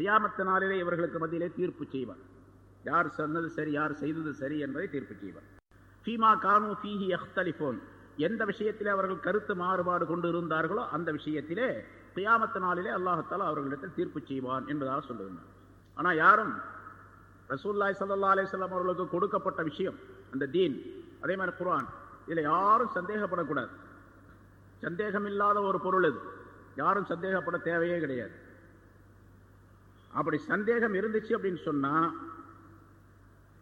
கியாமத்து நாளிலே இவர்களுக்கு மத்தியிலே தீர்ப்பு செய்வார். யார் சொன்னது சரி யார் செய்தது சரி என்பதை தீர்ப்பு செய்வார். ஃபீமா கானு ஃபீஹி அஹ்தலிஃபோன் எந்த விஷயத்திலே அவர்கள் கருத்து மாறுபாடு கொண்டு இருந்தார்களோ அந்த விஷயத்திலே கியாமத்து நாளிலே அல்லாஹத்தால் அவர்களிடத்தில் தீர்ப்பு செய்வான் என்பதாக சொல்லுகிறார் ஆனால் யாரும் ரசூல்லாய் சல்லா அலிஸ்லாம் அவர்களுக்கு கொடுக்கப்பட்ட விஷயம் அந்த தீன் அதே மாதிரி குரான் இதில் யாரும் சந்தேகப்படக்கூடாது. சந்தேகம் இல்லாத ஒரு பொருள் இது. யாரும் சந்தேகப்பட தேவையே கிடையாது. அப்படி சந்தேகம் இருந்துச்சு அப்படின்னு சொன்னா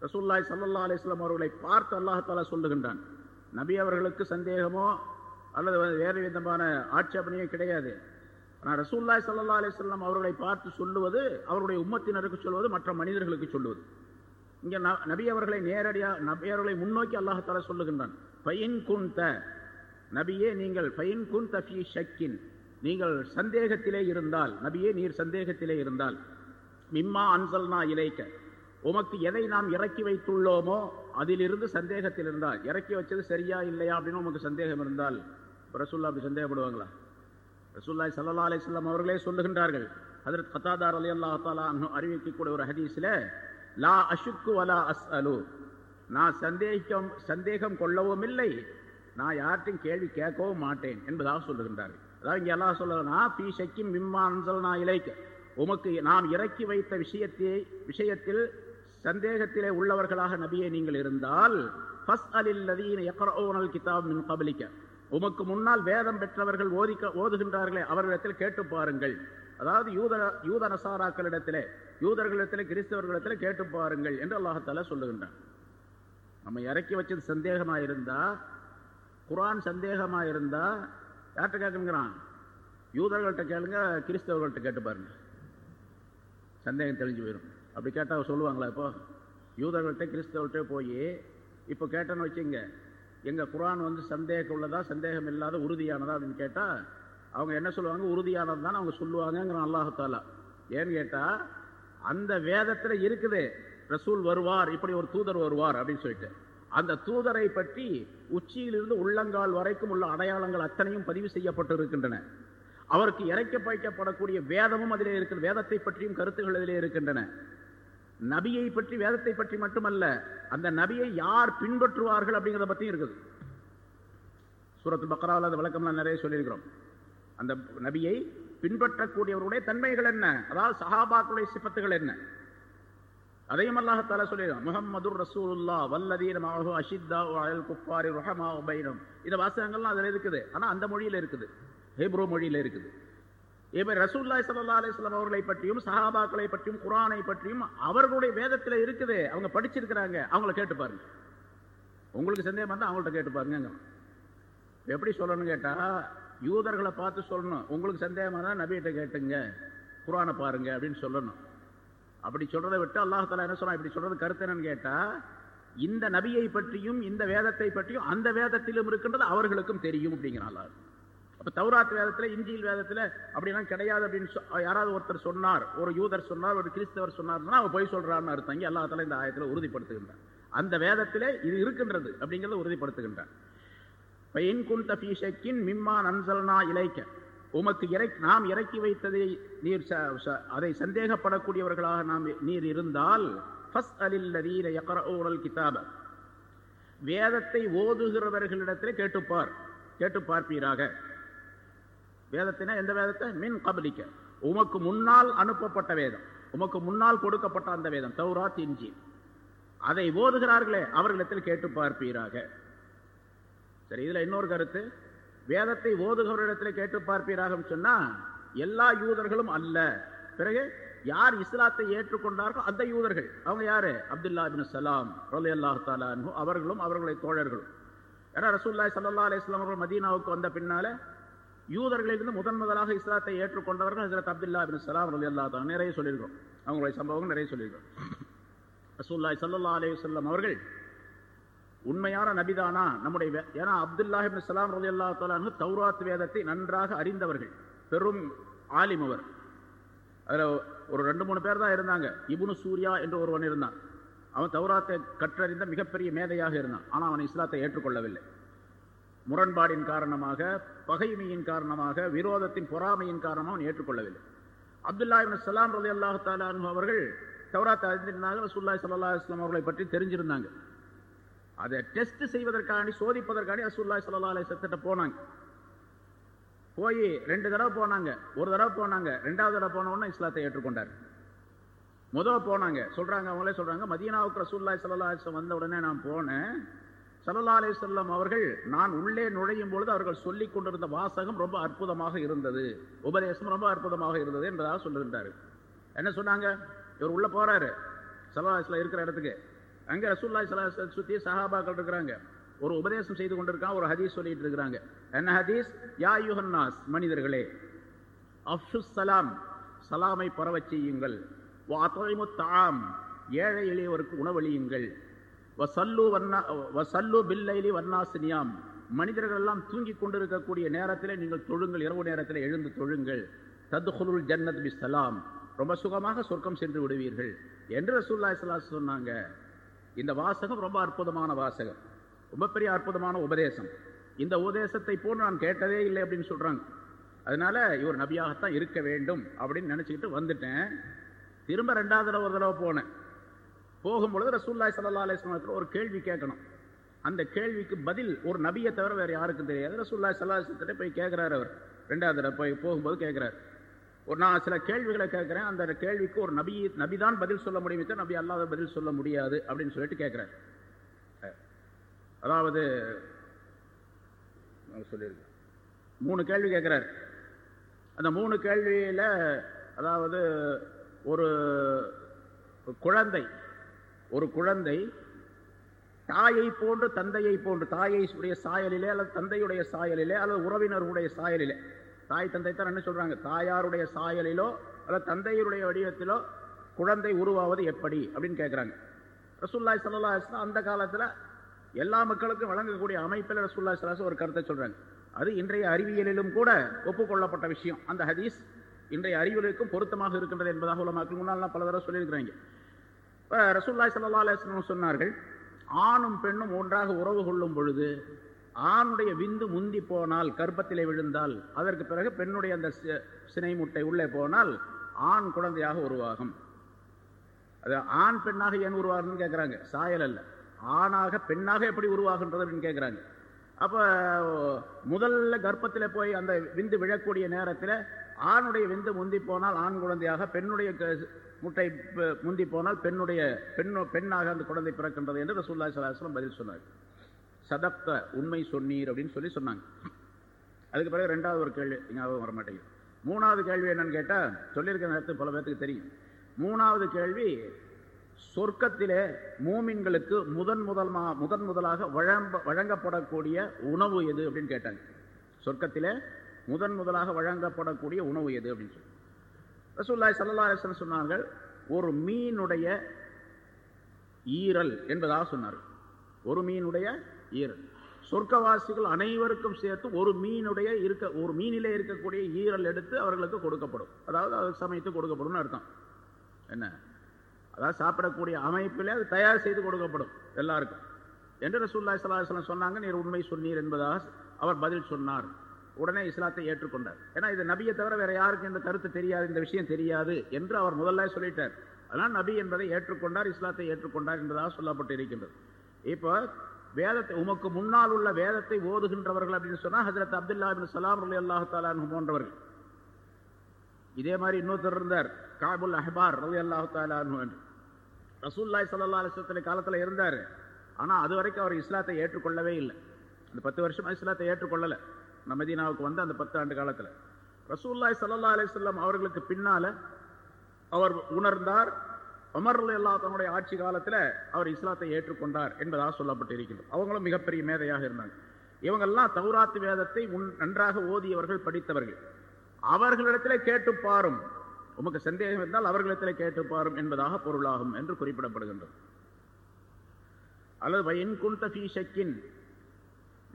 ரசூல்லாய் சல்லா அலிஸ்லாம் அவர்களை பார்த்து அல்லாஹாலா சொல்லுகின்றான். நபி அவர்களுக்கு சந்தேகமோ அல்லது வேறு விதமான ஆட்சேபனையோ கிடையாது. ஆனால் ரசூல்லாய் சல்லா அலிஸ்லாம் அவர்களை பார்த்து சொல்லுவது அவருடைய உம்மத்தினருக்கு சொல்வது மற்ற மனிதர்களுக்கு சொல்லுவது. இங்கே நபி அவர்களை நேரடியாக நபி அவர்களை முன்னோக்கி அல்லாஹாலா சொல்லுகின்றான். பையன் குந்த நபியே நீங்கள் பையன் குன் தஃபி ஷக்கின் நீங்கள் சந்தேகத்திலே இருந்தால் நபியே நீர் சந்தேகத்திலே இருந்தால் மிம்மா அன்சல்னா இலைக்க. உமக்கு எதை நாம் இறக்கி வைத்துள்ளோமோ அதிலிருந்து சந்தேகத்தில் இருந்தால் இறக்கி வச்சது சரியா இல்லையா அப்படின்னு உமக்கு சந்தேகம் இருந்தால் ரசூல்லா அப்படி சந்தேகப்படுவாங்களா? ரசூல்லாய் சல்லா அலிஸ்லாம் அவர்களே சொல்லுகின்றார்கள். அதற்கு கத்தாதார் அலி அல்லா தாலா அறிவிக்கக்கூடிய ஒரு ஹதீஸில் லா அஷுக்கு வலா அஸ் அலு நான் சந்தேகம் சந்தேகம் கொள்ளவும் இல்லை. நான் யார்ட்டையும் கேள்வி கேட்கவும் மாட்டேன் என்பதாக சொல்லுகின்றார்கள். அதாவது இங்கே எல்லாம் சொல்லணும்னா பி ஷக்கிம் விம்மான்சல் நான் இலைக்க. உமக்கு நாம் இறக்கி வைத்த விஷயத்தை விஷயத்தில் சந்தேகத்திலே உள்ளவர்களாக நபியை நீங்கள் இருந்தால் ஃபஸ் அலில்லதீன யக்ரஊனல் கிதாப் மின் கபலிக்க உமக்கு முன்னால் வேதம் பெற்றவர்கள் ஓதிக்க ஓதுகின்றார்களே அவர்களிடத்தில் கேட்டு பாருங்கள். அதாவது யூத யூத நசாராக்களிடத்திலே யூதர்களிடத்தில் கிறிஸ்தவர்களிடத்தில் கேட்டு பாருங்கள் என்று அல்லாஹத்தால சொல்லுகின்றான். நம்ம இறக்கி வச்சது சந்தேகமாக இருந்தா குரான் சந்தேகமாக இருந்தா யார்கிட்ட கேட்குங்கிறான் யூதர்கள்ட்ட கேளுங்க கிறிஸ்தவர்கள்ட்ட கேட்டு பாருங்க. சந்தேகம் தெளிஞ்சு போயிடும் அப்படி கேட்டால் சொல்லுவாங்களா இப்போ? யூதர்கள்ட்ட கிறிஸ்தவர்கிட்ட போய் இப்போ கேட்டேன்னு வச்சுங்க எங்கள் குரான் வந்து சந்தேகம் உள்ளதா சந்தேகம் இல்லாத உறுதியானதா அப்படின்னு கேட்டால் அவங்க என்ன சொல்லுவாங்க? உறுதியானது தான் அவங்க சொல்லுவாங்கங்கிற அல்லாஹத்தாலா ஏன்னு கேட்டால் அந்த வேதத்தில் இருக்குது ரசூல் வருவார் இப்படி ஒரு தூதர் வருவார் அப்படின்னு சொல்லிட்டு. அந்த தூதரை பற்றி உச்சியிலிருந்து உள்ளங்கால் வரைக்கும் உள்ள அடையாளங்கள் அத்தனையும் பதிவு செய்யப்பட்டு இருக்கின்றன அவருக்கு இறைக்க வேதமும் அதிலே இருக்கிற வேதத்தை பற்றியும் கருத்துகள் அதிலே இருக்கின்றன. நபியை பற்றி வேதத்தை பற்றி மட்டுமல்ல அந்த நபியை யார் பின்பற்றுவார்கள் அப்படிங்கிறத பற்றியும் இருக்குது. சூரத்து பக்கராவில் அந்த விளக்கம்லாம் நிறைய சொல்லியிருக்கிறோம். அந்த நபியை பின்பற்றக்கூடியவருடைய தன்மைகள் என்ன? அதாவது சஹாபாக்களுடைய சிப்பத்துகள் என்ன? அதையும் அல்லாஹால சொல்லிடுறான் முகமது ரசூலுல்லா வல்லதீன அஷித்தா குப்பாரி ருஹமா உபைனம் இந்த வாசகங்கள்லாம் அதில் இருக்குது. ஆனால் அந்த மொழியில் இருக்குது. ஹேப்ரோ மொழியில் இருக்குது. இப்போ ரசூல்லாய் சல்லா அலிஸ்லாம் அவர்களை பற்றியும் சஹாபாக்களை பற்றியும் குரானை பற்றியும் அவர்களுடைய வேதத்தில் இருக்குது. அவங்க படிச்சிருக்கிறாங்க. அவங்கள கேட்டு பாருங்க. உங்களுக்கு சந்தேகம் வந்தால் அவங்கள்ட்ட கேட்டு பாருங்க எப்படி சொல்லணும்னு கேட்டால் யூதர்களை பார்த்து சொல்லணும். உங்களுக்கு சந்தேகமாக தான் நபிகிட்ட கேட்டுங்க. குரானை பாருங்க அப்படின்னு சொல்லணும். அப்படி சொல்றதை விட்டு அல்லாஹால என்ன சொன்னா இப்படி சொல்றது கருத்து என்னன்னு கேட்டால் இந்த நபியை பற்றியும் இந்த வேதத்தை பற்றியும் அந்த வேதத்திலும் இருக்கின்றது அவர்களுக்கும் தெரியும் அப்படிங்கிறான் அப்ப தௌராத் வேதத்துல இஞ்சியில் வேதத்துல அப்படிலாம் கிடையாது அப்படின்னு யாராவது ஒருத்தர் சொன்னார் ஒரு யூதர் சொன்னார் ஒரு கிறிஸ்தவர் சொன்னார்னா அவன் பொய் சொல்றான்னு அர்த்தம். இங்கே அல்லாஹால இந்த ஆயத்துல உறுதிப்படுத்துகின்றார் அந்த வேதத்திலே இது இருக்கின்றது அப்படிங்கிறத உறுதிப்படுத்துகின்றார் பையன் குன் தபீஷக்கின் மிம்மான் இலைக்க. உமக்கு இறை நாம் இறக்கி வைத்ததை நீர் அதை சந்தேகப்படக்கூடியவர்களாக நாம் நீர் இருந்தால் ஃபஸ் அலில்லதீன யக்ரஊனல் கிதாப. வேதத்தை ஓதுகிறவர்களிடத்தில் கேட்டுப்பார். கேட்டு பார்ப்பீராக வேதத்தினா எந்த வேதத்தை? மின் கபலிக்க. உமக்கு முன்னால் அனுப்பப்பட்ட வேதம். உமக்கு முன்னால் கொடுக்கப்பட்ட அந்த வேதம் தௌராத் இஞ்சி அதை ஓதுகிறார்களே அவர்களிடத்தில் கேட்டு பார்ப்பீராக. சரி இதுல இன்னொரு கருத்து. வேதத்தை ஓதுகிறவரிடத்தில் கேட்டு பார்ப்பீராக சொன்னா எல்லா யூதர்களும் அல்ல. பிறகு யார் இஸ்லாத்தை ஏற்றுக்கொண்டார்களோ அந்த யூதர்கள். அவங்க யாரு? அப்துல்லா பின் சலாம் ரலி அல்லாஹ் அவர்களும் அவர்களுடைய தோழர்களும். ஏன்னா ரசூல்லாய் சல்லா அலிஸ்லாம் அவர்கள் மதீனாவுக்கு வந்த பின்னால யூதர்களிலிருந்து முதன் முதலாக இஸ்லாத்தை ஏற்றுக்கொண்டவர்கள் ஹசரத் அப்துல்லா பின் சலாம் அலி அல்லா தான் நிறைய சொல்லியிருக்கோம். அவங்களுடைய சம்பவங்கள் நிறைய சொல்லியிருக்கோம். ரசூல்லாய் சல்லா அலி வல்லம் அவர்கள் உண்மையான நபிதானா? நம்முடைய ஏன்னா அப்துல்லாஹிபின் சலாம் அலி அல்லா தாலு தௌராத் வேதத்தை நன்றாக அறிந்தவர்கள். பெரும் ஆலிம் அவர். அதில் ஒரு ரெண்டு மூணு பேர் தான் இருந்தாங்க. இபுனு சூர்யா என்று ஒருவன் இருந்தான். அவன் தௌராத்தை கற்றறிந்த மிகப்பெரிய மேதையாக இருந்தான். ஆனால் அவன் இஸ்லாத்தை ஏற்றுக்கொள்ளவில்லை. முரண்பாடின் காரணமாக பகைமையின் காரணமாக விரோதத்தின் பொறாமையின் காரணமாக அவன் ஏற்றுக்கொள்ளவில்லை. அப்துல்லா இப்னு சலாம் ரலி அல்லாஹு தாலான் அவர்கள் தௌராத் அறிந்திருந்தாங்க ரசூல்லாய் சல்லா இஸ்லாம் அவர்களை பற்றி தெரிஞ்சிருந்தாங்க. அதை டெஸ்ட் செய்வதற்காண்டி சோதிப்பதற்காண்டி ரசூல்லாய் சல்லா அலிஸ்லத்திட்ட போனாங்க. போய் ரெண்டு தடவை போனாங்க. ஒரு தடவை போனாங்க. ரெண்டாவது தடவை போன உடனே இஸ்லாத்தை ஏற்றுக்கொண்டார். முதல் போனாங்க. சொல்றாங்க அவங்களே சொல்றாங்க மதீனாவுக்கு ரசூல்லாய் சல்லா அலிஸ்லம் வந்த உடனே நான் போனேன். சல்லா செல்லம் அவர்கள் நான் உள்ளே நுழையும் பொழுது அவர்கள் சொல்லிக் கொண்டிருந்த வாசகம் ரொம்ப அற்புதமாக இருந்தது. உபதேசம் ரொம்ப அற்புதமாக இருந்தது என்பதாக சொல்லுகின்றாரு என்ன சொன்னாங்க? இவர் உள்ள போறாரு. சல்லாஹ்ல இருக்கிற இடத்துக்கு. அங்கே ரசூல்லாய் சலா சுத்தி சஹாபாக்கள் இருக்கிறாங்க. ஒரு உபதேசம் செய்து கொண்டிருக்கான் ஒரு ஹதீஸ் சொல்லிட்டு இருக்கிறாங்க. என்ன ஹதீஸ்? யா யுஹன்னாஸ் மனிதர்களே அஃபு சலாம் சலாமை பரவச் செய்யுங்கள். தாம் ஏழை எளியவருக்கு உணவளியுங்கள். வசல்லு வர்ணா வசல்லு பில்லைலி வர்ணாசினியாம் மனிதர்கள் எல்லாம் தூங்கி கொண்டிருக்கக்கூடிய நேரத்தில் நீங்கள் தொழுங்கள் இரவு நேரத்தில் எழுந்து தொழுங்கள். தத்ஹுலுல் ஜன்னத் பி சலாம். ரொம்ப சுகமாக சொர்க்கம் சென்று விடுவீர்கள். என்று ரசூல்லா இஸ்லாஸ் சொன்னாங்க. இந்த வாசகம் ரொம்ப அற்புதமான வாசகம். ரொம்ப பெரிய அற்புதமான உபதேசம். இந்த உபதேசத்தை போன்று நான் கேட்டதே இல்லை அப்படின்னு சொல்கிறாங்க அதனால இவர் நபியாகத்தான் இருக்க வேண்டும் அப்படின்னு நினச்சிக்கிட்டு வந்துட்டேன். திரும்ப ரெண்டாவது தடவை ஒரு தடவை போனேன். போகும்பொழுது ரசூல்லாய் சல்லா அலிஸ்லாமத்தில் ஒரு கேள்வி கேட்கணும். அந்த கேள்விக்கு பதில் ஒரு நபியை தவிர வேறு யாருக்கும் தெரியாது. ரசூல்லாய் சல்லா அலிஸ்லத்திட்ட போய் கேட்குறாரு அவர். ரெண்டாவது தடவை போய் போகும்போது கேட்குறாரு. ஒரு நான் சில கேள்விகளை கேட்குறேன். அந்த கேள்விக்கு ஒரு நபி நபிதான் பதில் சொல்ல முடியும் நபி அல்லாத பதில் சொல்ல முடியாது அப்படின்னு சொல்லிட்டு கேட்குறாரு. அதாவது சொல்லியிருக்கேன் மூணு கேள்வி கேட்குறாரு. அந்த மூணு கேள்வியில் அதாவது ஒரு குழந்தை ஒரு குழந்தை தாயை போன்று தந்தையை போன்று தாயை உடைய சாயலிலே அல்லது தந்தையுடைய சாயலிலே அல்லது உறவினருடைய சாயலிலே. தாய் தந்தை தான் என்ன சொல்றாங்க? தாயாருடைய சாயலிலோ அல்லது தந்தையருடைய வடிவத்திலோ குழந்தை உருவாவது எப்படி அப்படின்னு கேட்குறாங்க ரசூல்லாய் சல்லா அந்த காலத்தில் எல்லா மக்களுக்கும் வழங்கக்கூடிய அமைப்பில் ரசூல்லா சலாஸ் ஒரு கருத்தை சொல்றாங்க. அது இன்றைய அறிவியலிலும் கூட ஒப்புக்கொள்ளப்பட்ட விஷயம். அந்த ஹதீஸ் இன்றைய அறிவியலுக்கும் பொருத்தமாக இருக்கின்றது என்பதாக உள்ள மக்கள் முன்னால் பல தடவை சொல்லியிருக்கிறாங்க. ரசூல்லாய் சல்லா அலுவலம் சொன்னார்கள் ஆணும் பெண்ணும் ஒன்றாக உறவு கொள்ளும் பொழுது ஆணுடைய விந்து முந்தி போனால் கர்ப்பத்திலே விழுந்தால் அதற்கு பிறகு பெண்ணுடைய அந்த சினை முட்டை உள்ளே போனால் ஆண் குழந்தையாக உருவாகும். அது ஆண் பெண்ணாக ஏன் உருவாகுதுன்னு கேட்குறாங்க சாயல் அல்ல. ஆணாக பெண்ணாக எப்படி உருவாகின்றது அப்படின்னு கேட்குறாங்க அப்போ முதல்ல கர்ப்பத்தில் போய் அந்த விந்து விழக்கூடிய நேரத்தில் ஆணுடைய விந்து முந்தி போனால் ஆண் குழந்தையாக பெண்ணுடைய முட்டை முந்தி போனால் பெண்ணுடைய பெண்ணோ பெண்ணாக அந்த குழந்தை பிறக்கின்றது என்று ரசூல்லா சலாஹம் பதில் சொன்னார். சதப்த உண்மை சொன்னீர் அப்படின்னு சொல்லி சொன்னாங்க. அதுக்கு பிறகு ரெண்டாவது ஒரு கேள்வி ஞாபகம் வர மாட்டேங்குது. மூணாவது கேள்வி என்னன்னு கேட்டால் சொல்லியிருக்கிற நேரத்துக்கு பல பேர்த்துக்கு தெரியும். மூணாவது கேள்வி சொர்க்கத்திலே மூமின்களுக்கு முதன் முதல் முதன் முதலாக வழம்ப வழங்கப்படக்கூடிய உணவு எது அப்படின்னு கேட்டாங்க. சொர்க்கத்திலே முதன் முதலாக வழங்கப்படக்கூடிய உணவு எது அப்படின்னு சொல்லி. ரசூல்லாய் சல்லா அலிஸ்லம் சொன்னார்கள் ஒரு மீனுடைய ஈரல் என்பதாக சொன்னார்கள். ஒரு மீனுடைய ஈரல். சொர்க்கவாசிகள் அனைவருக்கும் சேர்த்து ஒரு மீனுடைய இருக்க ஒரு மீனிலே இருக்கக்கூடிய ஈரல் எடுத்து அவர்களுக்கு கொடுக்கப்படும். அதாவது அது சமைத்து கொடுக்கப்படும் அர்த்தம். என்ன? அதாவது சாப்பிடக்கூடிய அமைப்பிலே அது தயார் செய்து கொடுக்கப்படும் எல்லாருக்கும். என்று ரசூல்லாய் சலாஹலம் சொன்னாங்க நீர் உண்மை சொன்னீர் என்பதாக அவர் பதில் சொன்னார். உடனே இஸ்லாத்தை ஏற்றுக்கொண்டார். ஏன்னா இது நபியை தவிர வேற யாருக்கும் இந்த கருத்து தெரியாது இந்த விஷயம் தெரியாது என்று அவர் முதல்ல சொல்லிட்டார். அதனால் நபி என்பதை ஏற்றுக்கொண்டார் இஸ்லாத்தை ஏற்றுக்கொண்டார் என்பதாக சொல்லப்பட்டு இருக்கின்றது இப்போ வேதத்தை உமக்கு முன்னால் உள்ள வேதத்தை ஓதுகின்றவர்கள் அப்படின்னு சொன்னா ஹசரத் அப்துல்லா பின் சலாம் அலி அல்லாஹு தாலான் போன்றவர்கள். இதே மாதிரி இன்னொருத்தர் இருந்தார் காபுல் அஹ்பார் ரவி அல்லாஹு தாலான் என்று. ரசூல்லாய் சல்லா அலிஸ்லத்தின் காலத்தில் இருந்தார். ஆனால் அது வரைக்கும் அவர் இஸ்லாத்தை ஏற்றுக்கொள்ளவே இல்லை. அந்த பத்து வருஷமா இஸ்லாத்தை ஏற்றுக்கொள்ளலை. மதீனாவுக்கு வந்து அந்த பத்து ஆண்டு காலத்தில் ரசூல்லாய் சல்லா அலிஸ்லாம் அவர்களுக்கு பின்னால அவர் உணர்ந்தார். அமர்ல அல்லா தன்னுடைய ஆட்சி காலத்தில் அவர் இஸ்லாத்தை ஏற்றுக்கொண்டார் என்பதாக சொல்லப்பட்டு இருக்கிறது அவங்களும் மிகப்பெரிய மேதையாக இருந்தாங்க. இவங்கெல்லாம் தௌராத்து வேதத்தை நன்றாக ஓதியவர்கள் படித்தவர்கள். அவர்களிடத்திலே கேட்டு பாரும். உமக்கு சந்தேகம் இருந்தால் அவர்களிடத்திலே கேட்டு பாரும் என்பதாக பொருளாகும் என்று குறிப்பிடப்படுகின்றது. அல்லது வயன் குந்த ஷக்கின்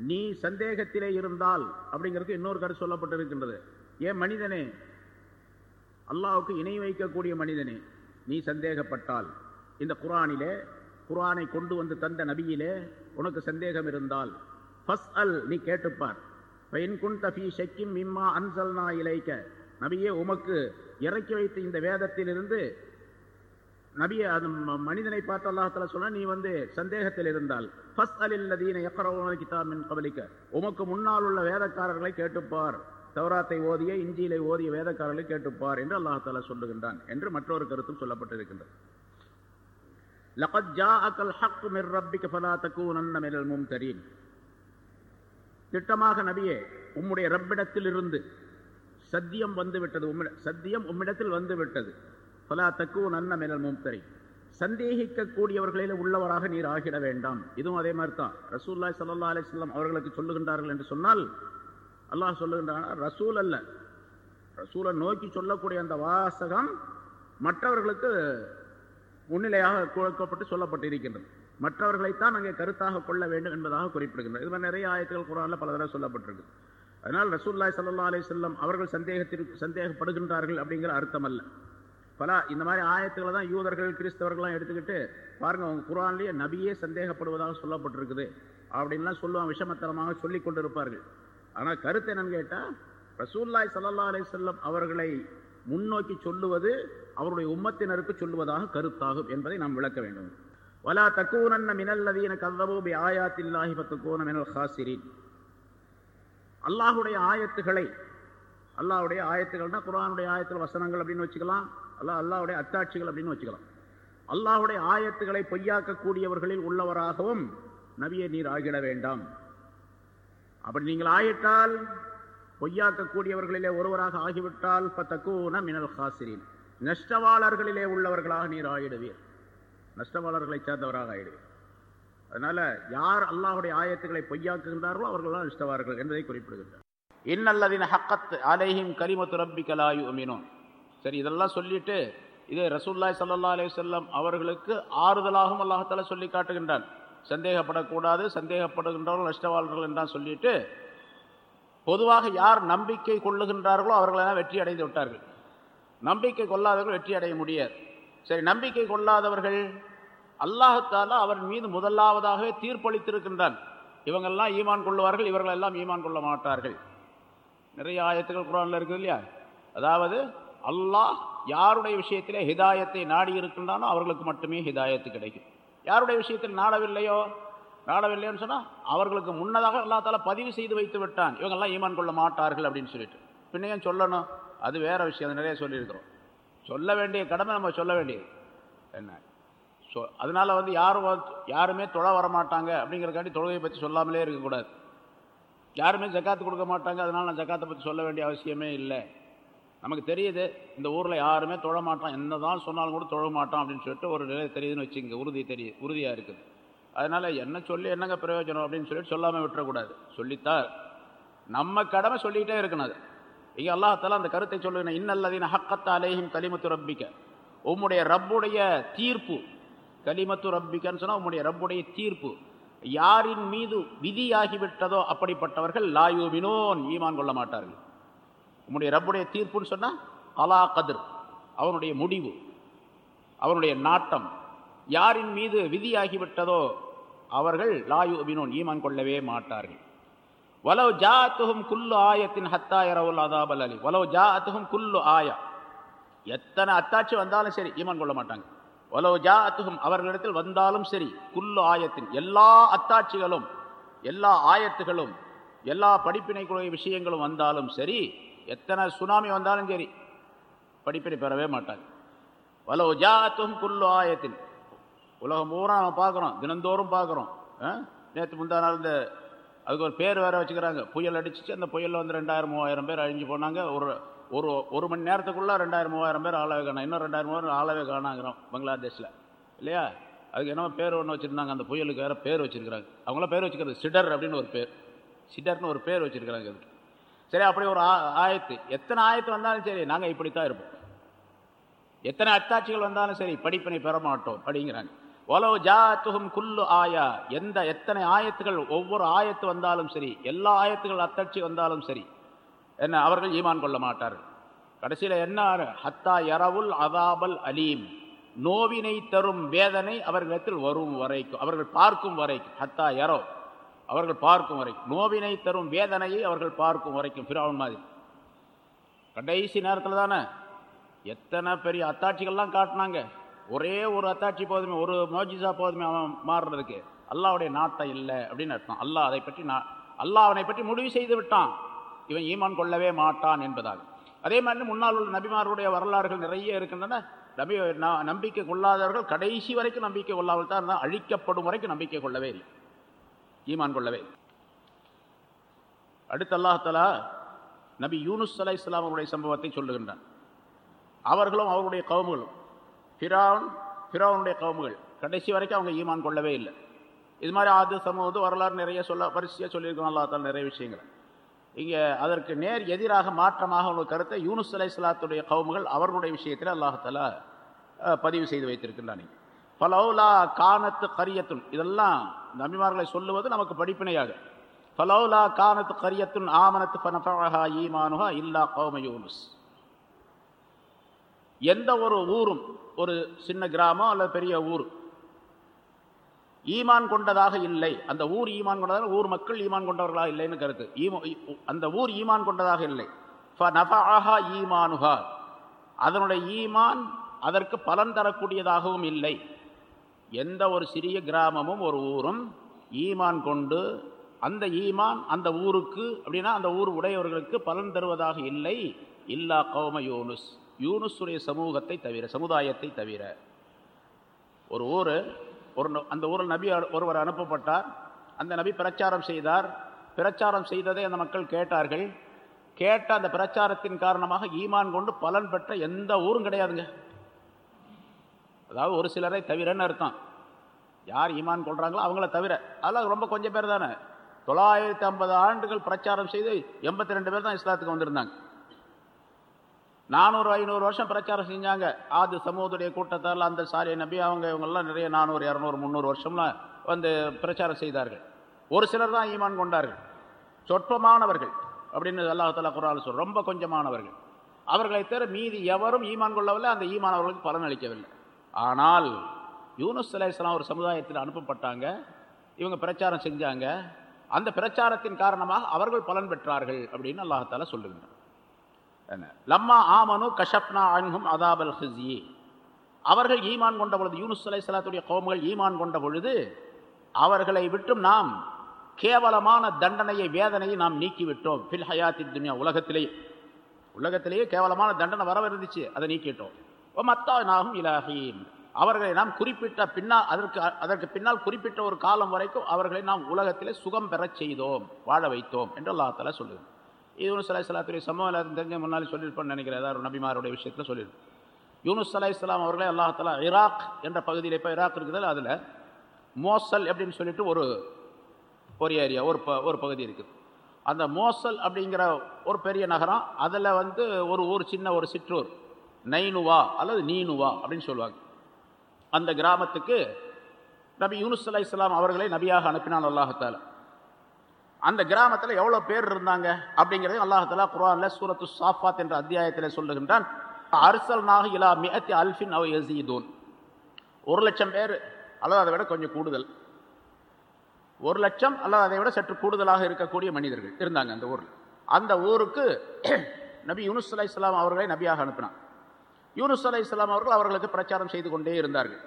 நீ சந்தேகத்திலே இருந்தால் அப்படிங்கிறதுக்கு இன்னொரு கருத்து சொல்லப்பட்டிருக்கின்றது. ஏன் மனிதனே? அல்லாவுக்கு இணை வைக்கக்கூடிய மனிதனே. நீ சந்தேகப்பட்டால். இந்த குரானிலே குரானை கொண்டு வந்து தந்த நபியிலே உனக்கு சந்தேகம் இருந்தால். ஃபஸ் அல் நீ கேட்டுப்பார். பயன்குன் தஃபி ஷக்கிம் மிம்மா அன்சல்னா இலைக்க. நபியே உமக்கு இறக்கி வைத்த இந்த வேதத்திலிருந்து நபி அது மனிதனை பார்த்து அல்லாஹால சொன்னா நீ வந்து சந்தேகத்தில் இருந்தால். ஃபஸ் அலில்லதீன எக்கரவன கிதாபின் கபலிக்க உமக்கு முன்னால் உள்ள வேதக்காரர்களை கேட்டுப்பார். தௌராத்தை ஓதிய இஞ்சியிலை ஓதிய வேதக்காரர்களை கேட்டுப்பார் என்று அல்லாஹால சொல்லுகின்றான் என்று மற்றொரு கருத்தும் சொல்லப்பட்டிருக்கின்றது. லகத் அக்கல் ஹக் மிர் ரப்பிக்க ஃபலாத்தக்கு திட்டமாக நபியே உம்முடைய ரப்பிடத்தில் இருந்து சத்தியம் வந்துவிட்டது. உம்மிட சத்தியம் உம்மிடத்தில் வந்துவிட்டது. பலா ஃபலா தக்கு நன்ன மினல் மும்தரை சந்தேகிக்கக்கூடியவர்களில் உள்ளவராக நீர் ஆகிட வேண்டாம். இதுவும் அதே மாதிரி தான் ரசூல்லாய் சல்லா அலிஸ்லாம் அவர்களுக்கு சொல்லுகின்றார்கள் என்று சொன்னால் அல்லாஹ் சொல்லுகின்றான் ரசூல் அல்ல. ரசூலை நோக்கி சொல்லக்கூடிய அந்த வாசகம் மற்றவர்களுக்கு முன்னிலையாக கொடுக்கப்பட்டு சொல்லப்பட்டிருக்கின்றது. மற்றவர்களைத்தான் அங்கே கருத்தாக கொள்ள வேண்டும் என்பதாக குறிப்பிடுகின்றனர் இது மாதிரி நிறைய ஆயத்துகள் குரானில் பல தடவை சொல்லப்பட்டிருக்கு. அதனால் ரசூல்லாய் சல்லா அலி செல்லம் அவர்கள் சந்தேகத்திற்கு சந்தேகப்படுகின்றார்கள் அப்படிங்கிற அர்த்தம் அல்ல. பல இந்த மாதிரி ஆயத்துக்களை தான் யூதர்கள் கிறிஸ்தவர்கள்லாம் எடுத்துக்கிட்டு பாருங்க அவங்க குரான்லேயே நபியே சந்தேகப்படுவதாக சொல்லப்பட்டிருக்குது. அப்படின்லாம் சொல்லுவான் விஷமத்தனமாக சொல்லி கொண்டிருப்பார்கள். ஆனால் கருத்து என்னன்னு கேட்டால் ரசூல்லாய் சல்லா அலி சொல்லம் அவர்களை முன்னோக்கி சொல்லுவது அவருடைய உம்மத்தினருக்கு சொல்லுவதாக கருத்தாகும் என்பதை நாம் விளக்க வேண்டும். வலா தக்கூனன்ன மினல்லதீன கதவோ பி ஆயாத்தில்லாஹி பத்துக்கோன மினல் ஹாசிரின். அல்லாஹுடைய ஆயத்துகளை அல்லாஹ்வுடைய ஆயத்துகள்னா குரானுடைய ஆயத்தில் வசனங்கள் அப்படின்னு வச்சுக்கலாம். அல்லாஹ் அல்லாவுடைய அத்தாட்சிகள் அப்படின்னு வச்சுக்கலாம். அல்லாஹுடைய ஆயத்துகளை பொய்யாக்கக்கூடியவர்களில் உள்ளவராகவும் நபியை நீர் ஆகிட வேண்டாம். அப்படி நீங்கள் ஆயிட்டால் பொய்யாக்கக்கூடியவர்களிலே ஒருவராக ஆகிவிட்டால் பத்தக்கூன மினல் ஹாசிரின். நஷ்டவாளர்களிலே உள்ளவர்களாக நீர் ஆயிடுவீர். நஷ்டவாளர்களை சேர்ந்தவராக ஆயிடுவீர். அதனால யார் அல்லாஹுடைய ஆயத்துக்களை பொய்யாக்குகின்றார்களோ அவர்கள்தான் நஷ்டவார்கள் என்பதை குறிப்பிடுகின்றார். இன்னல்லதின் ஹக்கத் அலைஹிம் கரிம ரப்பி கலாயு சரி இதெல்லாம் சொல்லிட்டு இது ரசூல்லாய் சல்லா அலைஹி வஸல்லம் அவர்களுக்கு ஆறுதலாகவும் அல்லாஹால சொல்லி காட்டுகின்றான். சந்தேகப்படக்கூடாது சந்தேகப்படுகின்றவர்கள் நஷ்டவாளர்கள் என்றான் சொல்லிட்டு பொதுவாக யார் நம்பிக்கை கொள்ளுகின்றார்களோ அவர்களெல்லாம் வெற்றி அடைந்து விட்டார்கள். நம்பிக்கை கொள்ளாதவர்கள் வெற்றி அடைய முடியாது. சரி நம்பிக்கை கொள்ளாதவர்கள் அல்லாஹத்தாலா அவர் மீது முதலாவதாகவே தீர்ப்பளித்திருக்கின்றான். இவங்கெல்லாம் ஈமான் கொள்ளுவார்கள் இவர்கள் எல்லாம் ஈமான் கொள்ள மாட்டார்கள். நிறைய ஆயத்துக்கள் குரான்ல இருக்குது இல்லையா? அதாவது அல்லாஹ் யாருடைய விஷயத்திலே ஹிதாயத்தை நாடி இருக்கின்றானோ அவர்களுக்கு மட்டுமே ஹிதாயத்து கிடைக்கும். யாருடைய விஷயத்தில் நாடவில்லையோ? நாடவில்லையோன்னு சொன்னால் அவர்களுக்கு முன்னதாக அல்லா தாலா பதிவு செய்து வைத்து விட்டான். இவங்கெல்லாம் ஈமான் கொள்ள மாட்டார்கள் அப்படின்னு சொல்லிட்டு. பின்னையும் ஏன் சொல்லணும்? அது வேறு விஷயம். அது நிறைய சொல்லியிருக்கிறோம். சொல்ல வேண்டிய கடமை நம்ம சொல்ல வேண்டியது. என்ன? சொ அதனால் வந்து யாரும் யாருமே தொழ வர மாட்டாங்க அப்படிங்கிறக்காண்டி தொழுகையை பற்றி சொல்லாமலே இருக்கக்கூடாது. யாருமே ஜக்காத்து கொடுக்க மாட்டாங்க. அதனால் நான் ஜக்காத்தை பற்றி சொல்ல வேண்டிய அவசியமே இல்லை. நமக்கு தெரியுது இந்த ஊரில் யாருமே தொழ மாட்டான். என்னதான் சொன்னாலும் கூட தொழ மாட்டான் அப்படின்னு சொல்லிட்டு ஒரு நிலை தெரியுதுன்னு வச்சுங்க உறுதி தெரியுது உறுதியாக இருக்குது. அதனால் என்ன சொல்லி என்னங்க பிரயோஜனம் அப்படின்னு சொல்லிட்டு சொல்லாமல் விட்டுறக்கூடாது. சொல்லித்தான். நம்ம கடமை சொல்லிக்கிட்டே இருக்கணும் அது. இங்கே அல்லாஹால அந்த கருத்தை சொல்லுங்க இன்னல்லதின் ஹக்கத்த அலேஹிம் கலிமத்து ரப்பிக்க. உம்முடைய ரப்புடைய தீர்ப்பு கலிமத்து ரப்பிக்கன்னு சொன்னால் உம்முடைய ரப்புடைய தீர்ப்பு. யாரின் மீது விதியாகிவிட்டதோ அப்படிப்பட்டவர்கள் லாயுமினோன் ஈமான் கொள்ள மாட்டார்கள். உம்முடைய ரப்புடைய தீர்ப்புன்னு சொன்னால் அலா கதிர் அவனுடைய முடிவு அவனுடைய நாட்டம் யாரின் மீது விதியாகிவிட்டதோ அவர்கள் லாயுமினோன் ஈமான் கொள்ளவே மாட்டார்கள். வலவ் ஜாத்துஹும் குல்லு ஆயத்தின் ஹத்தாயிரவுல் அதாபல் அலி வலவ் ஜாத்துஹும் குல்லு ஆயா. எத்தனை அத்தாட்சி வந்தாலும் சரி ஈமான் கொள்ள மாட்டாங்க. வலவ் ஜா அத்துகும் அவர்களிடத்தில் வந்தாலும் சரி குல்லு ஆயத்தின் எல்லா அத்தாட்சிகளும் எல்லா ஆயத்துகளும் எல்லா படிப்பினைக்குரிய விஷயங்களும் வந்தாலும் சரி எத்தனை சுனாமி வந்தாலும் சரி படிப்பினை பெறவே மாட்டாங்க. வலவ் ஜாத்துஹும் குல்லு ஆயத்தின். உலகம் பூரா நம்ம பார்க்குறோம் தினந்தோறும் பார்க்குறோம். நேற்று முந்தா நாள் இந்த அதுக்கு ஒரு பேர் வேற வச்சுக்கிறாங்க. புயல் அடிச்சிச்சு அந்த புயலில் வந்து ரெண்டாயிரம் மூவாயிரம் பேர் அழிஞ்சு போனாங்க. ஒரு ஒரு ஒரு மணி நேரத்துக்குள்ளே ரெண்டாயிரம் மூவாயிரம் பேர் ஆளவே காணும் இன்னும் ரெண்டாயிரம் மூவாயிரம் ஆளவே காணாங்கிறோம் பங்களாதேஷில். இல்லையா? அதுக்கு என்ன பேர் ஒன்று வச்சுருந்தாங்க அந்த புயலுக்கு வேறு பேர் வச்சுருக்கிறாங்க. அவங்களாம் பேர் வச்சுக்கிறது சிடர் அப்படின்னு ஒரு பேர். சிடர்னு ஒரு பேர் வச்சுருக்கிறாங்க அதுக்கு. சரி அப்படி ஒரு ஆயத்து. எத்தனை ஆயத்து வந்தாலும் சரி நாங்கள் இப்படித்தான் இருப்போம். எத்தனை அத்தாட்சிகள் வந்தாலும் சரி படிப்பினை பெற மாட்டோம் அப்படிங்கிறாங்க. ஒலோ ஜாத்துகும் குல்லு ஆயா. எந்த எத்தனை ஆயத்துகள் ஒவ்வொரு ஆயத்து வந்தாலும் சரி எல்லா ஆயத்துகள் அத்தாட்சி வந்தாலும் சரி என்ன அவர்கள் ஈமான் கொள்ள மாட்டார்கள். கடைசியில் என்ன ஹத்தா யரவுல் அதாபல் அலீம். நோவினை தரும் வேதனை அவர்களிடத்தில் வரும் வரைக்கும் அவர்கள் பார்க்கும் வரைக்கும் ஹத்தா எரோ அவர்கள் பார்க்கும் வரைக்கும் நோவினை தரும் வேதனையை அவர்கள் பார்க்கும் வரைக்கும் ஃபிராவன் மாதிரி. கடைசி நேரத்தில் தானே எத்தனை பெரிய அத்தாட்சிகள்லாம் காட்டினாங்க. ஒரே ஒரு அத்தாட்சி போதுமே ஒரு மோஜிசா போதுமே அவன் மாறுறதுக்கு. அல்லாவுடைய நாட்டை இல்லை அப்படின்னு அர்த்தம். அல்லாஹ் அதை பற்றி நான் அல்லாஹ் அவனை பற்றி முடிவு செய்து விட்டான். இவன் ஈமான் கொள்ளவே மாட்டான் என்பதாக. அதே மாதிரி முன்னால் உள்ள நபிமாருடைய வரலாறுகள் நிறைய இருக்கின்றன. நபி நம்பிக்கை கொள்ளாதவர்கள் கடைசி வரைக்கும் நம்பிக்கை கொள்ளாமல் தான் அழிக்கப்படும் வரைக்கும் நம்பிக்கை கொள்ளவே இல்லை. ஈமான் கொள்ளவே. அடுத்து அல்லாஹலா நபி யூனுஸ் அலா இஸ்லாம் அவருடைய சம்பவத்தை சொல்லுகின்றான். அவர்களும் அவருடைய கவுமுகளும் ஃபிரான் ஃபிராவுடைய கவுமுகள் கடைசி வரைக்கும் அவங்க ஈமான் கொள்ளவே இல்லை. இது மாதிரி ஆது சமூகம் வரலாறு நிறைய சொல்ல வரிசையாக சொல்லியிருக்கோம் அல்லா தால நிறைய விஷயங்கள். இங்கே அதற்கு நேர் எதிராக மாற்றமாக உள்ள கருத்தை யூனுஸ் அலை இஸ்லாத்துடைய கவுமுகள் அவர்களுடைய விஷயத்தில் அல்லாஹாலா பதிவு செய்து வைத்திருக்கின்றான். பலவுலா கானத்து கரியத்துன் இதெல்லாம் நபிமார்களை சொல்லுவது நமக்கு படிப்பினையாக பலௌலா கானத்து கரியத்துன் ஆமனத்து பனஃபஹா ஈமானுஹா இல்லா கௌம யூனுஸ். எந்த ஒரு ஊரும் ஒரு சின்ன கிராமம் அல்லது பெரிய ஊர் ஈமான் கொண்டதாக இல்லை. அந்த ஊர் ஈமான் கொண்டதாக ஊர் மக்கள் ஈமான் கொண்டவர்களா இல்லைன்னு கருத்து. அந்த ஊர் ஈமான் கொண்டதாக இல்லை. ஈமானுகா அதனுடைய ஈமான் அதற்கு பலன் தரக்கூடியதாகவும் இல்லை. எந்த ஒரு சிறிய கிராமமும் ஒரு ஊரும் ஈமான் கொண்டு அந்த ஈமான் அந்த ஊருக்கு அப்படின்னா அந்த ஊர் உடையவர்களுக்கு பலன் தருவதாக இல்லை. இல்லா கௌம யூனுஸ். யூனுஸுடைய சமூகத்தை தவிர சமுதாயத்தை தவிர. ஒரு ஊர் ஒரு அந்த ஊரில் நபி ஒருவர் அனுப்பப்பட்டார். அந்த நபி பிரச்சாரம் செய்தார். பிரச்சாரம் செய்ததை அந்த மக்கள் கேட்டார்கள். கேட்ட அந்த பிரச்சாரத்தின் காரணமாக ஈமான் கொண்டு பலன் பெற்ற எந்த ஊரும் கிடையாதுங்க. அதாவது ஒரு சிலரை தவிரன்னு அர்த்தம். யார் ஈமான் கொள்கிறாங்களோ அவங்கள தவிர. அதெல்லாம் ரொம்ப கொஞ்சம் பேர் தானே. தொள்ளாயிரத்தி ஐம்பது ஆண்டுகள் பிரச்சாரம் செய்து எண்பத்தி ரெண்டு பேர் தான் இஸ்லாத்துக்கு வந்திருந்தாங்க. நானூறு ஐநூறு வருஷம் பிரச்சாரம் செஞ்சாங்க. ஆது சமூகத்துடைய கூட்டத்தால் அந்த சாரிய நபி அவங்க இவங்கெல்லாம் நிறைய நானூறு இரநூறு முந்நூறு வருஷம்லாம் வந்து பிரச்சாரம் செய்தார்கள். ஒரு சிலர் தான் ஈமான் கொண்டார்கள். சொற்பமானவர்கள் அப்படின்னு அல்லாஹால குரால் சொல் ரொம்ப கொஞ்சமானவர்கள். அவர்களை தவிர மீதி எவரும் ஈமான் கொள்ளவில்லை அந்த ஈமான் அவர்களுக்கு பலன் அளிக்கவில்லை. ஆனால் யூனுஸ் அலையாம் ஒரு சமுதாயத்தில் அனுப்பப்பட்டாங்க. இவங்க பிரச்சாரம் செஞ்சாங்க. அந்த பிரச்சாரத்தின் காரணமாக அவர்கள் பலன் பெற்றார்கள் அப்படின்னு அல்லாஹால என்ன? லம்மா ஆமனு கஷப்னா அன்ஹும் அதாபல் ஹிஸ்யி. அவர்கள் ஈமான் கொண்ட பொழுது யூனுஸ் அலை சலாத்துடைய கோமுகள் ஈமான் கொண்ட பொழுது அவர்களை விட்டும் நாம் கேவலமான தண்டனையை வேதனையை நாம் நீக்கிவிட்டோம். பில் ஹயாத்தி துனியா உலகத்திலேயே. உலகத்திலேயே கேவலமான தண்டனை வரவிருந்துச்சு. அதை நீக்கிட்டோம். ஓ இலாகியும் அவர்களை நாம் குறிப்பிட்ட பின்னால் அதற்கு அதற்கு பின்னால் குறிப்பிட்ட ஒரு காலம் வரைக்கும் அவர்களை நாம் உலகத்திலே சுகம் பெறச் செய்தோம் வாழ வைத்தோம் என்று அல்லாஹால சொல்லுது. யூனுஸ் அலை சலாத்துடைய சம்பவம் எல்லாத்தையும் தெரிஞ்ச முன்னாலே சொல்லியிருப்பேன்னு நினைக்கிறேன் ஏதாவது நபிமாருடைய விஷயத்தில் சொல்லியிருப்பேன் யூனுஸ் அலை இஸ்லாம் அவர்களே அல்லாஹாலா இராக் என்ற பகுதியில் இப்போ ஈராக் இருக்குதுல்ல அதில் மோசல் அப்படின்னு சொல்லிட்டு ஒரு ஒரு ஏரியா ஒரு ப ஒரு பகுதி இருக்குது. அந்த மோசல் அப்படிங்கிற ஒரு பெரிய நகரம் அதில் வந்து ஒரு ஊர் சின்ன ஒரு சிற்றூர். நைனுவா அல்லது நீனுவா அப்படின்னு சொல்லுவாங்க. அந்த கிராமத்துக்கு நபி யூனுஸ் அலை இஸ்லாம் அவர்களை நபியாக அனுப்பினான் அல்லாஹத்தால அந்த கிராமத்தில் எவ்வளோ பேர் இருந்தாங்க அப்படிங்கிறது அல்லாஹாலா குரான்ல சூரத்து சாஃபாத் என்ற அத்தியாயத்தில் சொல்லுகின்றான். அரசல் நாக இலா மிகத்தி அல்ஃபின் அவ எசீதூன் ஒரு லட்சம் பேர் அல்லது அதை விட கொஞ்சம் கூடுதல். ஒரு லட்சம் அல்லது அதை விட சற்று கூடுதலாக இருக்கக்கூடிய மனிதர்கள் இருந்தாங்க அந்த ஊரில். அந்த ஊருக்கு நபி யூனுஸ் அலை இஸ்லாம் அவர்களை நபியாக அனுப்பினான். யூனுஸ் அலை இஸ்லாம் அவர்கள் அவர்களுக்கு பிரச்சாரம் செய்து கொண்டே இருந்தார்கள்.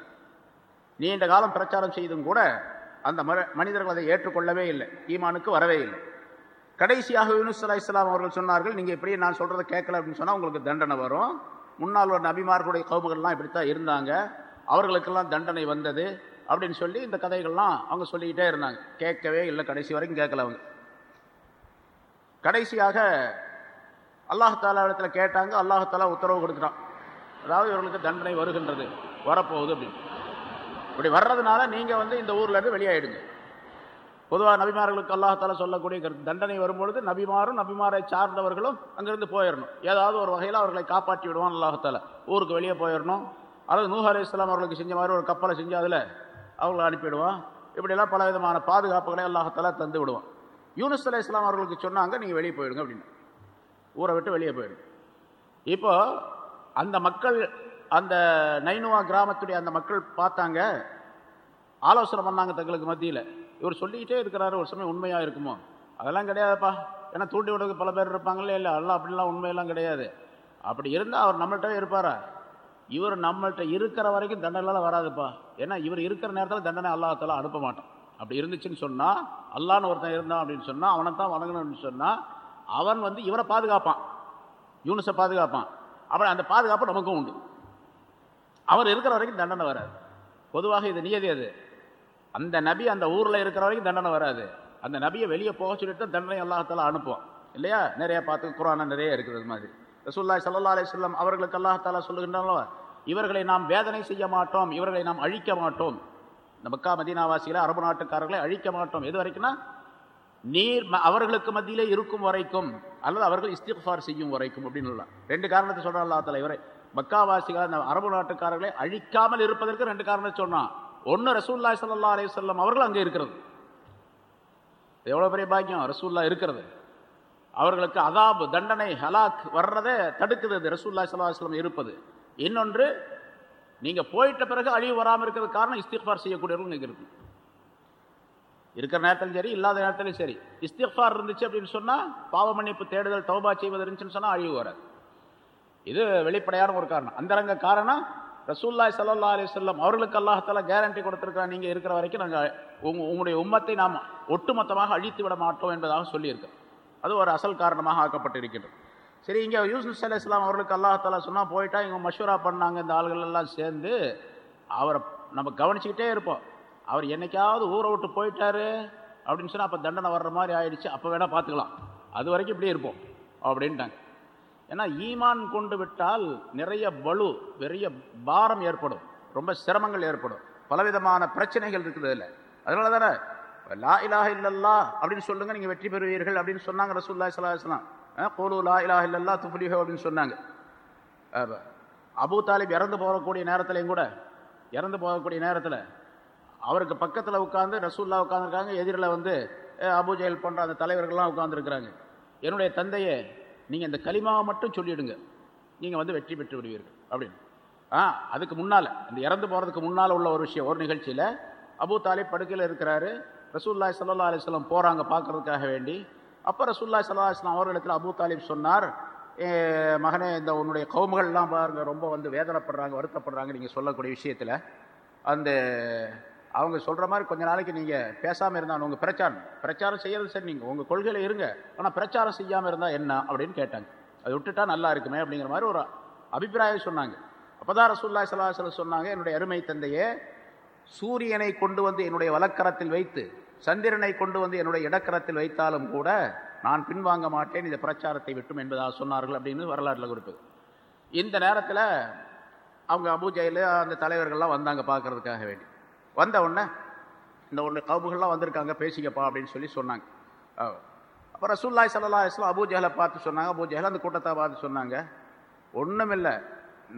நீண்ட காலம் பிரச்சாரம் செய்தும் கூட அந்த மனிதர்கள் அதை ஏற்றுக்கொள்ளவே இல்லை. ஈமானுக்கு வரவே இல்லை. கடைசியாக யூனுஸ் அலா இஸ்லாம் அவர்கள் சொன்னார்கள் நீங்கள் இப்படி நான் சொல்கிறத கேட்கல அப்படின்னு சொன்னால் உங்களுக்கு தண்டனை வரும். முன்னால் ஒரு நபிமார்களுடைய கவுமுகள்லாம் இப்படித்தான் இருந்தாங்க. அவர்களுக்கெல்லாம் தண்டனை வந்தது அப்படின்னு சொல்லி இந்த கதைகள்லாம் அவங்க சொல்லிக்கிட்டே இருந்தாங்க. கேட்கவே இல்லை கடைசி வரைக்கும் கேட்கல அவங்க. கடைசியாக அல்லாஹாலா இடத்துல கேட்டாங்க. அல்லாஹாலா உத்தரவு கொடுத்துட்டான். அதாவது இவர்களுக்கு தண்டனை வருகின்றது. வரப்போகுது அப்படின்னு இப்படி வர்றதுனால நீங்கள் வந்து இந்த ஊர்லேருந்து வெளியாயிடுங்க. பொதுவாக நபிமார்களுக்கு அல்லாஹால சொல்லக்கூடிய கருத்து. தண்டனை வரும்பொழுது நபிமாரும் நபிமாரை சார்ந்தவர்களும் அங்கிருந்து போயிடணும் ஏதாவது ஒரு வகையில் அவர்களை காப்பாற்றி விடுவான் அல்லாஹால ஊருக்கு வெளியே போயிடணும் அல்லது நூஹ் அலி இஸ்லாம் அவர்களுக்கு செஞ்ச மாதிரி ஒரு கப்பலை செஞ்சு அதில் அவங்கள அனுப்பிவிடுவான். இப்படியெல்லாம் பல விதமான பாதுகாப்புகளை அல்லாஹால தந்து விடுவான். யூனிஸ் அலி இஸ்லாம் அவர்களுக்கு சொன்னாங்க நீங்கள் வெளியே போயிடுங்க அப்படின்னு. ஊரை விட்டு வெளியே போயிடுங்க. இப்போது அந்த மக்கள் அந்த நைனுவா கிராமத்துடைய அந்த மக்கள் பார்த்தாங்க. ஆலோசனை பண்ணாங்க தங்களுக்கு மத்தியில். இவர் சொல்லிக்கிட்டே இருக்கிறாரு ஒரு சமயம் உண்மையாக இருக்குமோ? அதெல்லாம் கிடையாதுப்பா. ஏன்னா தூண்டி விடுறதுக்கு பல பேர் இருப்பாங்களே இல்லை அல்ல அப்படிலாம் உண்மையெல்லாம் கிடையாது. அப்படி இருந்தால் அவர் நம்மள்கிட்ட இருப்பாரா? இவர் நம்மள்கிட்ட இருக்கிற வரைக்கும் தண்டனைலாம் வராதுப்பா. ஏன்னா இவர் இருக்கிற நேரத்தில் தண்டனை அல்லாஹால அனுப்ப மாட்டோம் அப்படி இருந்துச்சுன்னு சொன்னால் அல்லான்னு ஒருத்தன் இருந்தான் அப்படின்னு சொன்னால் அவனை தான் வணங்கணும்னு சொன்னால் அவன் வந்து இவரை பாதுகாப்பான். யூனிஸை பாதுகாப்பான். அப்புறம் அந்த பாதுகாப்பு நமக்கும் உண்டு. அவர் இருக்கிற வரைக்கும் தண்டனை வராது. பொதுவாக இது நியதி அது. அந்த நபி அந்த ஊரில் இருக்கிற வரைக்கும் தண்டனை வராது. அந்த நபியை வெளியே போக சொல்லிட்டு தான் தண்டனை அல்லாஹால அனுப்புவோம் இல்லையா? நிறைய பார்த்து குரானா நிறைய இருக்கிறது மாதிரி. ரசூல்லாய் சல்லா அலிஸ்லாம் அவர்களுக்கு அல்லாஹாலா சொல்லுகின்றாலோ இவர்களை நாம் வேதனை செய்ய மாட்டோம் இவர்களை நாம் அழிக்க மாட்டோம். இந்த மக்கா மதீனாவாசிகளை அரபு நாட்டுக்காரர்களை அழிக்க மாட்டோம். எது வரைக்கும்னா நீர் ம- அவர்களுக்கு மத்தியிலே இருக்கும் வரைக்கும் அல்லது அவர்கள் இஸ்திஃபார் செய்யும் வரைக்கும் அப்படின்னு ரெண்டு காரணத்தை சொல்றான் அல்லா தலா இவரை மக்காவாசிகள் அந்த அரபு நாட்டுக்காரர்களை அழிக்காமல் இருப்பதற்கு ரெண்டு காரணத்தை சொன்னான். ஒன்று ரசூல்லா சல்லா அலையம் அவர்கள் அங்கே இருக்கிறது. எவ்வளோ பெரிய பாக்கியம்? ரசூல்லா இருக்கிறது. அவர்களுக்கு அதாபு தண்டனை ஹலாக் வர்றதை தடுக்குது அது ரசூல்லா சல்லா அலுவலம் இருப்பது. இன்னொன்று நீங்க போயிட்ட பிறகு அழிவு வராமல் இருக்கிறது காரணம் இஸ்திஃபார் செய்யக்கூடியவர்கள் இங்கே இருக்கு இருக்கிற நேரத்திலும் சரி இல்லாத நேரத்திலும் சரி. இஸ்திஃபார் இருந்துச்சு அப்படின்னு சொன்னால் பாவ மன்னிப்பு தேடுதல் தௌபா செய்வது இருந்துச்சுன்னு சொன்னால் அழிவு வராது. இது வெளிப்படையான ஒரு காரணம். அந்தரங்க காரணம் ரசூல்லாய் சல்லா அலி சொல்லம் அவர்களுக்கு அல்லாஹால கேரண்டி கொடுத்திருக்கிறார் நீங்கள் இருக்கிற வரைக்கும் நாங்கள் உங்க உங்களுடைய உம்மத்தை நாம் ஒட்டுமொத்தமாக அழித்து விட மாட்டோம் என்பதாக சொல்லியிருக்கோம் அது ஒரு அசல் காரணமாக ஆக்கப்பட்டிருக்கின்றது சரி இங்கே யூசுப் அலி இஸ்லாம் அவர்களுக்கு அல்லாஹாலா சொன்னால் போயிட்டா இவங்க மஷூரா பண்ணாங்க இந்த ஆளுகள் எல்லாம் சேர்ந்து அவரை நம்ம கவனிச்சுக்கிட்டே இருப்போம். அவர் என்னைக்காவது ஊரை விட்டு போயிட்டாரு அப்படின்னு சொன்னால் அப்போ தண்டனை வர்ற மாதிரி ஆயிடுச்சு. அப்போ வேணால் பார்த்துக்கலாம். அது வரைக்கும் இப்படியே இருப்போம். அப்படின்ட்டாங்க. ஏன்னா ஈமான் கொண்டு விட்டால் நிறைய பலு பெரிய பாரம் ஏற்படும். ரொம்ப சிரமங்கள் ஏற்படும். பலவிதமான பிரச்சனைகள் இருக்குது அதில். அதனால தானே லா இலாக இல்லல்லா அப்படின்னு சொல்லுங்க நீங்கள் வெற்றி பெறுவீர்கள் அப்படின்னு சொன்னாங்க ரசூல்லா சலாஹலாம் கோலு லா இலாக இல்லல்லா துஃபுலிஹோ அப்படின்னு சொன்னாங்க. அபு தாலிப் இறந்து போகக்கூடிய நேரத்துலையும் கூட இறந்து போகக்கூடிய நேரத்தில் அவருக்கு பக்கத்தில் உட்காந்து ரசூல்லா உட்காந்துருக்காங்க எதிரில் வந்து அபுஜெயல் போன்ற அந்த தலைவர்கள்லாம் உட்காந்துருக்குறாங்க என்னுடைய தந்தையே நீங்கள் இந்த கலிமாவை மட்டும் சொல்லிவிடுங்க நீங்கள் வந்து வெற்றி பெற்று விடுவீர்கள். அப்படின்னு. ஆ அதுக்கு முன்னால் இந்த இறந்து போகிறதுக்கு முன்னால் உள்ள ஒரு விஷயம் ஒரு நிகழ்ச்சியில் அபு தாலிப் படுக்கையில் இருக்கிறாரு. ரசூல்லாய் சல்லா அலிஸ்லாம் போகிறாங்க பார்க்கறதுக்காக வேண்டி. அப்போ ரசூல்லாய் சல்லா அலிஸ்லாம் அவர்களிடத்தில் அபு தாலிப் சொன்னார் மகனே இந்த உன்னுடைய கவுமுகள்லாம் பாருங்கள் ரொம்ப வந்து வேதனைப்படுறாங்க வருத்தப்படுறாங்க நீங்கள் சொல்லக்கூடிய விஷயத்தில். அந்த அவங்க சொல்கிற மாதிரி கொஞ்ச நாளைக்கு நீங்கள் பேசாமல் இருந்தால் உங்கள் பிரச்சாரம். பிரச்சாரம் செய்யறது சரி நீங்கள் உங்கள் கொள்கையில் இருங்க. ஆனால் பிரச்சாரம் செய்யாமல் இருந்தால் என்ன அப்படின்னு கேட்டாங்க. அதை விட்டுட்டா நல்லா இருக்குமே அப்படிங்கிற மாதிரி ஒரு அபிப்பிராயம் சொன்னாங்க. அப்பதான் ரசூல்லா சலாஹல சொன்னாங்க என்னுடைய அருமை தந்தையே சூரியனை கொண்டு வந்து என்னுடைய வலக்கரத்தில் வைத்து சந்திரனை கொண்டு வந்து என்னுடைய இடக்கரத்தில் வைத்தாலும் கூட நான் பின்வாங்க மாட்டேன் இந்த பிரச்சாரத்தை விட்டும் என்பதாக சொன்னார்கள் அப்படின்னு வரலாற்றில் குறிப்பது இந்த நேரத்தில் அவங்க அபூஜையில் அந்த தலைவர்கள்லாம் வந்தாங்க பார்க்கறதுக்காக வேண்டி. வந்த உடனே இந்த ஒன்று கவுபுகள்லாம் வந்திருக்காங்க பேசிக்கப்பா அப்படின்னு சொல்லி சொன்னாங்க. அப்போ ரசூல்லாய் சல்லா இஸ்லாம் அபூஜஹலை பார்த்து சொன்னாங்க. அபூஜஹல் அந்த கூட்டத்தை பார்த்து சொன்னாங்க. ஒன்றுமில்லை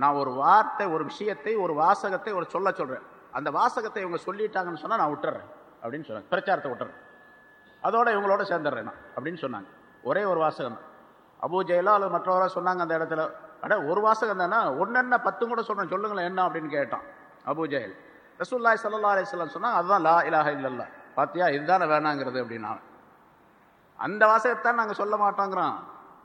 நான் ஒரு வார்த்தை ஒரு விஷயத்தை ஒரு வாசகத்தை ஒரு சொல்ல சொல்கிறேன் அந்த வாசகத்தை இவங்க சொல்லிட்டாங்கன்னு சொன்னால் நான் விட்டுறேன் அப்படின்னு சொன்னாங்க. பிரச்சாரத்தை விட்டுறேன். அதோட இவங்களோட சேர்ந்துடுறேன் நான் அப்படின்னு சொன்னாங்க. ஒரே ஒரு வாசகம். தான் அபூ ஜெயலா அல்லது மற்றவராக சொன்னாங்க அந்த இடத்துல. அட ஒரு வாசகம் தானே? ஒன்னென்ன பத்தும் கூட சொல்கிறேன் சொல்லுங்களேன் என்ன அப்படின்னு கேட்டான். அபூ ஜெயல் ரசூல்லாய் சல்லா அலிஸ்லாம் சொன்னால் அதுதான் லா இலாக இல்லல்லா பார்த்தியா இதுதானே வேணாங்கிறது அப்படின்னா. அந்த வாசகத்தான் நாங்கள் சொல்ல மாட்டோங்கிறோம்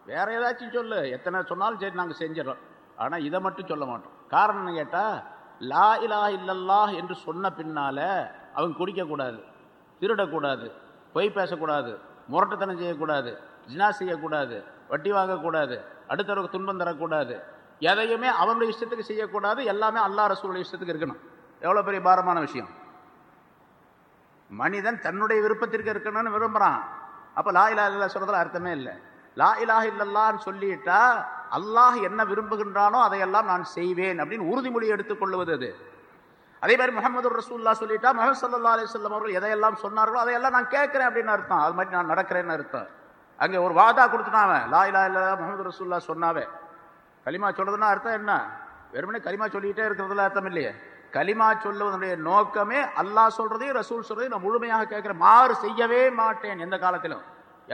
வேற ஏதாச்சும் சொல்லு. எத்தனை சொன்னாலும் சரி நாங்கள் செஞ்சிடறோம். ஆனால் இதை மட்டும் சொல்ல மாட்டோம். காரணம் கேட்டால் லா இலா இல்லல்லாஹ் என்று சொன்ன பின்னால் அவங்க குடிக்கக்கூடாது திருடக்கூடாது பொய் பேசக்கூடாது முரட்டுத்தனம் செய்யக்கூடாது ஜினா செய்யக்கூடாது வட்டி வாங்கக்கூடாது அடுத்தவருக்கு துன்பம் தரக்கூடாது எதையுமே அவனுடைய இஷ்டத்துக்கு செய்யக்கூடாது எல்லாமே அல்லா ரசூலுடைய இஷ்டத்துக்கு இருக்கணும். எவ்வளோ பெரிய பாரமான விஷயம்? மனிதன் தன்னுடைய விருப்பத்திற்கு இருக்கணும்னு விரும்புகிறான் அப்போ லா இலா இல்லா சொல்கிறதுல அர்த்தமே இல்லை. லா இலாஹ் இல்லல்லான்னு சொல்லிட்டா அல்லாஹ் என்ன விரும்புகின்றானோ அதையெல்லாம் நான் செய்வேன் அப்படின்னு உறுதிமொழி எடுத்துக்கொள்வது அது. அதே மாதிரி முகமது ரசூல்லா சொல்லிட்டா முகமது சல்லா அலிஸ்லாம் அவர்கள் எதையெல்லாம் சொன்னார்களோ அதையெல்லாம் நான் கேட்குறேன் அப்படின்னு அர்த்தம். அது மாதிரி நான் நடக்கிறேன்னு அர்த்தம். அங்கே ஒரு வாதா கொடுத்துட்டான் லா இலா இல்லா முகமது ரசூல்லா சொன்னாவே. கலிமா சொல்கிறதுனா அர்த்தம் என்ன? வெறுமனே கலிமா சொல்லிக்கிட்டே இருக்கிறதுல அர்த்தம் இல்லையே. கலிமா சொல்லுவதனுடைய நோக்கமே அல்லாஹ் சொல்றதையும் ரசூல் சொல்றதையும் நான் முழுமையாக கேட்கிற மாறு செய்யவே மாட்டேன் எந்த காலத்திலும்.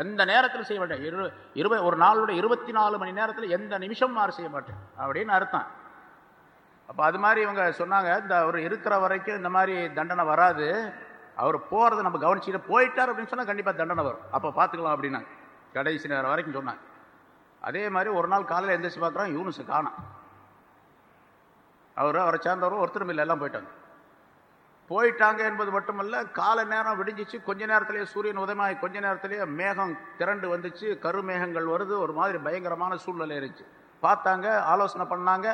எந்த நேரத்தில் செய்ய மாட்டேன். இரு இருபது ஒரு நாளுடைய இருபத்தி நாலு மணி நேரத்தில் எந்த நிமிஷம் மாறு செய்ய மாட்டேன் அப்படின்னு அர்த்தம். அப்போ அது மாதிரி இவங்க சொன்னாங்க இந்த அவர் இருக்கிற வரைக்கும் இந்த மாதிரி தண்டனை வராது. அவர் போகிறத நம்ம கவனிச்சுட்டு போயிட்டார் அப்படின்னு சொன்னால் கண்டிப்பாக தண்டனை வரும். அப்போ பார்த்துக்கலாம் அப்படின்னாங்க. கடைசி நேரம் வரைக்கும் சொன்னாங்க. அதே மாதிரி ஒரு நாள் காலையில் எந்திரிச்சு பார்க்குறான் யூனுஸை காணும். அவர் அவரை சேர்ந்தவரும் ஒருத்தரும் இல்லை எல்லாம் போயிட்டாங்க. போயிட்டாங்க என்பது மட்டுமல்ல காலை நேரம் விடிஞ்சிச்சு கொஞ்ச நேரத்திலேயே சூரியன் உதயமாகி கொஞ்ச நேரத்திலேயே மேகம் திரண்டு வந்துச்சு கருமேகங்கள் வருது ஒரு மாதிரி பயங்கரமான சூழ்நிலை இருந்துச்சு. பார்த்தாங்க ஆலோசனை பண்ணாங்க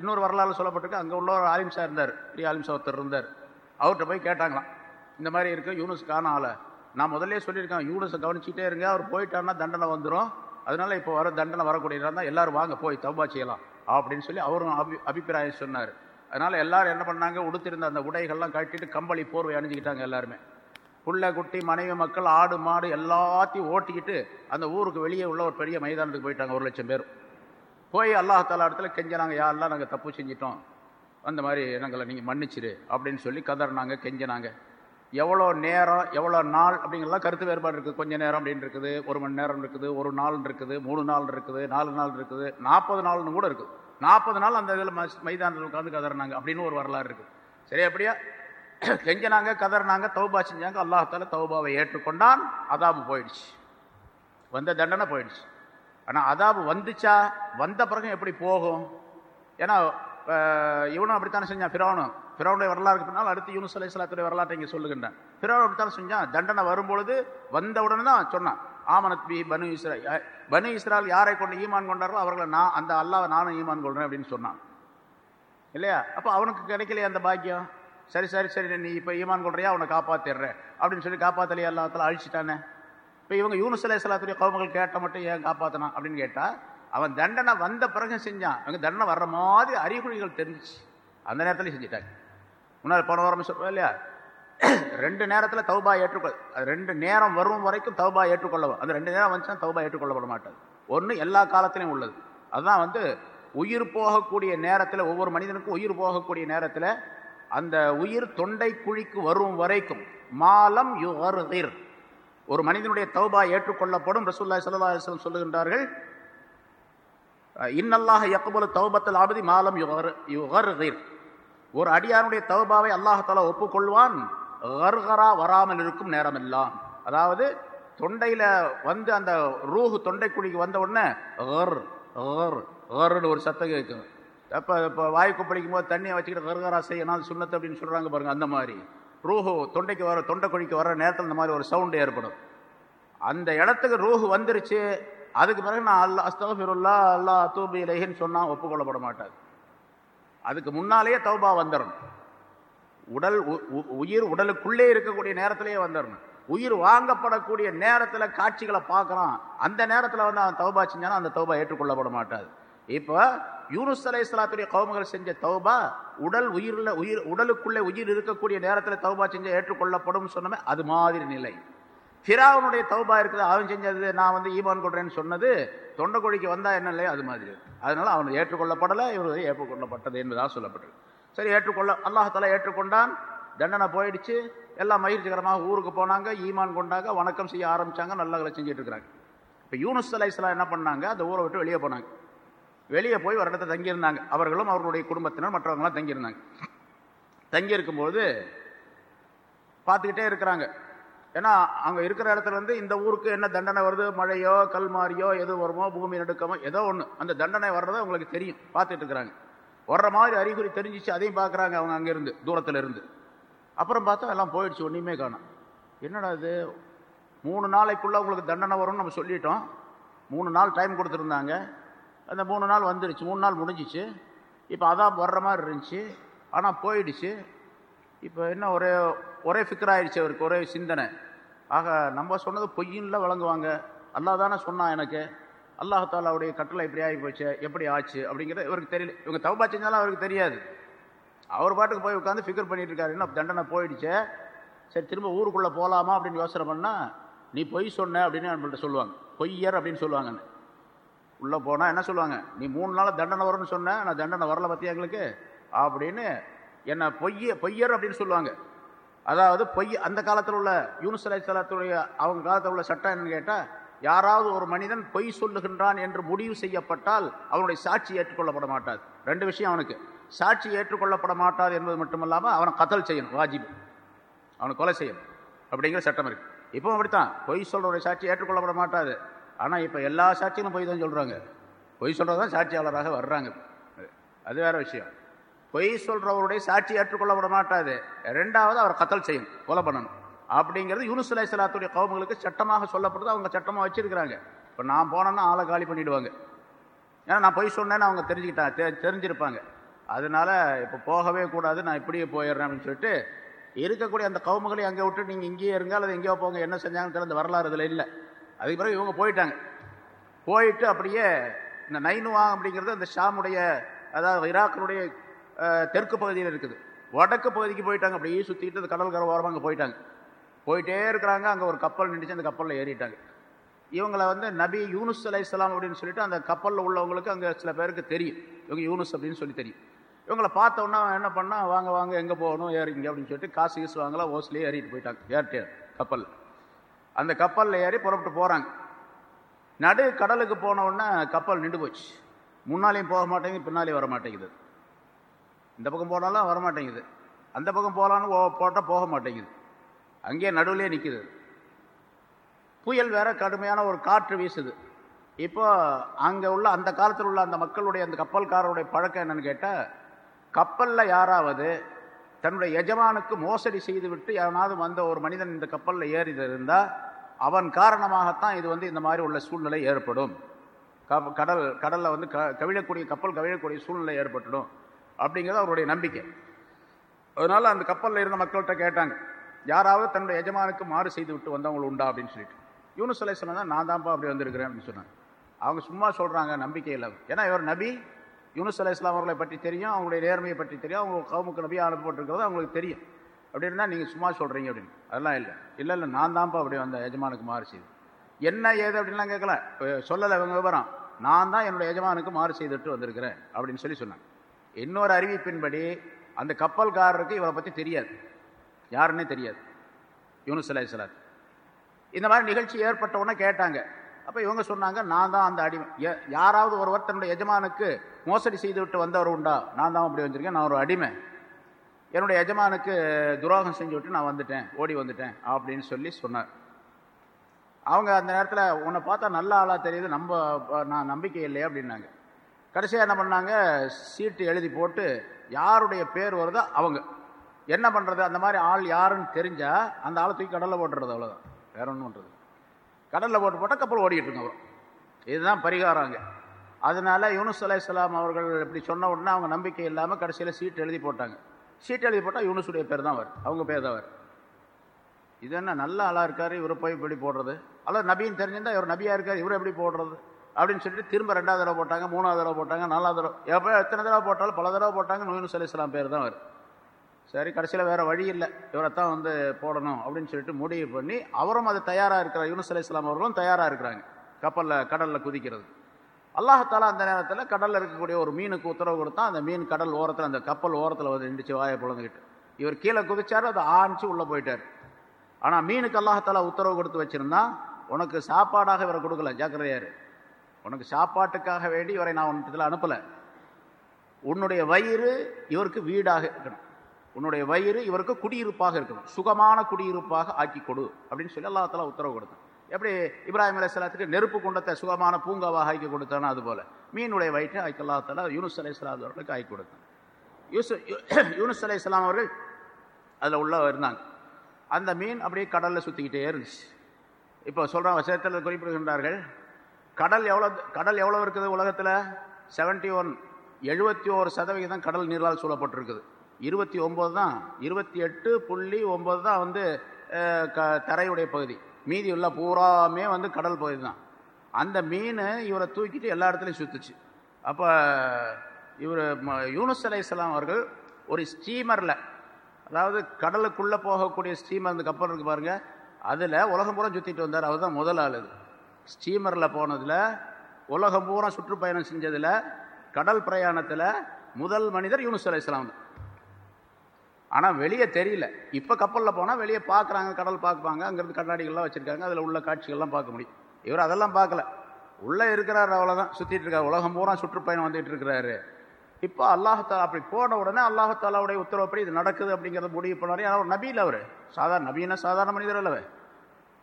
இன்னொரு வரலாறு சொல்லப்பட்டிருக்கு அங்கே உள்ள ஒரு ஆலிம்சா இருந்தார் பெரிய ஆலிம்சா ஒருத்தர் இருந்தார். அவர்கிட்ட போய் கேட்டாங்களாம் இந்த மாதிரி இருக்குது யூனுஸ் காண ஆளை. நான் முதல்ல சொல்லியிருக்கேன் யூனுஸை கவனிச்சிட்டே இருங்க அவர் போயிட்டாருன்னா தண்டனை வந்துடும் அதனால இப்போ வர தண்டனை வரக்கூடியதா இருந்தால் எல்லாரும் வாங்க போய் தௌபா செய்யலாம். அப்படின்னு சொல்லி அவரும் அபி அபிப்பிராயம் சொன்னார். அதனால் எல்லோரும் என்ன பண்ணாங்க? உடுத்திருந்த அந்த உடைகள்லாம் கட்டிட்டு கம்பளி போர்வை அணிஞ்சிக்கிட்டாங்க எல்லாருமே. புள்ள குட்டி மனைவி மக்கள் ஆடு மாடு எல்லாத்தையும் ஓட்டிக்கிட்டு அந்த ஊருக்கு வெளியே உள்ள ஒரு பெரிய மைதானத்துக்கு போயிட்டாங்க ஒரு லட்சம் பேர் போய் அல்லாஹால இடத்துல கெஞ்சினாங்க யாரெல்லாம் நாங்கள் தப்பு செஞ்சிட்டோம். அந்த மாதிரி எங்களை நீங்கள் மன்னிச்சிரு. அப்படின்னு சொல்லி கதறினாங்க கெஞ்சினாங்க. எவ்வளோ நேரம் எவ்வளோ நாள் அப்படிங்கலாம் கருத்து வேறுபாடு இருக்குது. கொஞ்ச நேரம் அப்படின்னு இருக்குது ஒரு மணி நேரம் இருக்குது ஒரு நாள் இருக்குது மூணு நாள் இருக்குது நாலு நாள் இருக்குது நாற்பது நாள்னு கூட இருக்குது. நாற்பது நாள் அந்த இதில் மைதானத்தில் உட்காந்து கதறினாங்க அப்படின்னு ஒரு வரலாறு இருக்குது. சரி அப்படியா கெஞ்சினாங்க கதறினாங்க தௌபா செஞ்சாங்க. அல்லாஹால தௌபாவை ஏற்றுக்கொண்டான். அதாபு போயிடுச்சு. வந்த தண்டனை போயிடுச்சு. ஆனால் அதாபு வந்துச்சா? வந்த பிறகு எப்படி போகும்? ஏன்னா இவனும் அப்படித்தானே செஞ்சான்? ஃபிரௌனும். ஃபிரௌனுடைய வரலாறுக்கு பின்னால் அடுத்து யூனுஸ் அலை சலாத்துடைய வரலாற்றை இங்கே சொல்லுகின்றான். ஃபிரௌன் அப்படித்தானே செஞ்சான்? தண்டனை வரும்பொழுது வந்தவுடனே தான் சொன்னான் ஆமனத் பி பனு இஸ்ரா பனு இஸ்ரால் யாரை கொண்டு ஈமான் கொண்டாரோ அவர்களை நான் அந்த அல்லாஹ் நானும் ஈமான் கொள்கிறேன் அப்படின்னு சொன்னான். இல்லையா? அப்போ அவனுக்கு கிடைக்கலையே அந்த பாக்கியம்? சரி சரி சரி நீ இப்போ ஈமான் கொள்றியா? அவனை காப்பாற்றிடுறேன் அப்படின்னு சொல்லி காப்பாற்றலையே எல்லாத்துல அழிச்சிட்டானே. இப்போ இவங்க யூனுஸ் அலை சலாத்துடைய கவுமகள் கேட்ட மட்டும் ஏன் காப்பாற்றணும் அப்படின்னு கேட்டால் அவன் தண்டனை வந்த பிறகு செஞ்சான். அவங்க தண்டனை வர்ற மாதிரி அறிகுறிகள் தெரிஞ்சுச்சு. அந்த நேரத்துல செஞ்சிட்டாங்க. முன்னால் போன வாரம் சொல்றோம் இல்லையா? ரெண்டு நேரத்தில் தௌபா ஏற்றுக்கொள். அது ரெண்டு நேரம் வரும் வரைக்கும் தௌபா ஏற்றுக்கொள்ளவும். அந்த ரெண்டு நேரம் வந்துச்சுன்னா தௌபா ஏற்றுக்கொள்ளப்பட மாட்டாது. ஒன்று எல்லா காலத்திலையும் உள்ளது. அதுதான் வந்து உயிர் போகக்கூடிய நேரத்தில் ஒவ்வொரு மனிதனுக்கும் உயிர் போகக்கூடிய நேரத்தில் அந்த உயிர் தொண்டை குழிக்கு வரும் வரைக்கும் மாலம் யுகர் ஒரு மனிதனுடைய தௌபா ஏற்றுக்கொள்ளப்படும். ரசூல்லா சல்லா சொல்லுகின்றார்கள் இன்னல்லாக யக்பலு தௌபத்தில் ஆபதி மாலம் யுகர் யுகர் ஒரு அடியானுடைய தௌபாவை அல்லாஹாலா ஒப்புக்கொள்வான் ஹர்ஹரா வராமல் இருக்கும் நேரமெல்லாம். அதாவது தொண்டையில் வந்து அந்த ரூஹு தொண்டைக்குழிக்கு வந்த உடனே ஹர் ஒரு சத்தம் கேட்கும். அப்போ இப்போ வாய் கொப்பளிக்கும் போது தண்ணியை வச்சுக்கிட்டு ஹர்ஹரா செய்யணும் சுண்ணத்து அப்படின்னு சொல்கிறாங்க பாருங்கள் அந்த மாதிரி. ரூஹு தொண்டைக்கு வர தொண்டை குழிக்கு வர நேரத்தில் இந்த மாதிரி ஒரு சவுண்டு ஏற்படும். அந்த இடத்துக்கு ரூஹு வந்துருச்சு அதுக்கு பிறகு நான் அல்லா அஸ்தகஃபிருல்லா அல்லா அத்தூபி இலைஹின்னு சொன்னால் ஒப்புக்கொள்ளப்பட மாட்டாது அதுக்கு முன்னாலேயே தௌபா வந்துடணும் உடல் உ- உ- உயிர் உடலுக்குள்ளே இருக்கக்கூடிய நேரத்திலேயே வந்துடணும் உயிர் வாங்கப்படக்கூடிய நேரத்தில் காட்சிகளை பார்க்குறான். அந்த நேரத்தில் வந்து அவன் தௌபா செஞ்சானா அந்த தௌபா ஏற்றுக்கொள்ளப்பட மாட்டாது. இப்போ யூனுஸ் அலை இஸ்லாத்துடைய கவுமகள் செஞ்ச தௌபா உடல் உயிரில் உயிர் உடலுக்குள்ளே உயிர் இருக்கக்கூடிய நேரத்தில் தௌபா செஞ்ச ஏற்றுக்கொள்ளப்படும் சொன்னமே அது மாதிரி நிலை. ஃபிராவனுடைய தௌபா இருக்குது அவன் செஞ்சது நான் வந்து ஈமான் கொள்றேன்னு சொன்னது தொண்டைக்குழிக்கு வந்தால் என்ன இல்லையோ அது மாதிரி அதனால் அவன் ஏற்றுக்கொள்ளப்படலை இவர் ஏற்றுக்கொள்ளப்பட்டது என்பதாக சொல்லப்பட்டது. சரி ஏற்றுக்கொள்ள அல்லாஹால ஏற்றுக்கொண்டான். தண்டனை போயிடுச்சு. எல்லாம் மகிழ்ச்சிகரமாக ஊருக்கு போனாங்க ஈமான் கொண்டாங்க வணக்கம் செய்ய ஆரம்பிச்சாங்க நல்லகளை செஞ்சுட்டு இருக்கிறாங்க. இப்போ யூனுஸ் அலைஸ்லாம் என்ன பண்ணாங்க? அந்த ஊரை விட்டு வெளியே போனாங்க. வெளியே போய் ஒரு இடத்துல தங்கியிருந்தாங்க. அவர்களும் அவர்களுடைய குடும்பத்தினர் மற்றவங்களாம் தங்கியிருந்தாங்க. தங்கியிருக்கும்போது பார்த்துக்கிட்டே இருக்கிறாங்க. ஏன்னா அங்கே இருக்கிற இடத்துல இருந்து இந்த ஊருக்கு என்ன தண்டனை வருது? மழையோ கல் மாறியோ எது வருமோ பூமி நடுக்கமோ ஏதோ ஒன்று அந்த தண்டனை வர்றதை உங்களுக்கு தெரியும். பார்த்துட்டு இருக்கிறாங்க. வர்ற மாதிரி அறிகுறி தெரிஞ்சிச்சு அதையும் பார்க்குறாங்க அவங்க அங்கேருந்து தூரத்தில் இருந்து. அப்புறம் பார்த்தா எல்லாம் போயிடுச்சு ஒன்றுமே காணும் என்னடா இது? மூணு நாளைக்குள்ளே உங்களுக்கு தண்டனை வரும்னு நம்ம சொல்லிட்டோம். மூணு நாள் டைம் கொடுத்துருந்தாங்க. அந்த மூணு நாள் வந்துடுச்சு மூணு நாள் முடிஞ்சிச்சு. இப்போ அதான் வர்ற மாதிரி இருந்துச்சு. ஆனால் போயிடுச்சு. இப்போ என்ன ஒரே ஒரே ஃபிக்கர் ஆயிடுச்சு அவருக்கு ஒரே சிந்தனை. ஆக நம்ம சொன்னது பொய்யின்ல வழங்குவாங்க. அல்லாஹ் தானே சொன்னான் எனக்கு. அல்லாஹாலாவுடைய கட்டளை இப்படி ஆகி போச்சு எப்படி ஆச்சு அப்படிங்கிறது இவருக்கு தெரியல. இவங்க தவப்பா செஞ்சாலும் அவருக்கு தெரியாது. அவர் பாட்டுக்கு போய் உட்காந்து ஃபிக்கர் பண்ணிட்டு இருக்காரு. என்ன தண்டனை போயிடுச்சே? சரி திரும்ப ஊருக்குள்ளே போகலாமா அப்படின்னு யோசனை பண்ணால் நீ பொய் சொன்ன அப்படின்னு நம்மள்கிட்ட சொல்லுவாங்க. பொய்யர் அப்படின்னு சொல்லுவாங்கன்னு. உள்ளே போனால் என்ன சொல்லுவாங்க? நீ மூணு நாள் தண்டனை வரும்னு சொன்ன நான் தண்டனை வரல பற்றி எங்களுக்கு? அப்படின்னு என்ன பொய்ய பொய்யர் அப்படின்னு சொல்லுவாங்க. அதாவது பொய் அந்த காலத்தில் உள்ள யூனுஸ் அலைஹிஸ்ஸலாத்துடைய அவங்க காலத்தில் உள்ள சட்டம் என்னன்னு கேட்டால் யாராவது ஒரு மனிதன் பொய் சொல்லுகின்றான் என்று முடிவு செய்யப்பட்டால் அவனுடைய சாட்சி ஏற்றுக்கொள்ளப்பட மாட்டாது. ரெண்டு விஷயம் அவனுக்கு. சாட்சி ஏற்றுக்கொள்ளப்பட மாட்டாது என்பது மட்டுமல்லாமல் அவனை கத்தல் செய்யணும் வாஜிபு. அவனை கொலை செய்யணும். அப்படிங்கிற சட்டம் இருக்கு. இப்போ அப்படித்தான். பொய் சொல்கிறவருடைய சாட்சி ஏற்றுக்கொள்ளப்பட மாட்டாது. ஆனால் இப்போ எல்லா சாட்சிகளும் பொய் தான் சொல்கிறாங்க பொய் சொல்கிறது தான் சாட்சியாளராக வர்றாங்க. அது வேறு விஷயம். பொய் சொல்கிறவருடைய சாட்சி ஏற்றுக்கொள்ள விட மாட்டாது ரெண்டாவது அவர் கத்தல் செய்யும் கொலை பண்ணணும். அப்படிங்கிறது யூனுஸ் அலை சலாத்துடைய சட்டமாக சொல்லப்படுது அவங்க சட்டமாக வச்சிருக்கிறாங்க. இப்போ நான் போனேன்னா ஆளை காலி பண்ணிடுவாங்க. ஏன்னா நான் பொய் சொன்னேன்னு அவங்க தெரிஞ்சுக்கிட்டாங்க தெ தெரிஞ்சிருப்பாங்க. அதனால இப்போ போகவே கூடாது நான் இப்படியே போயிடுறேன் அப்படின்னு சொல்லிட்டு இருக்கக்கூடிய அந்த கவுமுகளை அங்கே விட்டு நீங்கள் இங்கேயே இருங்க அல்லது எங்கேயோ போங்க என்ன செஞ்சாங்கன்னு தெரிந்த வரலாறு இதில் இல்லை. அதுக்கு பிறகு இவங்க போயிட்டாங்க. போயிட்டு அப்படியே இந்த நைனுவா அப்படிங்கிறது அந்த ஷாமுடைய அதாவது ஈராக்கினுடைய தெற்கு பகுதியில் இருக்குது. வடக்கு பகுதிக்கு போயிட்டாங்க. அப்படியே சுற்றிட்டு அந்த கடல் கரை ஓரமாக அங்கே போயிட்டாங்க. போயிட்டே இருக்கிறாங்க. அங்கே ஒரு கப்பல் நின்றுச்சு அந்த கப்பலில் ஏறிட்டாங்க. இவங்களை வந்து நபி யூனுஸ் அலைஹிஸ்ஸலாம் அப்படின்னு சொல்லிட்டு அந்த கப்பலில் உள்ளவங்களுக்கு அங்கே சில பேருக்கு தெரியும். இவங்க யூனுஸ் அப்படின்னு சொல்லி தெரியும். இவங்களை பார்த்தோன்னா அவன் என்ன பண்ணா வாங்க வாங்க எங்கே போகணும்? ஏறிங்க. அப்படின்னு சொல்லிட்டு காசு கீசு வாங்கலாம் ஓஸ்லேயே ஏறிட்டு போயிட்டாங்க. ஏறிட்டு கப்பல் அந்த கப்பலில் ஏறி புறப்பட்டு போகிறாங்க நடு கடலுக்கு போனவுடனே கப்பல் நின்று போச்சு முன்னாலேயும் போக மாட்டேங்குது பின்னாலேயும் வர மாட்டேங்குது. இந்த பக்கம் போனாலும் வர மாட்டேங்குது அந்த பக்கம் போகலான்னு போட்டால் போக மாட்டேங்குது. அங்கேயே நடுவிலே நிற்குது புயல் வேற கடுமையான ஒரு காற்று வீசுது. இப்போ அங்கே உள்ள அந்த காலத்தில் உள்ள அந்த மக்களுடைய அந்த கப்பல்காரருடைய பழக்கம் என்னன்னு கேட்டால் கப்பலில் யாராவது தன்னுடைய எஜமானுக்கு மோசடி செய்துவிட்டு யாராவது வந்த ஒரு மனிதன் இந்த கப்பலில் ஏறி இருந்தால் அவன் காரணமாகத்தான் இது வந்து இந்த மாதிரி உள்ள சூழ்நிலை ஏற்படும். கடல் கடலில் வந்து க கவிழக்கூடிய கப்பல் கவிழக்கூடிய சூழ்நிலை ஏற்பட்டுடும். அப்படிங்கிறது அவருடைய நம்பிக்கை. அதனால அந்த கப்பலில் இருந்த மக்கள்கிட்ட கேட்டாங்க யாராவது தன்னுடைய எஜமானுக்கு மாறு செய்து விட்டு வந்தவங்க உண்டா? அப்படின்னு சொல்லிட்டு. யூனுஸ் அலைஹிஸ்ஸலாம் தான் நான் தான்ப்பா அப்படி வந்திருக்கிறேன் அப்படின்னு சொன்னாங்க. அவங்க சும்மா சொல்கிறாங்க நம்பிக்கை இல்லை. ஏன்னா இவர் நபி யூனுஸ் இஸ்லாம் அவர்களை பற்றி தெரியும் அவங்களுடைய நேர்மையை பற்றி தெரியும் அவங்க கவுமுக்கு நபி அனுப்பப்பட்டிருக்கிறது அவங்களுக்கு தெரியும். அப்படி இருந்தால் நீங்கள் சும்மா சொல்கிறீங்க அப்படின்னு. அதெல்லாம் இல்லை. இல்லை இல்லை நான் தான்ப்பா அப்படி வந்த எஜமானுக்கு மாறு செய்து. என்ன ஏது அப்படின்லாம் கேட்கல சொல்லலை இவங்க விவரம். நான் தான் என்னுடைய எஜமானுக்கு மாறு செய்துட்டு வந்திருக்கிறேன் அப்படின்னு சொல்லி சொன்னாங்க. இன்னொரு அறிவிப்பின்படி அந்த கப்பல்காரருக்கு இவரை பற்றி தெரியாது. யாருன்னே தெரியாது. யூனுஸ் சலாத் இந்த மாதிரி நிகழ்ச்சி ஏற்பட்டவுடனே கேட்டாங்க. அப்போ இவங்க சொன்னாங்க நான் தான் அந்த அடிமை யாராவது ஒருவர் தன்னுடைய எஜமானுக்கு மோசடி செய்து விட்டு வந்தவர் உண்டா? நான் தான் அப்படி வந்திருக்கேன் நான் ஒரு அடிமை. என்னுடைய எஜமானுக்கு துரோகம் செஞ்சு விட்டு நான் வந்துட்டேன் ஓடி வந்துட்டேன் அப்படின்னு சொல்லி சொன்னார். அவங்க அந்த நேரத்தில் உன்னை பார்த்தா நல்ல ஆளாக தெரியுது நம்ம நான் நம்பிக்கை இல்லையே? அப்படின்னாங்க. கடைசியாக என்ன பண்ணாங்க? சீட்டு எழுதி போட்டு யாருடைய பேர் வருதோ அவங்க. என்ன பண்ணுறது அந்த மாதிரி ஆள் யாருன்னு தெரிஞ்சால் அந்த ஆளை தூக்கி கடலில் போட்டுறது அவ்வளோதான் வேற ஒன்றும் பண்ணுறது கடலில் போட்டு போட்டால் கப்பல் ஓடிக்கிட்டு இருக்கும் அப்புறம் இதுதான் பரிகாரம் அங்கே. அதனால யூனுஸ் அலைஹிஸ்ஸலாம் அவர்கள் இப்படி சொன்ன உடனே அவங்க நம்பிக்கை இல்லாமல் கடைசியில் சீட்டு எழுதி போட்டாங்க. சீட்டு எழுதி போட்டால் யூனுஸுடைய பேர் தான் அவர் அவங்க பேர் தான் அவர் இது என்ன நல்ல ஆளாக இருக்கார்? இவரை போய் இப்படி போடுறது. அல்லது நபின்னு தெரிஞ்சிருந்தால் இவர் நபியாக இருக்கார்? இவரை எப்படி போடுறது? அப்படின்னு சொல்லிட்டு திரும்ப ரெண்டாவது தடவை போட்டாங்க மூணாவது தடவை போட்டாங்க நாலாவது தடவை. எப்போ எத்தனை தடவை போட்டாலும் பல தடவை போட்டாங்க நோயின் அலைஹிஸ்ஸலாம் பேர் தான் வரும் சரி கடைசியில் வேறு வழி இல்லை. இவரை தான் வந்து போடணும் அப்படின்னு சொல்லிட்டு முடிவு பண்ணி அவரும் அது தயாராக இருக்கிறார். அலி இஸ்லாம் அவர்களும் தயாராக இருக்கிறாங்க கப்பலில் கடலில் குதிக்கிறது. அல்லாஹாலா அந்த நேரத்தில் கடலில் இருக்கக்கூடிய ஒரு மீனுக்கு உத்தரவு கொடுத்தா அந்த மீன் கடல் ஓரத்தில் அந்த கப்பல் ஓரத்தில் வந்து நின்றுச்சு வாயை பிளந்துக்கிட்டு இவர் கீழே குதிச்சார் அதை ஆணிச்சு உள்ளே போயிட்டார். ஆனால் மீனுக்கு அல்லாஹாலா உத்தரவு கொடுத்து வச்சிருந்தா உனக்கு சாப்பாடாக இவரை கொடுக்கல ஜாக்கிரதையாரு உனக்கு சாப்பாட்டுக்காக வேண்டி இவரை நான் உன்னிடத்தில் அனுப்பலை. உன்னுடைய வயிறு இவருக்கு வீடாக இருக்கணும். உன்னுடைய வயிறு இவருக்கு குடியிருப்பாக இருக்கணும். சுகமான குடியிருப்பாக ஆக்கி கொடு அப்படின்னு சொல்லி அல்லா தலா உத்தரவு கொடுத்தான். எப்படி? இப்ராஹிம் அலையாத்துக்கு நெருப்பு குண்டத்தை சுகமான பூங்காவாக ஆக்கி கொடுத்தானோ அதுபோல் மீனுடைய வயிற்றை ஆக்கி அல்லா தலா யூனுஸ் அலை அவர்களுக்கு ஆக்கி கொடுத்தான். யூசு யூனுஸ் அலை அவர்கள் அதில் உள்ள இருந்தாங்க. அந்த மீன் அப்படியே கடலில் சுற்றிக்கிட்டே இருந்துச்சு. இப்போ சொல்கிறான் வசத்தில் குறிப்பிடுகின்றார்கள் கடல் எவ்வளோ கடல் எவ்வளோ இருக்குது உலகத்தில்? செவன்ட்டி ஒன் எழுபத்தி ஓரு சதவிகிதம் கடல் நீரால் சூழப்பட்டிருக்குது. இருபத்தி ஒம்பது தான் இருபத்தி எட்டு புள்ளி ஒம்பது தான் வந்து க தரையுடைய பகுதி. மீதி உள்ள பூராமே வந்து கடல் பகுதி தான். அந்த மீன் இவரை தூக்கிட்டு எல்லா இடத்துலையும் சுத்துச்சு. அப்போ இவர் யூனுஸ் இஸ்லாம் அவர்கள் ஒரு ஸ்டீமரில் அதாவது கடலுக்குள்ளே போகக்கூடிய ஸ்டீமர் அந்த கப்பல் இருக்கு பாருங்கள் அதில் உலகம் பூரா சுற்றிட்டு வந்தார். அவர் தான் முதல் ஆள் அது ஸ்டீமரில் போனதில் உலகம் பூரா சுற்றுப்பயணம் செஞ்சதில் கடல் பிரயாணத்தில் முதல் மனிதர் யூனுஸ் அலைஹிஸ்ஸலாம் தான் ஆனால் வெளியே தெரியல. இப்போ கப்பலில் போனால் வெளியே பார்க்குறாங்க கடல் பார்ப்பாங்க அங்கேருந்து கண்ணாடிகள்லாம் வச்சுருக்காங்க அதில் உள்ள காட்சிகள்லாம் பார்க்க முடியும். இவர் அதெல்லாம் பார்க்கல. உள்ளே இருக்கிறார் அவ்வளோதான் சுற்றிட்டு இருக்கார். உலகம் பூரா சுற்றுப்பயணம் வந்துட்டு இருக்கிறாரு. இப்போ அல்லாஹாலா அப்படி போன உடனே அல்லாஹாலாவுடைய உத்தரவுப்படி இது நடக்குது அப்படிங்கிறத முடிவு பண்ணாரு. ஏன்னா ஒரு நபியில் அவர். சாதாரண நபீன சாதாரண மனிதர் அல்லவே.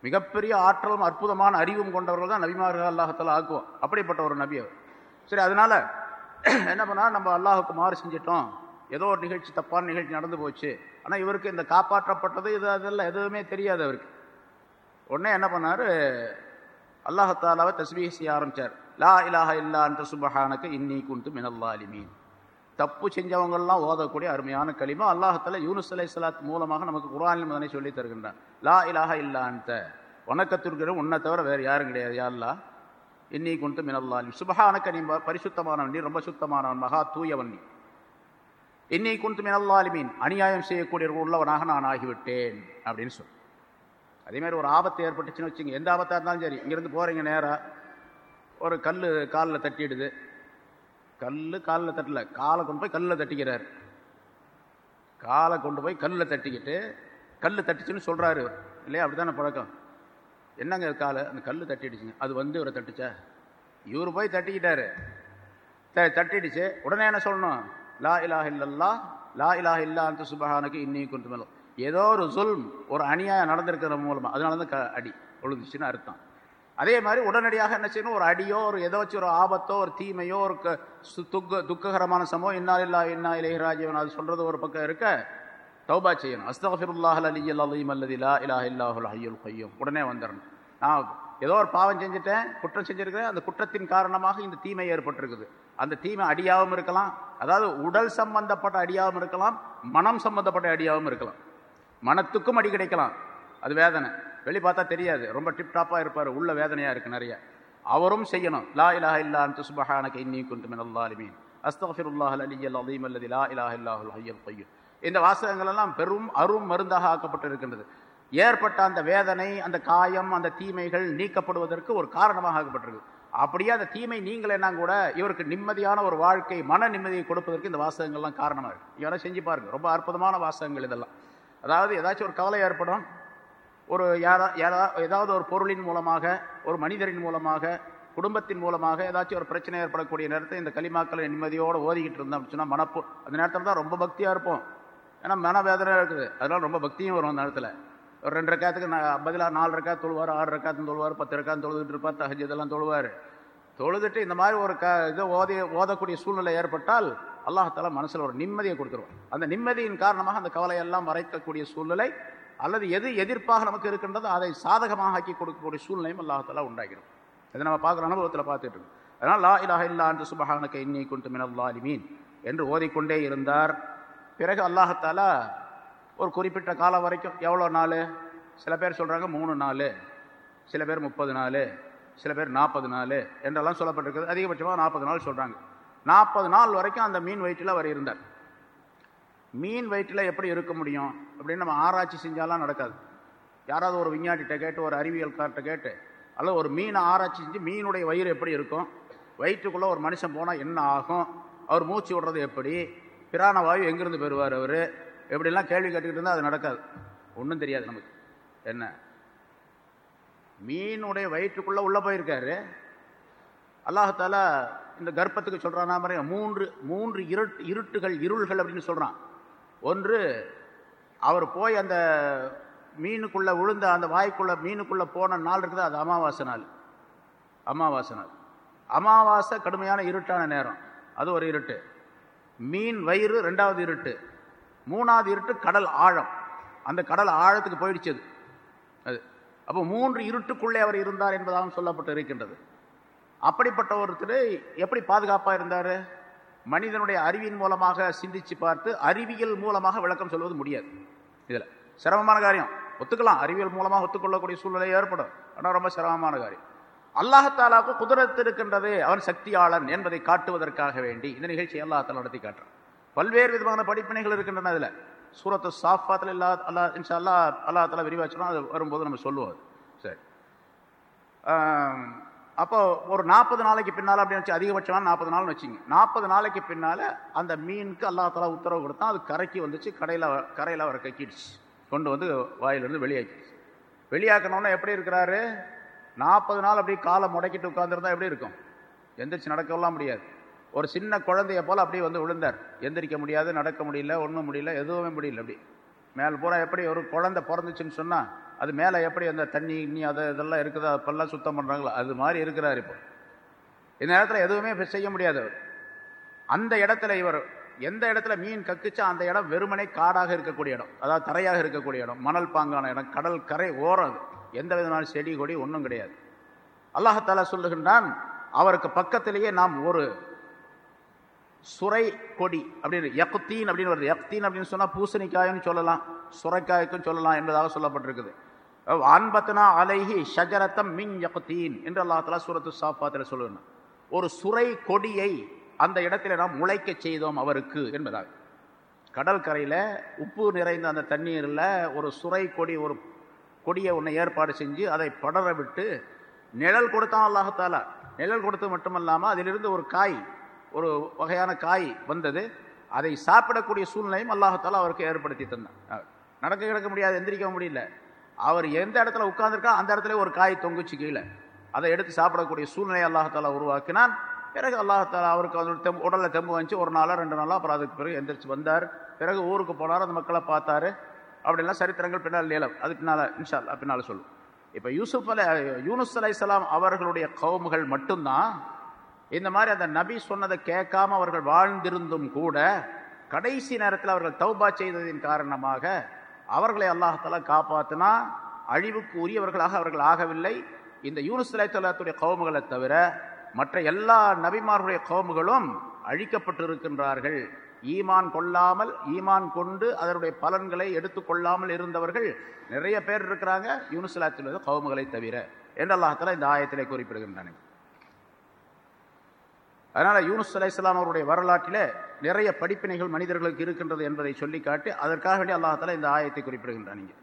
மிகப்பெரிய ஆற்றலும் அற்புதமான அறிவும் கொண்டவர்கள் தான் நபிமார்கள் அல்லாஹத்தால ஆக்குவோம். அப்படிப்பட்ட ஒரு நபி அவர். சரி அதனால் என்ன பண்ணா நம்ம அல்லாஹுக்கு மாறு செஞ்சிட்டோம். ஏதோ ஒரு நிகழ்ச்சி தப்பான நிகழ்ச்சி நடந்து போச்சு. ஆனால் இவருக்கு இந்த காப்பாற்றப்பட்டது இது அதெல்லாம் எதுவுமே தெரியாது அவருக்கு. உடனே என்ன பண்ணார்? அல்லாஹத்தாலாவை தஸ்பீஹ் செய்ய ஆரம்பிச்சார். லா இலாஹ இல்லா அந்த சுபஹானக்கு இன்னி குண்டு மினல்லாலிமீன் தப்பு செஞ்சவங்கள்லாம் ஓதக்கூடிய அருமையான களிமா. அல்லாஹத்தில் யூனுஸ் அலை சலாத் மூலமாக நமக்கு குரானில் மதனை சொல்லி தருகின்றான். லா இலாக இல்லா வணக்கத்திற்கிற உன்னை தவிர வேறு யாரும் கிடையாது யாருலா இன்னி குண்டு மினல்லாலிம் சுபஹானக்க நீ பரிசுத்தமானவன் நீ ரொம்ப சுத்தமானவன் மகா தூயவன் நீ. இன்னி குந்து மினல்லாலிமீன் அநியாயம் செய்யக்கூடிய உள்ளவனாக நான் ஆகிவிட்டேன் அப்படின்னு சொல். அதே மாதிரி ஒரு ஆபத்து ஏற்பட்டுச்சுன்னு வச்சுங்க எந்த ஆபத்தாக இருந்தாலும் சரி இங்கேருந்து போகிறீங்க நேராக ஒரு கல் காலில் தட்டிடுது. கல் காலில் தட்டல. காலை கொண்டு போய் கல்லில் தட்டிக்கிறார். காலை கொண்டு போய் கல்லில் தட்டிக்கிட்டு கல் தட்டிச்சுன்னு சொல்கிறாரு இல்லையா? அப்படி தானே பழக்கம்? என்னங்க காலை? அந்த கல் தட்டிடுச்சுங்க. அது வந்து இவரை தட்டுச்சா? இவர் போய் தட்டிக்கிட்டாரு. த தட்டிடுச்சு. உடனே என்ன சொல்லணும்? லா இலாஹ இல்லல்லா லா இலாஹ இல்லா அந்த சுபஹானுக்கு இன்னி கொண்டு மேலும். ஏதோ ஒரு சொல் ஒரு அணியாக நடந்திருக்கிற மூலமாக அதனால தான் க அடி. ஒழுந்துச்சுன்னு அர்த்தம். அதே மாதிரி உடனடியாக என்ன செய்யணும்? ஒரு அடியோ ஒரு ஏதாச்சும் ஒரு ஆபத்தோ ஒரு தீமையோ ஒரு க சு- துக்க துக்ககரமான சம்பவம் இன்னாலில்லா இன்னா இளையராஜவன் அது சொல்கிறது ஒரு பக்கம் இருக்க தௌபா செய்யணும். அஸ்தஃபிருல்லாஹ் அலி அலீம் அல்லதிலா லா இல்லாஹுல் ஹையுல் ஹையும் உடனே வந்துடணும் நான் ஏதோ ஒரு பாவம் செஞ்சுட்டேன் குற்றம் செஞ்சுருக்கிறேன் அந்த குற்றத்தின் காரணமாக இந்த தீமை ஏற்பட்டிருக்குது. அந்த தீமை அடியாகவும் இருக்கலாம். அதாவது உடல் சம்பந்தப்பட்ட அடியாகவும் இருக்கலாம் மனம் சம்பந்தப்பட்ட அடியாகவும் இருக்கலாம். மனத்துக்கும் அடி கிடைக்கலாம். அது வேதனை. வெளி பார்த்தா தெரியாது. ரொம்ப டிப் டாப்பாக இருப்பார். உள்ள வேதனையாக இருக்குது நிறைய. அவரும் செய்யணும். லா இலாஹ இல்லா அந்த சுபஹானக இன்னி குந்துமின் மின் அல்லாலிமீன் அஸ்தஃபிருல்லாஹ் அலியல் அலீம் அல்லதி லா இலாஹ இல்லாஹுல் ஹையல் கையும். இந்த வாசகங்களெல்லாம் பெரும் அரும் மருந்தாக ஆக்கப்பட்டு இருக்கின்றது ஏற்பட்ட அந்த வேதனை அந்த காயம் அந்த தீமைகள் நீக்கப்படுவதற்கு ஒரு காரணமாக ஆக்கப்பட்டிருக்கு. அப்படியே அந்த தீமை நீங்களேனா கூட இவருக்கு நிம்மதியான ஒரு வாழ்க்கை மன நிம்மதியை கொடுப்பதற்கு இந்த வாசகங்கள்லாம் காரணமாக இருக்கு இவரை செஞ்சு பாருங்க. ரொம்ப அற்புதமான வாசகங்கள் இதெல்லாம். அதாவது ஏதாச்சும் ஒரு கவலை ஏற்படும் ஒரு யாரா யாரா ஏதாவது ஒரு பொருளின் மூலமாக ஒரு மனிதரின் மூலமாக குடும்பத்தின் மூலமாக ஏதாச்சும் ஒரு பிரச்சனை ஏற்படக்கூடிய நேரத்தில் இந்த களிமாக்களை நிம்மதியோடு ஓதிக்கிட்டு இருந்தோம் அப்படின்னு சொன்னால் மனப்போ அந்த நேரத்தில் தான் ரொம்ப பக்தியாக இருப்போம். ஏன்னா மனவேதனையாக இருக்குது. அதனால் ரொம்ப பக்தியும் வரும் அந்த நேரத்தில். ஒரு ரெண்டு ரக்காத்துக்கு நான் பதிலாக நாலு ரக்கா தொழுவார் ஆறு ரக்காத்தும் தொழுவார் பத்து ரக்காத்து தொழுதுட்டு இருப்பார் தகஜ் இதெல்லாம் தொழுவார். தொழுதுட்டு இந்த மாதிரி ஒரு க இது ஓதி ஓதக்கூடிய சூழ்நிலை ஏற்பட்டால் அல்லாஹால மனசில் ஒரு நிம்மதியை கொடுத்துருவான். அந்த நிம்மதியின் காரணமாக அந்த கவலையெல்லாம் மறைக்கக்கூடிய சூழ்நிலை அல்லது எது எதிர்ப்பாக நமக்கு இருக்கின்றதோ அதை சாதகமாக ஆக்கி கொடுக்கக்கூடிய சூழ்நிலையும் அல்லாஹால உண்டாகிடும் இதை நம்ம பார்க்குற அனுபவத்தில் பார்த்துட்டு இருக்கோம். அதனால் லா இலாஹ இல்லா என்று சுபஹானக்க இன்னி குண்டு மினல்லாலிமீன் என்று ஓதிக்கொண்டே இருந்தார். பிறகு அல்லாஹத்தாலா ஒரு குறிப்பிட்ட காலம் வரைக்கும் எவ்வளோ நாள்? சில பேர் சொல்கிறாங்க மூணு நாள் சில பேர் முப்பது நாள் சில பேர் நாற்பது நாள் என்றெல்லாம் சொல்லப்பட்டிருக்குது. அதிகபட்சமாக நாற்பது நாள் சொல்கிறாங்க நாற்பது நாள் வரைக்கும் அந்த மீன் வயிற்றில் அவர் இருந்தார். மீன் வயிற்றில் எப்படி இருக்க முடியும் அப்படின்னு நம்ம ஆராய்ச்சி செஞ்சாலாம் நடக்காது. யாராவது ஒரு விஞ்ஞானிகிட்ட கேட்டு ஒரு அறிவியல்கார்ட்ட கேட்டு அல்லது ஒரு மீனை ஆராய்ச்சி செஞ்சு மீனுடைய வயிறு எப்படி இருக்கும் வயிற்றுக்குள்ளே ஒரு மனுஷன் போனால் என்ன ஆகும் அவர் மூச்சு விடுறது எப்படி பிராண வாயு எங்கேருந்து பெறுவார் அவர் எப்படிலாம் கேள்வி கேட்டுக்கிட்டு இருந்தால் அது நடக்காது. ஒன்றும் தெரியாது நமக்கு. என்ன? மீனுடைய வயிற்றுக்குள்ளே உள்ளே போயிருக்காரு. அல்லாஹால இந்த கர்ப்பத்துக்கு சொல்கிறானா மாதிரி மூன்று மூன்று இருட்டு இருட்டுகள் இருள்கள் அப்படின்னு சொல்கிறான் ஒன்று அவர் போய் அந்த மீனுக்குள்ளே விழுந்த அந்த வாய்க்குள்ளே மீனுக்குள்ளே போன நாள் இருக்குது அது அமாவாசை நாள். அமாவாசை நாள். அமாவாசை கடுமையான இருட்டான நேரம். அது ஒரு இருட்டு. மீன் வயிறு ரெண்டாவது இருட்டு. மூணாவது இருட்டு கடல் ஆழம். அந்த கடல் ஆழத்துக்கு போயிடுச்சு அது. அது. அப்போ மூன்று இருட்டுக்குள்ளே அவர் இருந்தார் என்பதாகவும் சொல்லப்பட்டு இருக்கின்றது. அப்படிப்பட்ட ஒருத்தர் எப்படி பாதுகாப்பாக இருந்தார்? மனிதனுடைய அறிவின் மூலமாக சிந்திச்சு பார்த்து அறிவியல் மூலமாக விளக்கம் சொல்வது முடியாது. இதில் சிரமமான காரியம். ஒத்துக்கலாம். அறிவியல் மூலமாக ஒத்துக்கொள்ளக்கூடிய சூழ்நிலை ஏற்படும். ஆனால் ரொம்ப சிரமமான காரியம். அல்லாஹாலாவுக்கு குதிரத்து இருக்கின்றது அவன் சக்தியாளன் என்பதை காட்டுவதற்காக வேண்டி இந்த நிகழ்ச்சியை அல்லாஹால நடத்தி காட்டுறான். பல்வேறு விதமான படிப்பினைகள் இருக்கின்றன அதில். சூரத்து சாஃபாத்தில் இல்லா அல்லா இன்ஷா அல்லா அல்லா தலா விரிவாச்சுனா அது வரும்போது நம்ம சொல்லுவோம் சரி. அப்போ ஒரு நாற்பது நாளைக்கு பின்னால் அப்படின்னு வச்சு அதிகபட்சமான நாற்பது நாள்னு வச்சுங்க. நாற்பது நாளைக்கு பின்னால் அந்த மீனுக்கு அல்லா தலா உத்தரவு கொடுத்தா அது கரைக்கு வந்துச்சு கடையில் கரையில் அவரை கக்கிடுச்சு. கொண்டு வந்து வாயிலிருந்து வெளியாக்கிடுச்சு. வெளியாக்கணும்னா எப்படி இருக்கிறாரு? நாற்பது நாள் அப்படியே காலை முடக்கிட்டு உட்காந்துருந்தா எப்படி இருக்கும்? எந்திரிச்சு நடக்கலாம் முடியாது. ஒரு சின்ன குழந்தைய போல் அப்படியே வந்து விழுந்தார். எந்திரிக்க முடியாது நடக்க முடியல ஒன்றும் முடியல எதுவுமே முடியல அப்படி. மேல் பூரா எப்படி ஒரு குழந்தை பிறந்துச்சுன்னு சொன்னால் அது மேலே எப்படி அந்த தண்ணி இன்னி அதை இதெல்லாம் இருக்குதோ அப்பெல்லாம் சுத்தம் பண்ணுறாங்களோ அது மாதிரி இருக்கிறார் இப்போ. இந்த நேரத்தில் எதுவுமே செய்ய முடியாது அந்த இடத்துல இவர் எந்த இடத்துல மீன் கக்குச்சா அந்த இடம் வெறுமனை காடாக இருக்கக்கூடிய இடம். அதாவது தரையாக இருக்கக்கூடிய இடம். மணல் பாங்கான இடம் கடல் கரை ஓரம் எந்த விதமான செடி கொடி ஒன்றும் கிடையாது. அல்லாஹாலா சொல்லுகின்றான் அவருக்கு பக்கத்திலேயே நாம் ஒரு சுரை கொடி அப்படின்னு யக்தீன் அப்படின்னு வருது. யக்தீன் அப்படின்னு சொன்னால் பூசணிக்காயும் சொல்லலாம் சுரைக்காய்க்கும் சொல்லலாம் என்பதாக சொல்லப்பட்டிருக்குது. அன்பத்தனா அலைஹி ஷஜரத்தம் மின் யக்தீன் என்று அல்லாஹாலா சூரத்து சாப்பாத்தில் சொல்லணும் ஒரு சுரை கொடியை அந்த இடத்துல நாம் முளைக்க செய்தோம் அவருக்கு என்பதாக. கடல் கரையில் உப்பு நிறைந்த அந்த தண்ணீரில் ஒரு சுரை கொடி ஒரு கொடியை ஒன்று ஏற்பாடு செஞ்சு அதை படர விட்டு நிழல் கொடுத்தான் அல்லாஹத்தாலா நிழல் கொடுத்து மட்டுமல்லாமல் அதிலிருந்து ஒரு காய் ஒரு வகையான காய் வந்தது. அதை சாப்பிடக்கூடிய சூழ்நிலையும் அல்லாஹத்தாலா அவருக்கு ஏற்படுத்தி தந்தான். நடக்க கிடக்க முடியாது எந்திரிக்க முடியல. அவர் எந்த இடத்துல உட்கார்ந்துருக்கா அந்த இடத்துல ஒரு காய் தொங்குச்சு கீழே. அதை எடுத்து சாப்பிடக்கூடிய சூழ்நிலை அல்லாஹாலா உருவாக்கினான். பிறகு அல்லாஹாலா அவருக்கு அது தெம்பு உடலில் தெம்பு வந்துச்சு. ஒரு நாளாக ரெண்டு நாளாக அப்புறம் அதுக்கு பிறகு எந்திரிச்சு வந்தார். பிறகு ஊருக்கு போனார் அந்த மக்களை பார்த்தாரு. அப்படிலாம் சரித்திரங்கள் பின்னால் நீளம் அது பின்னால் இன்ஷா பின்னால் சொல்லும். இப்போ யூசுப் அலை யூனுஸ் அலை சலாம் அவர்களுடைய கவுமுகள் மட்டும்தான் இந்த மாதிரி அந்த நபி சொன்னதை கேட்காம அவர்கள் வாழ்ந்திருந்தும் கூட கடைசி நேரத்தில் அவர்கள் தௌபா செய்ததின் காரணமாக அவர்களை அல்லாஹால காப்பாற்றினா அழிவுக்கு உரியவர்களாக அவர்கள் ஆகவில்லை. இந்த யூனுஸ் அலை கவுமுகளை தவிர மற்ற எல்லா நபிமார்களுடைய கவுமுகளும் அழிக்கப்பட்டிருக்கின்றார்கள். ஈமான் கொள்ளாமல் ஈமான் கொண்டு அதனுடைய பலன்களை எடுத்துக்கொள்ளாமல் இருந்தவர்கள் நிறைய பேர் இருக்கிறாங்க யூனுசலாத்தில் கவுமுகளை தவிர. என்று அல்லாஹால இந்த ஆயத்திலே குறிப்பிடுகின்றன. அதனால் யூனுஸ் அலை இஸ்லாம் அவருடைய வரலாற்றில் நிறைய படிப்பினைகள் மனிதர்களுக்கு இருக்கின்றது என்பதை சொல்லி காட்டி அதற்காக வேண்டிய அல்லாஹால இந்த ஆயத்தை குறிப்பிடுகின்றான் பலௌலா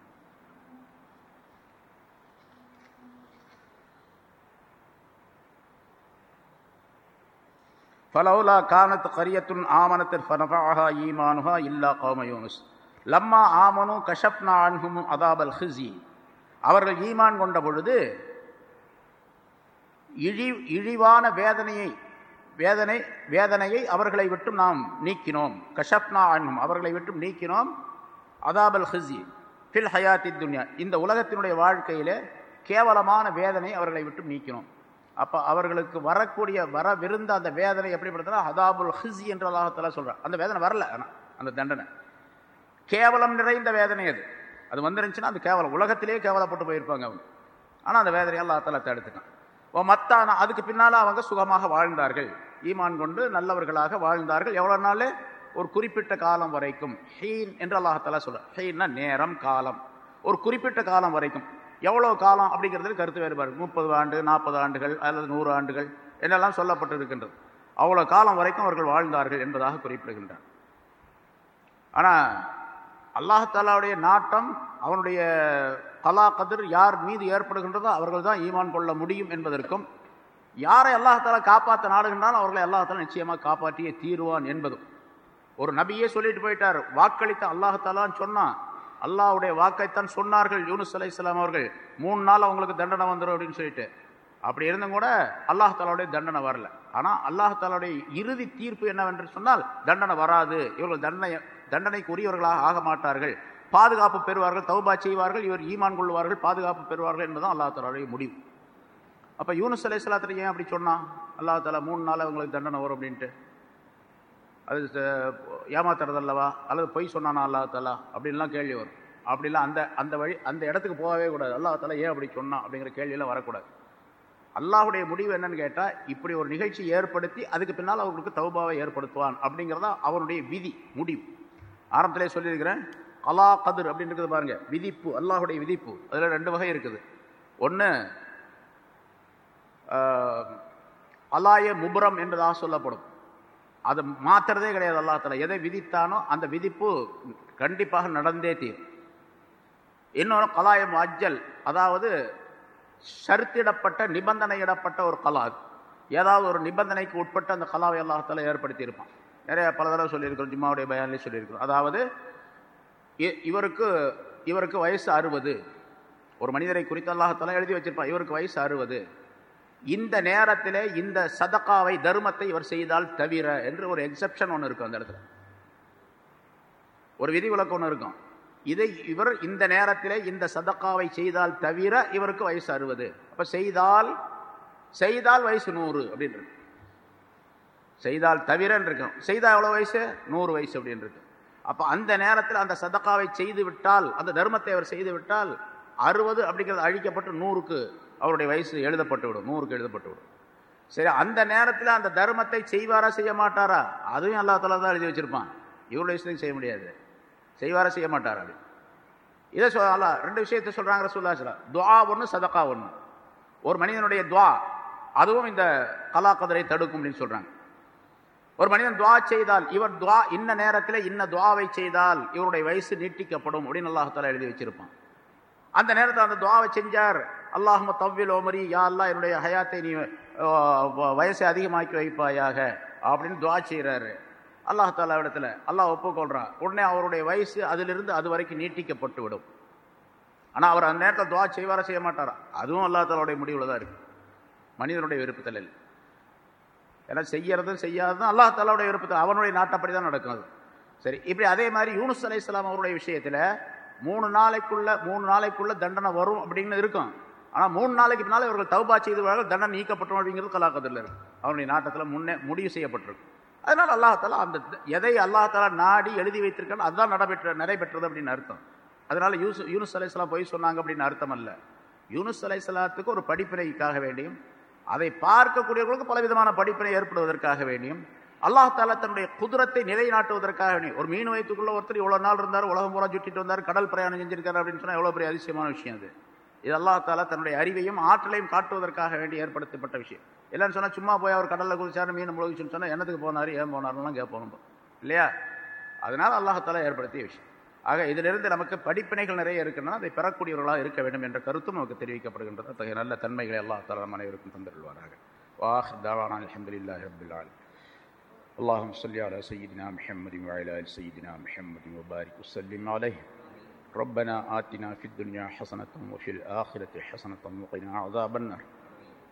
ஃபலௌலா கானத் கரியத்துன் ஆமனத்தில் ஃபனஃபாஹா ஈமானுஹா இல்லா கௌம யூனுஸ். லம்மா ஆமனு கஷப்னா அன்ஹும் அதாபல் ஹிசி அவர்கள் ஈமான் கொண்ட பொழுது இழி இழிவான வேதனையை வேதனை வேதனையை அவர்களை விட்டும் நாம் நீக்கினோம். கஷப்னா அண்ணும் அவர்களை விட்டும் நீக்கினோம். அதாபல் ஹிசி ஃபில் ஹயாத்தி துன்யா. இந்த உலகத்தினுடைய வாழ்க்கையிலே கேவலமான வேதனை அவர்களை விட்டும் நீக்கினோம். அப்போ அவர்களுக்கு வரக்கூடிய வரவிருந்த அந்த வேதனை எப்படிப்படுத்தினா ஹதாபுல் ஹிசி என்ற அல்லாஹால சொல்கிறார் அந்த வேதனை வரல ஆனால் அந்த தண்டனை. கேவலம் நிறைந்த வேதனை அது. அது வந்துருந்துச்சுன்னா அது கேவலம். உலகத்திலேயே கேவலப்பட்டு போயிருப்பாங்க அவங்க. ஆனால் அந்த வேதனையை அல்லாஹால தடுத்துட்டான். மத்தான அதுக்கு பின்னால் அவங்க சுகமாக வாழ்ந்தார்கள். ஈமான் கொண்டு நல்லவர்களாக வாழ்ந்தார்கள். எவ்வளோ நாள்? ஒரு குறிப்பிட்ட காலம் வரைக்கும். ஹெயின் என்று அல்லாஹால சொல்ல ஹெயின்னா நேரம் காலம். ஒரு குறிப்பிட்ட காலம் வரைக்கும். எவ்வளோ காலம் அப்படிங்கிறது கருத்து வேறுபாடு. முப்பது ஆண்டு நாற்பது ஆண்டுகள் அல்லது நூறு ஆண்டுகள் என்னெல்லாம் சொல்லப்பட்டு இருக்கின்றது அவ்வளோ காலம் வரைக்கும் அவர்கள் வாழ்ந்தார்கள் என்பதாக குறிப்பிடுகின்றார். ஆனால் அல்லாஹாலாவுடைய நாட்டம் அவனுடைய கலா கதிர் யார் மீது ஏற்படுகின்றதோ அவர்கள் தான் ஈமான் கொள்ள முடியும் என்பதற்கும் யாரை அல்லாஹாலா காப்பாற்ற நாடுகின்றாலும் அவர்களை அல்லாஹாலா நிச்சயமாக காப்பாற்றியே தீருவான் என்பதும். ஒரு நபியே சொல்லிட்டு போயிட்டார் வாக்களித்த அல்லாஹாலான்னு சொன்னான் அல்லாவுடைய வாக்கைத்தான் சொன்னார்கள் யூனுஸ் அலை இஸ்லாம் அவர்கள் மூணு நாள் அவங்களுக்கு தண்டனை வந்துடும் அப்படின்னு சொல்லிட்டு. அப்படி இருந்தும் கூட அல்லாஹாலாவுடைய தண்டனை வரல. ஆனால் அல்லாஹாலாவுடைய இறுதி தீர்ப்பு என்னவென்று சொன்னால் தண்டனை வராது. இவர்கள் தண்டனை தண்டனைக்கு உரியவர்களாக ஆக மாட்டார்கள். பாதுகாப்பு பெறுவார்கள் தௌபா செய்வார்கள் இவர் ஈமான் கொள்வார்கள் பாதுகாப்பு பெறுவார்கள் என்பதுதான் அல்லாஹாலாவுடைய முடிவு. அப்போ யூனுஸ் அலை இஸ்லாத்தில் ஏன் அப்படி சொன்னான் அல்லாஹாலா மூணு நாள் அவங்களுக்கு தண்டனை வரும் அப்படின்ட்டு. அது ஏமாத்துறதல்லவா அல்லது பொய் சொன்னானா அல்லாஹாலா அப்படின்லாம் கேள்வி வரும். அப்படிலாம் அந்த அந்த வழி அந்த இடத்துக்கு போகவே கூடாது. அல்லாஹாலா ஏன் அப்படி சொன்னான் அப்படிங்கிற கேள்வியெல்லாம் வரக்கூடாது. அல்லாஹுடைய முடிவு என்னன்னு கேட்டால் இப்படி ஒரு நிகழ்ச்சி ஏற்படுத்தி அதுக்கு பின்னால் அவர்களுக்கு தௌபாவை ஏற்படுத்துவான் அப்படிங்கிறதா அவருடைய விதி முடிவு. ஆரம்பத்திலே சொல்லியிருக்கிறேன் கலா கதிர் அப்படின்னு இருக்குது பாருங்க. விதிப்பு அல்லாஹுடைய விதிப்பு. அதில் ரெண்டு வகை இருக்குது. ஒன்று அலாய முபுரம் என்பதாக சொல்லப்படும். அது மாத்துறதே கிடையாது அல்லாத்தில் எதை விதித்தானோ அந்த விதிப்பு கண்டிப்பாக நடந்தே தீரும். இன்னொரு கலாயம் அஜ்ஜல் அதாவது ஷர்த்திடப்பட்ட நிபந்தனையிடப்பட்ட ஒரு கலா அது. ஏதாவது ஒரு நிபந்தனைக்கு உட்பட்டு அந்த கலாவை அல்லாஹால ஏற்படுத்தியிருப்பான். நிறைய பல தடவை சொல்லியிருக்கிறோம் ஜிம்மாவுடைய பயான்லேயே சொல்லியிருக்கிறோம். அதாவது இவருக்கு இவருக்கு வயசு அறுபது. ஒரு மனிதரை குறித்து அல்லாஹால எழுதி வச்சிருப்பான். இவருக்கு வயசு அறுபது. இந்த நேரத்திலே இந்த சதக்காவை தர்மத்தை இவர் செய்தால் தவிர என்று ஒரு எக்ஸப்ஷன் ஒன்று இருக்கும் அந்த இடத்துல. ஒரு விதிவிலக்கு ஒன்று இருக்கும். இதை இவர் இந்த நேரத்தில் இந்த சதக்காவை செய்தால் தவிர இவருக்கு வயசு அறுபது. அப்போ செய்தால் செய்தால் வயசு நூறு அப்படின்றது. செய்தால் தவிரன்னு இருக்கும். செய்தால் எவ்வளோ வயசு? நூறு வயசு அப்படின்னு இருக்கு அப்போ அந்த நேரத்தில் அந்த சதக்காவை செய்து விட்டால் அந்த தர்மத்தை அவர் செய்து விட்டால் அறுபது அப்படிங்கிறது அழிக்கப்பட்டு நூறுக்கு அவருடைய வயசு எழுதப்பட்டு விடும் நூறுக்கு எழுதப்பட்டு விடும். சரி அந்த நேரத்தில் அந்த தர்மத்தை செய்வாரா செய்ய மாட்டாரா? அதுவும் அல்லா தலா தான் எழுதி வச்சிருப்பான். இவ்வளோ விஷயத்தையும் செய்ய முடியாது. செய்வாரா செய்ய மாட்டாரா அப்படி இதை சொல்லா ரெண்டு விஷயத்தை சொல்கிறாங்க ரசூல்லா துவா ஒன்று சதக்கா ஒன்று ஒரு மனிதனுடைய துவா அதுவும் இந்த கலா கதரை தடுக்கும் அப்படின்னு சொல்கிறாங்க ஒரு மனிதன் துவா செய்தால் இவர் துவா இன்ன நேரத்தில் இன்ன துவாவை செய்தால் இவருடைய வயசு நீட்டிக்கப்படும் அப்படின்னு அல்லாஹால எழுதி வச்சிருப்பான். அந்த நேரத்தில் அந்த துவாவை செஞ்சார். அல்லாஹம தவ்வில் ஓமரி யா அல்லா என்னுடைய ஹயாத்தை நீ வயசை அதிகமாக்கி வைப்பாயாக அப்படின்னு துவா செய்கிறாரு அல்லாஹாலா இடத்துல அல்லாஹ் ஒப்புக்கொள்கிறான் உடனே அவருடைய வயசு அதிலிருந்து அது வரைக்கும் நீட்டிக்கப்பட்டு விடும். ஆனால் அவர் அந்த நேரத்தில் துவா செய்வாரா செய்ய மாட்டாரா? அதுவும் அல்லாஹாலாவுடைய முடிவில் தான் இருக்குது மனிதனுடைய விருப்பத்தில் இல்லை ஏன்னா செய்யறதும் செய்யாததும் அல்லா தாலாவுடைய விருப்பத்தில் அவனுடைய நாட்டப்படி தான் நடக்கும் அது. சரி இப்படி அதே மாதிரி யூனுஸ் அலை இஸ்லாம் அவருடைய விஷயத்தில் மூணு நாளைக்குள்ள மூணு நாளைக்குள்ள தண்டனை வரும் அப்படின்னு இருக்கும். ஆனால் மூணு நாளைக்கு பின்னால் இவர்கள் தௌபா செய்தவர்கள் தண்டனை நீக்கப்பட்டோம் அப்படிங்கிறது கலாக்கத்தில் இருக்கு. அவனுடைய நாட்டத்தில் முன்னே முடிவு செய்யப்பட்டிருக்கு. அதனால் அல்லாஹாலா அந்த எதை அல்லாஹாலா நாடி எழுதி வைத்திருக்கான் அதுதான் நடைபெற்ற நடைபெற்றது அப்படின்னு அர்த்தம். அதனால் யூஸ் யூனுஸ் அலையாம் போய் சொன்னாங்க அப்படின்னு அர்த்தம் அல்ல யூனுஸ் அலையாத்துக்கு ஒரு படிப்பினைக்காக வேண்டியும் அதை பார்க்கக்கூடியவர்களுக்கு பலவிதமான படிப்பினை ஏற்படுவதற்காக வேண்டியும் அல்லாஹ் தாலா தன்னுடைய குதிரத்தை நிலைநாட்டுவதற்காக வேண்டியும் ஒரு மீன் வைத்துக்குள்ள ஒருத்தர் இவ்வளோ நாள் இருந்தார் உலகம் பூரா சுட்டிட்டு வந்தார் கடல் பிரயாணம் செஞ்சிருக்காரு அப்படின்னு சொன்னால் எவ்வளோ பெரிய அதிசயமான விஷயம் அது. இது அல்லாஹ் தாலா தன்னுடைய அறிவையும் ஆற்றலையும் காட்டுவதற்காக வேண்டி ஏற்படுத்தப்பட்ட விஷயம். இல்லைன்னு சொன்னால் சும்மா போய் அவர் கடலில் குதிச்சார் மீன் முழுகிச்சுன்னு சொன்னால் என்னத்துக்கு போனாரு ஏன் போனார்லாம் கேட்போம் இல்லையா? அதனால் அல்லாஹாலா ஏற்படுத்திய விஷயம். ஆக இதிலிருந்து நமக்கு படிப்பினைகள் நிறைய இருக்குன்னா அதை பெறக்கூடியவர்களாக இருக்க வேண்டும் என்ற கருத்தும் நமக்கு தெரிவிக்கப்படுகின்றது அத்தகைய நல்ல தன்மைகளை அல்லா தலா நம் அனைவருக்கும் தந்திருவாராக வாஹ் தாவானா அலமதுல்லாஹி ரபில் ஆலம் اللهم صل على سيدنا محمد وعلى ال سيدنا محمد وبارك وسلم عليه ربنا آتنا في الدنيا حسنة وفي الآخرة حسنة وقنا عذاب النار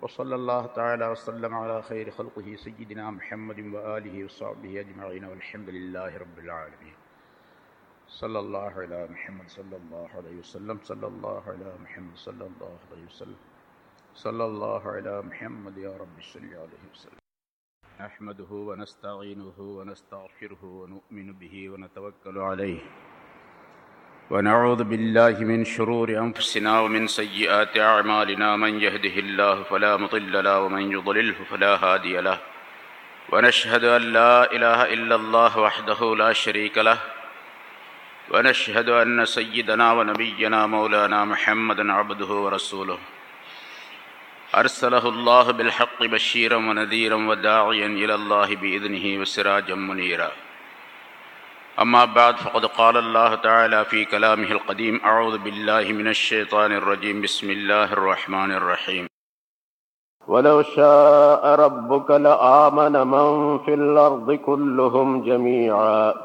وصلى الله تعالى وسلم على خير خلقه سيدنا محمد وآله وصحبه أجمعين والحمد لله رب العالمين صلى الله على محمد صلى الله عليه وسلم صلى الله على محمد صلى الله عليه وسلم. صلى الله على محمد يا رب صل عليه وسلم. نحمده ونستعينه ونستغفره ونؤمن به ونتوكل عليه. ونعوذ بالله من شرور أنفسنا ومن سيئات أعمالنا. من يهده الله فلا مضل له ومن يضلله فلا هادي له. ونشهد أن لا إله إلا الله وحده لا شريك له. ونشهد أن سيدنا ونبينا مولانا محمدا عبده ورسوله. أرسله الله بالحق بشيرا ونذيرا وداعيا إلى الله بإذنه وسراجا منيرا. أما بعد فقد قال الله تعالى في كلامه القديم أعوذ بالله من الشيطان الرجيم. بسم الله الرحمن الرحيم. ولو شاء ربك لآمن من في الأرض كلهم جميعا.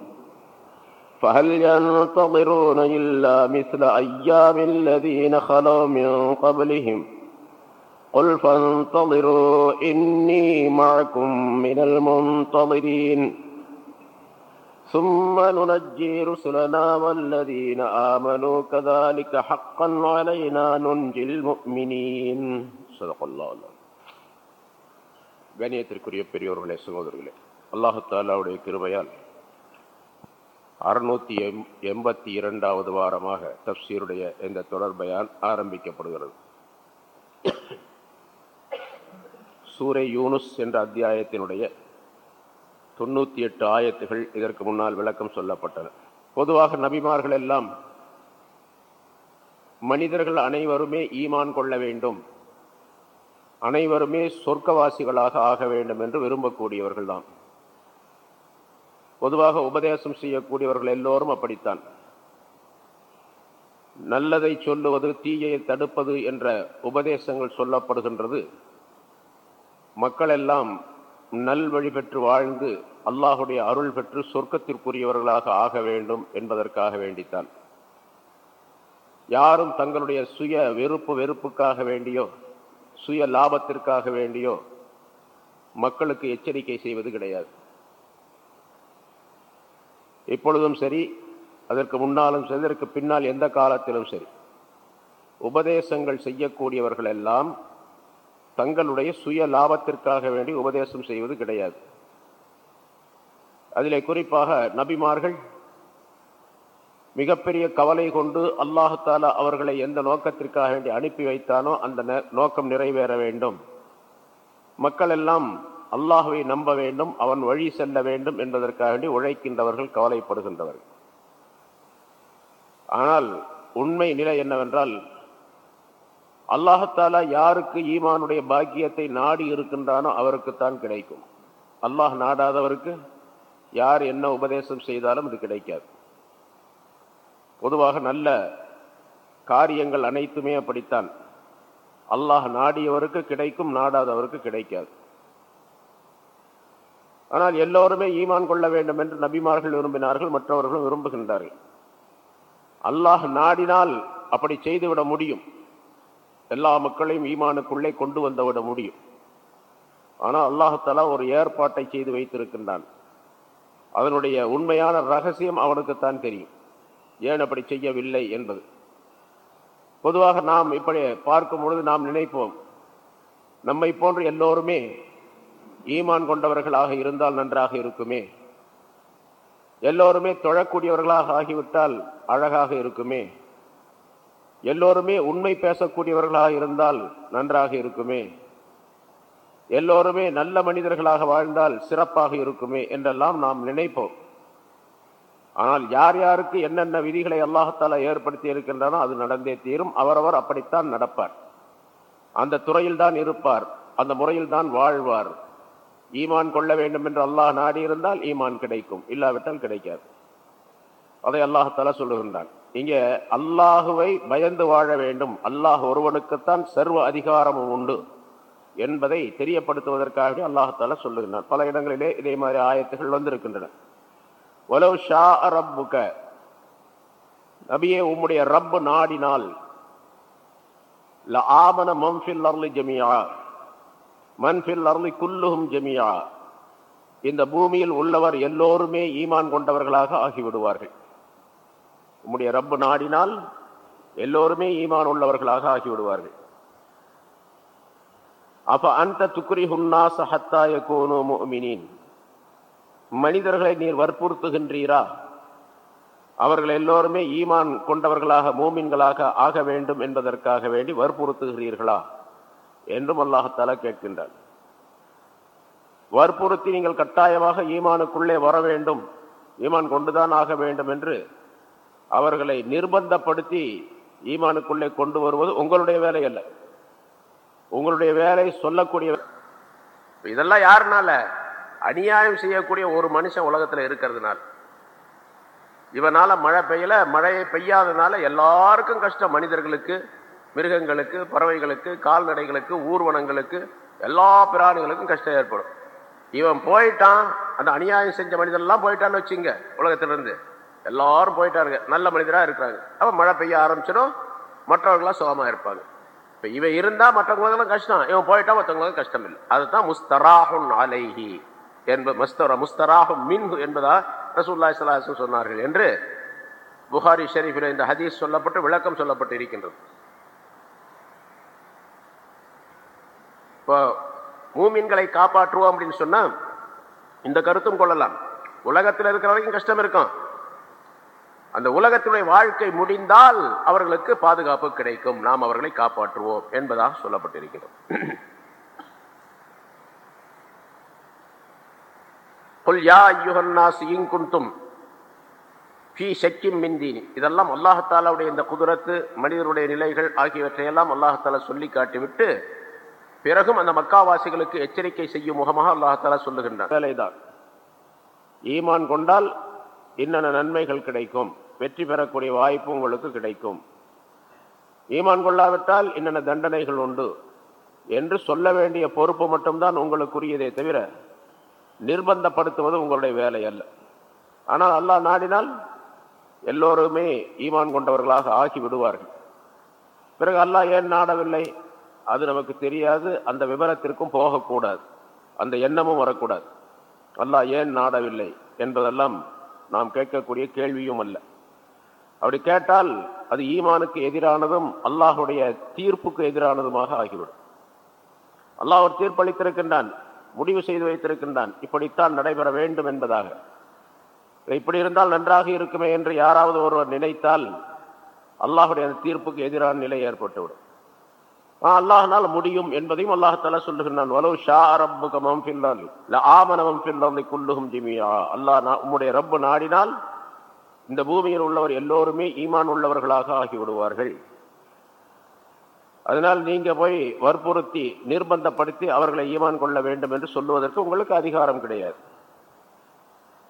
فهل ينتظرون إلا مثل أيام الذين خلوا من قبلهم قل فانتظروا إني معكم من المنتظرين ثم ننجي رسلنا والذين آمنوا كذلك حقا علينا ننجي المؤمنين صدق الله العظيم கணியத்திற்குரிய பெரியோர்களே சகோதரர்களே அல்லாஹு தாலாவுடைய கிருபையால் அறுநூத்தி எம் எண்பத்தி இரண்டாவது வாரமாக தப்சீருடைய இந்த தொடர்பையால் ஆரம்பிக்கப்படுகிறது. சூரை யூனுஸ் என்ற அத்தியாயத்தினுடைய தொண்ணூற்றி எட்டு ஆயத்துகள் இதற்கு முன்னால் விளக்கம் சொல்லப்பட்டன. பொதுவாக நபிமார்கள் எல்லாம் மனிதர்கள் அனைவருமே ஈமான் கொள்ள வேண்டும் அனைவருமே சொர்க்கவாசிகளாக ஆக வேண்டும் என்று விரும்பக்கூடியவர்கள் தான் பொதுவாக உபதேசம் செய்யக்கூடியவர்கள் எல்லோரும் அப்படித்தான். நல்லதை சொல்லுவது தீயை தடுப்பது என்ற உபதேசங்கள் சொல்லப்படுகின்றது. மக்கள் எல்லாம் நல்வழி பெற்று வாழ்ந்து அல்லாஹுடைய அருள் பெற்று சொர்க்கத்திற்குரியவர்களாக ஆக வேண்டும் என்பதற்காக வேண்டித்தான். யாரும் தங்களுடைய சுய வெறுப்பு வெறுப்புக்காக வேண்டியோ சுய லாபத்திற்காக வேண்டியோ மக்களுக்கு எச்சரிக்கை செய்வது கிடையாது. இப்பொழுதும் சரி அதற்கு முன்னாலும் சரி அதற்கு பின்னால் எந்த காலத்திலும் சரி. உபதேசங்கள் செய்யக்கூடியவர்கள் எல்லாம் தங்களுடைய சுய லாபத்திற்காக வேண்டி உபதேசம் செய்வது கிடையாது. அதிலே குறிப்பாக நபிமார்கள் மிகப்பெரிய கவலை கொண்டு அல்லாஹால அவர்களை எந்த நோக்கத்திற்காக வேண்டி அனுப்பி வைத்தானோ அந்த நோக்கம் நிறைவேற வேண்டும். மக்கள் எல்லாம் அல்லாஹுவை நம்ப வேண்டும் அவன் வழி செல்ல வேண்டும் என்பதற்காக வேண்டி உழைக்கின்றவர்கள் கவலைப்படுகின்றவர்கள். ஆனால் உண்மை நிலை என்னவென்றால் அல்லாஹத்தாலா யாருக்கு ஈமானுடைய பாக்கியத்தை நாடி இருக்கின்றானோ அவருக்குத்தான் கிடைக்கும். அல்லாஹ் நாடாதவருக்கு யார் என்ன உபதேசம் செய்தாலும் இது கிடைக்காது. பொதுவாக நல்ல காரியங்கள் அனைத்துமே அப்படித்தான். அல்லாஹ் நாடியவருக்கு கிடைக்கும் நாடாதவருக்கு கிடைக்காது. ஆனால் எல்லோருமே ஈமான் கொள்ள வேண்டும் என்று நபிமார்கள் விரும்பினார்கள் மற்றவர்களும் விரும்புகின்றார்கள். அல்லாஹ் நாடினால் அப்படி செய்துவிட முடியும். எல்லா மக்களையும் ஈமானுக்குள்ளே கொண்டு வந்துவிட முடியும். ஆனால் அல்லாஹாலா ஒரு ஏற்பாட்டை செய்து வைத்திருக்கின்றான். அதனுடைய உண்மையான ரகசியம் அவனுக்குத்தான் தெரியும். ஏன் அப்படி செய்யவில்லை என்பது. பொதுவாக நாம் இப்படி பார்க்கும் பொழுது நாம் நினைப்போம் நம்மை போன்று எல்லோருமே ஈமான் கொண்டவர்களாக இருந்தால் நன்றாக இருக்குமே. எல்லோருமே தொழக்கூடியவர்களாக ஆகிவிட்டால் அழகாக இருக்குமே. எல்லோருமே உண்மை பேசக்கூடியவர்களாக இருந்தால் நன்றாக இருக்குமே. எல்லோருமே நல்ல மனிதர்களாக வாழ்ந்தால் சிறப்பாக இருக்குமே என்றெல்லாம் நாம் நினைப்போம். ஆனால் யார் யாருக்கு என்னென்ன விதிகளை அல்லாஹத்தால ஏற்படுத்தி இருக்கின்றனோ அது நடந்தே தீரும். அவரவர் அப்படித்தான் நடப்பார். அந்த துறையில் தான் இருப்பார். அந்த முறையில் தான் வாழ்வார். ஈமான் கொள்ள வேண்டும் என்று அல்லாஹ் நாடி இருந்தால் ஈமான் கிடைக்கும். இல்லாவிட்டால் கிடைக்காது. அதை அல்லாஹால சொல்லுகின்றான். இங்கே அல்லாஹுவை பயந்து வாழ வேண்டும். அல்லாஹ் ஒருவனுக்குத்தான் சர்வ அதிகாரமும் உண்டு என்பதை தெரியப்படுத்துவதற்காக அல்லாஹால சொல்லுகின்றான். பல இடங்களிலே இதே மாதிரி ஆயத்துகள் வந்திருக்கின்றன. ஒலவ் ஷா ரப்புக. நபியே உம்முடைய ரப்பு நாடினால் ஆமன மம்ஃபில் அர்லி ஜமியா மன்ஃபில் அருளி குல்லுகும் ஜெமியா. இந்த பூமியில் உள்ளவர் எல்லோருமே ஈமான் கொண்டவர்களாக ஆகிவிடுவார்கள். உம்முடைய ரப்பு நாடினால் எல்லோருமே ஈமான் உள்ளவர்களாக ஆகிவிடுவார்கள். அப்ப அந்த துக்குரி ஹுன்னா சஹத்தாய கோனோ மோமினின் மனிதர்களை நீர் வற்புறுத்துகின்றீரா? அவர்கள் எல்லோருமே ஈமான் கொண்டவர்களாக மூமின்களாக ஆக வேண்டும் என்பதற்காக வேண்டி வற்புறுத்துகிறீர்களா? என்றும் அல்லாஹத்தாலா கேட்கின்றார் வற்புறுத்தி நீங்கள் கட்டாயமாக ஈமானுக்குள்ளே வர வேண்டும் ஈமான் கொண்டுதான் ஆக வேண்டும் என்று அவர்களை நிர்பந்தப்படுத்தி ஈமானுக்குள்ளே கொண்டு வருவது உங்களுடைய வேலை அல்ல. உங்களுடைய வேலை சொல்லக்கூடிய இதெல்லாம் யாருனால? அநியாயம் செய்யக்கூடிய ஒரு மனுஷன் உலகத்தில் இருக்கிறதுனால. இவனால மழை பெய்யல மழையை பெய்யாதனால எல்லாருக்கும் கஷ்டம் மனிதர்களுக்கு. மிருகங்களுக்கு பறவைகளுக்கு கால்நடைகளுக்கு ஊர்வனங்களுக்கு எல்லா பிராணிகளுக்கும் கஷ்டம் ஏற்படும். இவன் போயிட்டான் அந்த அநியாயம் செஞ்ச மனிதன்லாம் போயிட்டான்னு வச்சுங்க உலகத்திலிருந்து. எல்லாரும் போயிட்டாருங்க நல்ல மனிதராக இருக்கிறாங்க. அப்போ மழை பெய்ய ஆரம்பிச்சிடும் மற்றவர்களாம் சுகமாக இருப்பாங்க. இப்போ இவன் இருந்தால் மற்றவங்களுக்கெல்லாம் கஷ்டம். இவன் போயிட்டா மற்றவங்களுக்கு கஷ்டம் இல்லை. அதுதான் முஸ்தராகும் அலைஹி என்பது மஸ்தரா முஸ்தராகும் மின்ஹு என்பதா ரசூல்லா சலாஹம் சொன்னார்கள் என்று புகாரி ஷெரீஃபில் இந்த ஹதீஸ் சொல்லப்பட்டு விளக்கம் சொல்லப்பட்டு இருக்கின்றது. இப்போ மூமின்களை காப்பாற்றுவோம் அப்படின்னு சொன்னால் இந்த கருத்தும் கொள்ளலாம். உலகத்தில் இருக்கிற வரைக்கும் கஷ்டம் இருக்கும். அந்த உலகத்தினுடைய வாழ்க்கை முடிந்தால் அவர்களுக்கு பாதுகாப்பு கிடைக்கும். நாம் அவர்களை காப்பாற்றுவோம் என்பதாக சொல்லப்பட்டிருக்கிறோம் இதெல்லாம் அல்லாஹாலாவுடைய இந்த குதிரத்து மனிதருடைய நிலைகள் ஆகியவற்றையெல்லாம் அல்லாஹாலா சொல்லி காட்டிவிட்டு பிறகும் அந்த மக்காவாசிகளுக்கு எச்சரிக்கை செய்யும் முகமாக அல்லாஹாலா சொல்லுகின்றார் வேலைதான். ஈமான் கொண்டால் என்னென்ன நன்மைகள் கிடைக்கும்? வெற்றி பெறக்கூடிய வாய்ப்பு உங்களுக்கு கிடைக்கும். ஈமான் கொள்ளாவிட்டால் என்னென்ன தண்டனைகள் உண்டு? என்று சொல்ல வேண்டிய பொறுப்பு மட்டும்தான் உங்களுக்குரியதே தவிர நிர்பந்தப்படுத்துவது உங்களுடைய வேலை அல்ல. ஆனால் அல்லாஹ் நாடினால் எல்லோருமே ஈமான் கொண்டவர்களாக ஆகி விடுவார்கள் பிறகு அல்லாஹ் ஏன் நாடவில்லை? அது நமக்கு தெரியாது அந்த விவரத்திற்கும் போகக்கூடாது. அந்த எண்ணமும் வரக்கூடாது. அல்லாஹ் ஏன் நாடவில்லை என்பதெல்லாம் நாம் கேட்கக்கூடிய கேள்வியும் அல்ல. அப்படி கேட்டால் அது ஈமானுக்கு எதிரானதும் அல்லாஹுடைய தீர்ப்புக்கு எதிரானதுமாக ஆகிவிடும். அல்லாஹ் ஒரு தீர்ப்பளித்திருக்கின்றான் முடிவு செய்து வைத்திருக்கின்றான் இப்படித்தான் நடைபெற வேண்டும் என்பதாக. இப்படி இருந்தால் நன்றாக இருக்குமே என்று யாராவது ஒருவர் நினைத்தால் அல்லாஹுடைய அந்த தீர்ப்புக்கு எதிரான நிலை ஏற்பட்டுவிடும். அல்லாஹனால் முடியும் என்பதையும் அல்லாஹால சொல்லுகின்றான். வலவு ஷா ரப்புகமம் ஃபில்லால் ஆமனவம் ஃபில்லாலை குல்லுகும் ஜிமியா அல்லாஹ் உம்முடைய ரப்பு நாடினால் இந்த பூமியில் உள்ளவர் எல்லோருமே ஈமான் உள்ளவர்களாக ஆகிவிடுவார்கள். அதனால் நீங்க போய் வற்புறுத்தி நிர்பந்தப்படுத்தி அவர்களை ஈமான் கொள்ள வேண்டும் என்று சொல்லுவதற்கு உங்களுக்கு அதிகாரம் கிடையாது.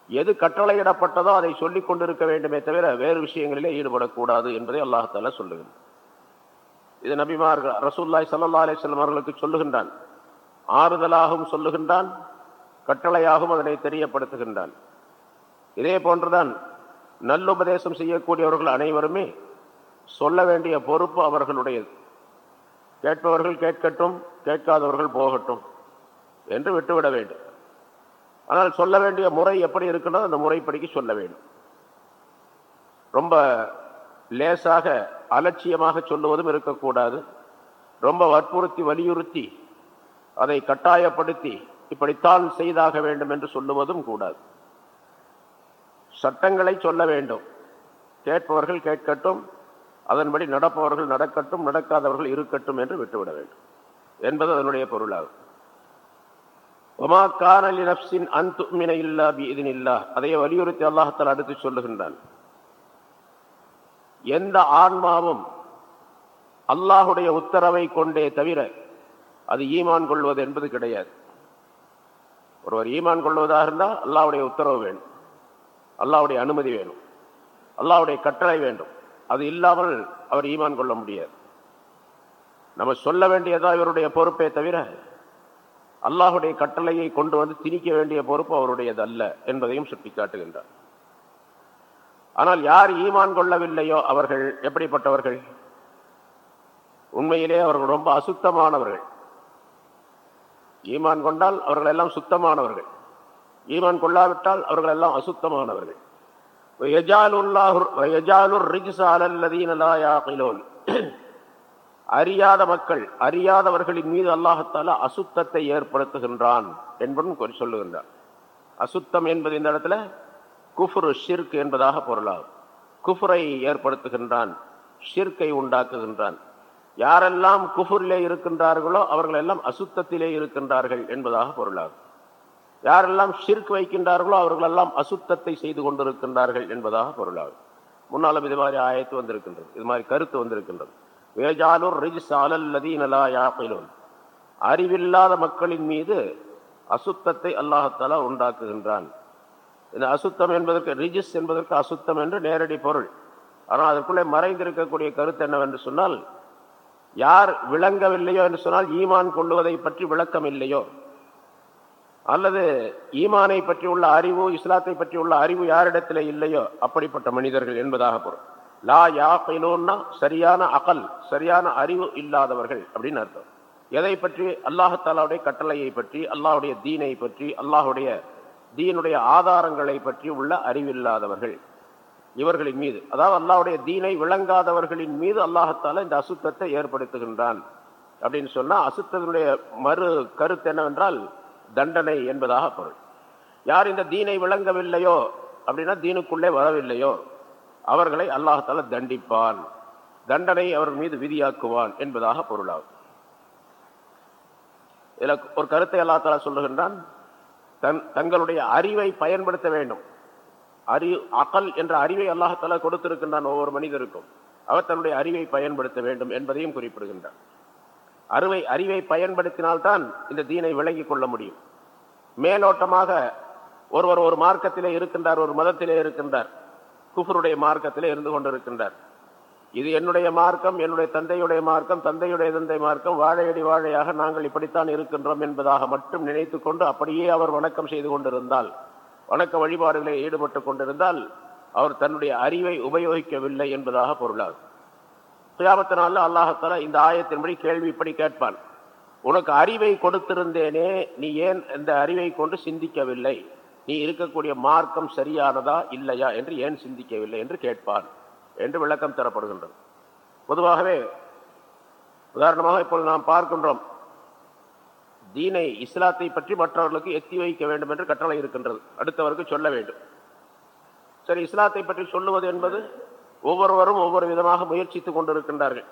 எது கட்டளையிடப்பட்டதோ அதை சொல்லிக் கொண்டிருக்க வேண்டுமே தவிர வேறு விஷயங்களிலே ஈடுபடக்கூடாது என்பதை அல்லாஹால சொல்லுகிறேன் இது நபிமார்கள் ரசூல்லாய் சல்லா அலிஸ்லம் அவர்களுக்கு சொல்லுகின்றான். ஆறுதலாகவும் சொல்லுகின்றான் கட்டளையாகவும் அதனை தெரியப்படுத்துகின்றான். இதே போன்றுதான் நல்லுபதேசம் செய்யக்கூடியவர்கள் அனைவருமே சொல்ல வேண்டிய பொறுப்பு அவர்களுடையது. கேட்பவர்கள் கேட்கட்டும் கேட்காதவர்கள் போகட்டும் என்று விட்டுவிட வேண்டும். ஆனால் சொல்ல வேண்டிய முறை எப்படி இருக்கணும் அந்த முறைப்படிக்கு சொல்ல வேண்டும். ரொம்ப லேசாக அலட்சியமாக சொல்லுவதும் இருக்கக்கூடாது. ரொம்ப வற்புறுத்தி வலியுறுத்தி அதை கட்டாயப்படுத்தி இப்படித்தான் செய்தாக வேண்டும் என்று சொல்லுவதும் கூடாது. சட்டங்களை சொல்ல வேண்டும். கேட்பவர்கள் கேட்கட்டும் அதன்படி நடப்பவர்கள் நடக்கட்டும் நடக்காதவர்கள் இருக்கட்டும் என்று விட்டுவிட வேண்டும். என்பது அதனுடைய பொருளாகும். ஒமா கானலி நப்சின் அந்துமின இல்லா பீதின் இல்லா. அதை வலியுறுத்தி அல்லாஹத்தால் அடுத்து சொல்லுகின்றான். எந்த ஆன்மாவும் அல்லாஹுடைய உத்தரவை கொண்டே தவிர அது ஈமான் கொள்வது என்பது கிடையாது. ஒருவர் ஈமான் கொள்வதாக இருந்தால் அல்லாவுடைய உத்தரவு வேணும். அல்லாவுடைய அனுமதி வேணும். அல்லாவுடைய கட்டளை வேண்டும். அது இல்லாமல் அவர் ஈமான் கொள்ள முடியாது. நம்ம சொல்ல வேண்டியதா இவருடைய பொறுப்பே தவிர அல்லாஹுடைய கட்டளையை கொண்டு வந்து திணிக்க வேண்டிய பொறுப்பு அவருடையது அல்ல என்பதையும் சுட்டிக்காட்டுகின்றார். ஆனால் யார் ஈமான் கொள்ளவில்லையோ அவர்கள் எப்படிப்பட்டவர்கள்? உண்மையிலே அவர்கள் ரொம்ப அசுத்தமானவர்கள். ஈமான் கொண்டால் அவர்கள் எல்லாம் சுத்தமானவர்கள். ஈமான் கொள்ளாவிட்டால் அவர்கள் எல்லாம் அசுத்தமானவர்கள் அறியாத மக்கள் அறியாதவர்களின் மீது அல்லாஹத்தால அசுத்தத்தை ஏற்படுத்துகின்றான் என்பதும் சொல்லுகின்றான் அசுத்தம் என்பது இந்த இடத்துல குஃபுரு ஷிர்க் என்பதாக பொருளாகும். குஃபுரை ஏற்படுத்துகின்றான் ஷிர்கை உண்டாக்குகின்றான். யாரெல்லாம் குஃபுரிலே இருக்கின்றார்களோ அவர்கள் எல்லாம் அசுத்தத்திலே இருக்கின்றார்கள் என்பதாக பொருளாகும். யாரெல்லாம் ஷிர்க் வைக்கின்றார்களோ அவர்களெல்லாம் அசுத்தத்தை செய்து கொண்டிருக்கின்றார்கள் என்பதாக பொருளாகும். முன்னாலும் இது மாதிரி ஆயத்து வந்திருக்கின்றது இது மாதிரி கருத்து வந்திருக்கின்றது. வேஜாலூர் ரிஜிஸ் அலல்லதீனலா யாப்பிலோன் அறிவில்லாத மக்களின் மீது அசுத்தத்தை அல்லாஹத்தாலா உண்டாக்குகின்றான். இந்த அசுத்தம் என்பதற்கு ரிஜிஸ் என்பதற்கு அசுத்தம் என்று நேரடி பொருள். ஆனால் அதற்குள்ளே மறைந்திருக்கக்கூடிய கருத்து என்னவென்று சொன்னால் யார் விளங்கவில்லையோ என்று சொன்னால் ஈமான் கொள்ளுவதை பற்றி விளக்கம் இல்லையோ? அல்லது ஈமானை பற்றி உள்ள அறிவு இஸ்லாத்தை பற்றி உள்ள அறிவு யாரிடத்தில் இல்லையோ? அப்படிப்பட்ட மனிதர்கள் என்பதாக பொருள். லா யாக்கிலோன்னா சரியான அகல் சரியான அறிவு இல்லாதவர்கள் அப்படின்னு அர்த்தம். எதை பற்றி? அல்லாஹாலாவுடைய கட்டளையை பற்றி அல்லாஹுடைய தீனை பற்றி அல்லாஹுடைய தீனுடைய ஆதாரங்களை பற்றி உள்ள அறிவில்லாதவர்கள். இவர்களின் மீது. அதாவது அல்லாவுடைய தீனை விளங்காதவர்களின் மீது அல்லாஹத்தால இந்த அசுத்தத்தை ஏற்படுத்துகின்றான். அப்படின்னு சொன்னா அசுத்தத்தினுடைய மறு கருத்து என்னவென்றால் தண்டனை என்பதாக பொருள். யார் இந்த தீனை விளங்கவில்லையோ அப்படின்னா தீனுக்குள்ளே வரவில்லையோ அவர்களை அல்லாஹால தண்டிப்பான். தண்டனை அவர் மீது விதியாக்குவான் என்பதாக பொருளாகும். இதுல ஒரு கருத்தை அல்லாஹால சொல்லுகின்றான் தன் தங்களுடைய அறிவை பயன்படுத்த வேண்டும். அறி அகல் என்ற அறிவை அல்லாஹால கொடுத்திருக்கின்றான் ஒவ்வொரு மனிதருக்கும். அவர் தன்னுடைய அறிவை பயன்படுத்த வேண்டும் என்பதையும் குறிப்பிடுகின்றார். அறுவை அறிவை பயன்படுத்தினால்தான் இந்த தீனை விளங்கிக் கொள்ள முடியும். மேலோட்டமாக ஒருவர் ஒரு மார்க்கத்திலே இருக்கின்றார் ஒரு மதத்திலே இருக்கின்றார். குஃபருடைய மார்க்கத்திலே இருந்து கொண்டிருக்கின்றார். இது என்னுடைய மார்க்கம் என்னுடைய தந்தையுடைய மார்க்கம் தந்தையுடைய தந்தை மார்க்கம் வாழையடி வாழையாக நாங்கள் இப்படித்தான் இருக்கின்றோம் என்பதாக மட்டும் நினைத்து கொண்டு அப்படியே அவர் வணக்கம் செய்து கொண்டிருந்தால் வணக்க வழிபாடுகளில் ஈடுபட்டு கொண்டிருந்தால் அவர் தன்னுடைய அறிவை உபயோகிக்கவில்லை என்பதாக பொருளாகும். சுயாபத்தினால அல்லாஹத்தால இந்த ஆயத்தின்படி கேள்வி இப்படி கேட்பான். உனக்கு அறிவை கொடுத்திருந்தேனே நீ ஏன் இந்த அறிவை கொண்டு சிந்திக்கவில்லை? நீ இருக்கக்கூடிய மார்க்கம் சரியானதா இல்லையா என்று ஏன் சிந்திக்கவில்லை என்று கேட்பான். என்று விளக்கம் தரப்படுகின்றது. பொதுவாகவே உதாரணமாக இப்பொழுது நாம் பார்க்கின்றோம் தீனை இஸ்லாத்தை பற்றி மற்றவர்களுக்கு எத்தி வைக்க வேண்டும் என்று கட்டளை இருக்கின்றது. அடுத்தவருக்கு சொல்ல வேண்டும். சரி இஸ்லாத்தை பற்றி சொல்லுவது என்பது ஒவ்வொருவரும் ஒவ்வொரு விதமாக முயற்சித்துக் கொண்டிருக்கின்றார்கள்.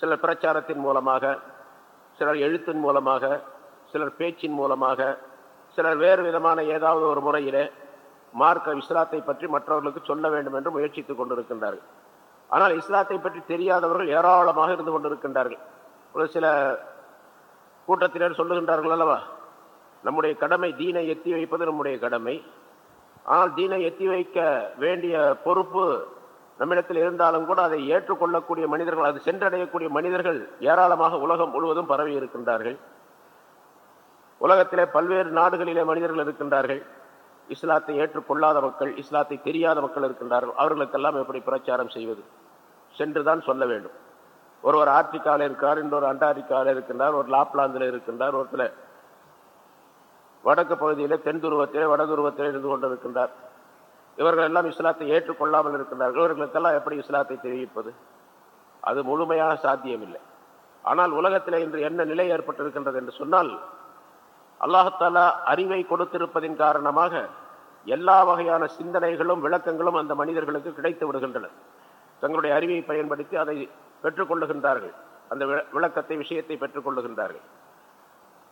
சிலர் பிரச்சாரத்தின் மூலமாக சிலர் எழுத்தின் மூலமாக சிலர் பேச்சின் மூலமாக சிலர் வேறு விதமான ஏதாவது ஒரு முறையிலே மார்க்க இஸ்லாத்தை பற்றி மற்றவர்களுக்கு சொல்ல வேண்டும் என்று முயற்சித்துக் கொண்டிருக்கின்றார்கள். ஆனால் இஸ்லாத்தை பற்றி தெரியாதவர்கள் ஏராளமாக இருந்து கொண்டிருக்கின்றார்கள். ஒரு சில கூட்டத்தினர் சொல்லுகின்றார்கள் அல்லவா? நம்முடைய கடமை தீனை எத்தி வைப்பது நம்முடைய கடமை. ஆனால் தீனை எத்தி வைக்க வேண்டிய பொறுப்பு நம்மிடத்தில் இருந்தாலும் கூட அதை ஏற்றுக்கொள்ளக்கூடிய மனிதர்கள் அது சென்றடையக்கூடிய மனிதர்கள் ஏராளமாக உலகம் முழுவதும் பரவி இருக்கின்றார்கள் உலகத்திலே பல்வேறு நாடுகளிலே மனிதர்கள் இருக்கின்றார்கள். இஸ்லாத்தை ஏற்றுக்கொள்ளாத மக்கள் இஸ்லாத்தை தெரியாத மக்கள் இருக்கின்றார்கள். அவர்களுக்கெல்லாம் எப்படி பிரச்சாரம் செய்வது? சென்றுதான் சொல்ல வேண்டும். ஒருவர் ஆப்பிரிக்காவில் இருக்கிறார் இன்னொரு அண்டாரிக்காவில் இருக்கின்றார் ஒரு லாப்லாந்தில் இருக்கின்றார் ஒருத்தர் வடக்கு பகுதியிலே தென் துருவத்திலே வட துருவத்திலே இருந்து கொண்டிருக்கின்றார். இவர்கள் எல்லாம் இஸ்லாத்தை ஏற்றுக்கொள்ளாமல் இருக்கின்றார்கள். இவர்களுக்கெல்லாம் எப்படி இஸ்லாத்தை தெரிவிப்பது? அது முழுமையாக சாத்தியமில்லை. ஆனால் உலகத்தில் இன்று என்ன நிலை ஏற்பட்டிருக்கின்றது என்று சொன்னால் அல்லாஹாலா அறிவை கொடுத்திருப்பதின் காரணமாக எல்லா வகையான சிந்தனைகளும் விளக்கங்களும் அந்த மனிதர்களுக்கு கிடைத்து விடுகின்றன. தங்களுடைய அறிவை பயன்படுத்தி அதை பெற்றுக்கொள்ளுகின்றார்கள் அந்த விளக்கத்தை விஷயத்தை பெற்றுக்கொள்ளுகின்றார்கள்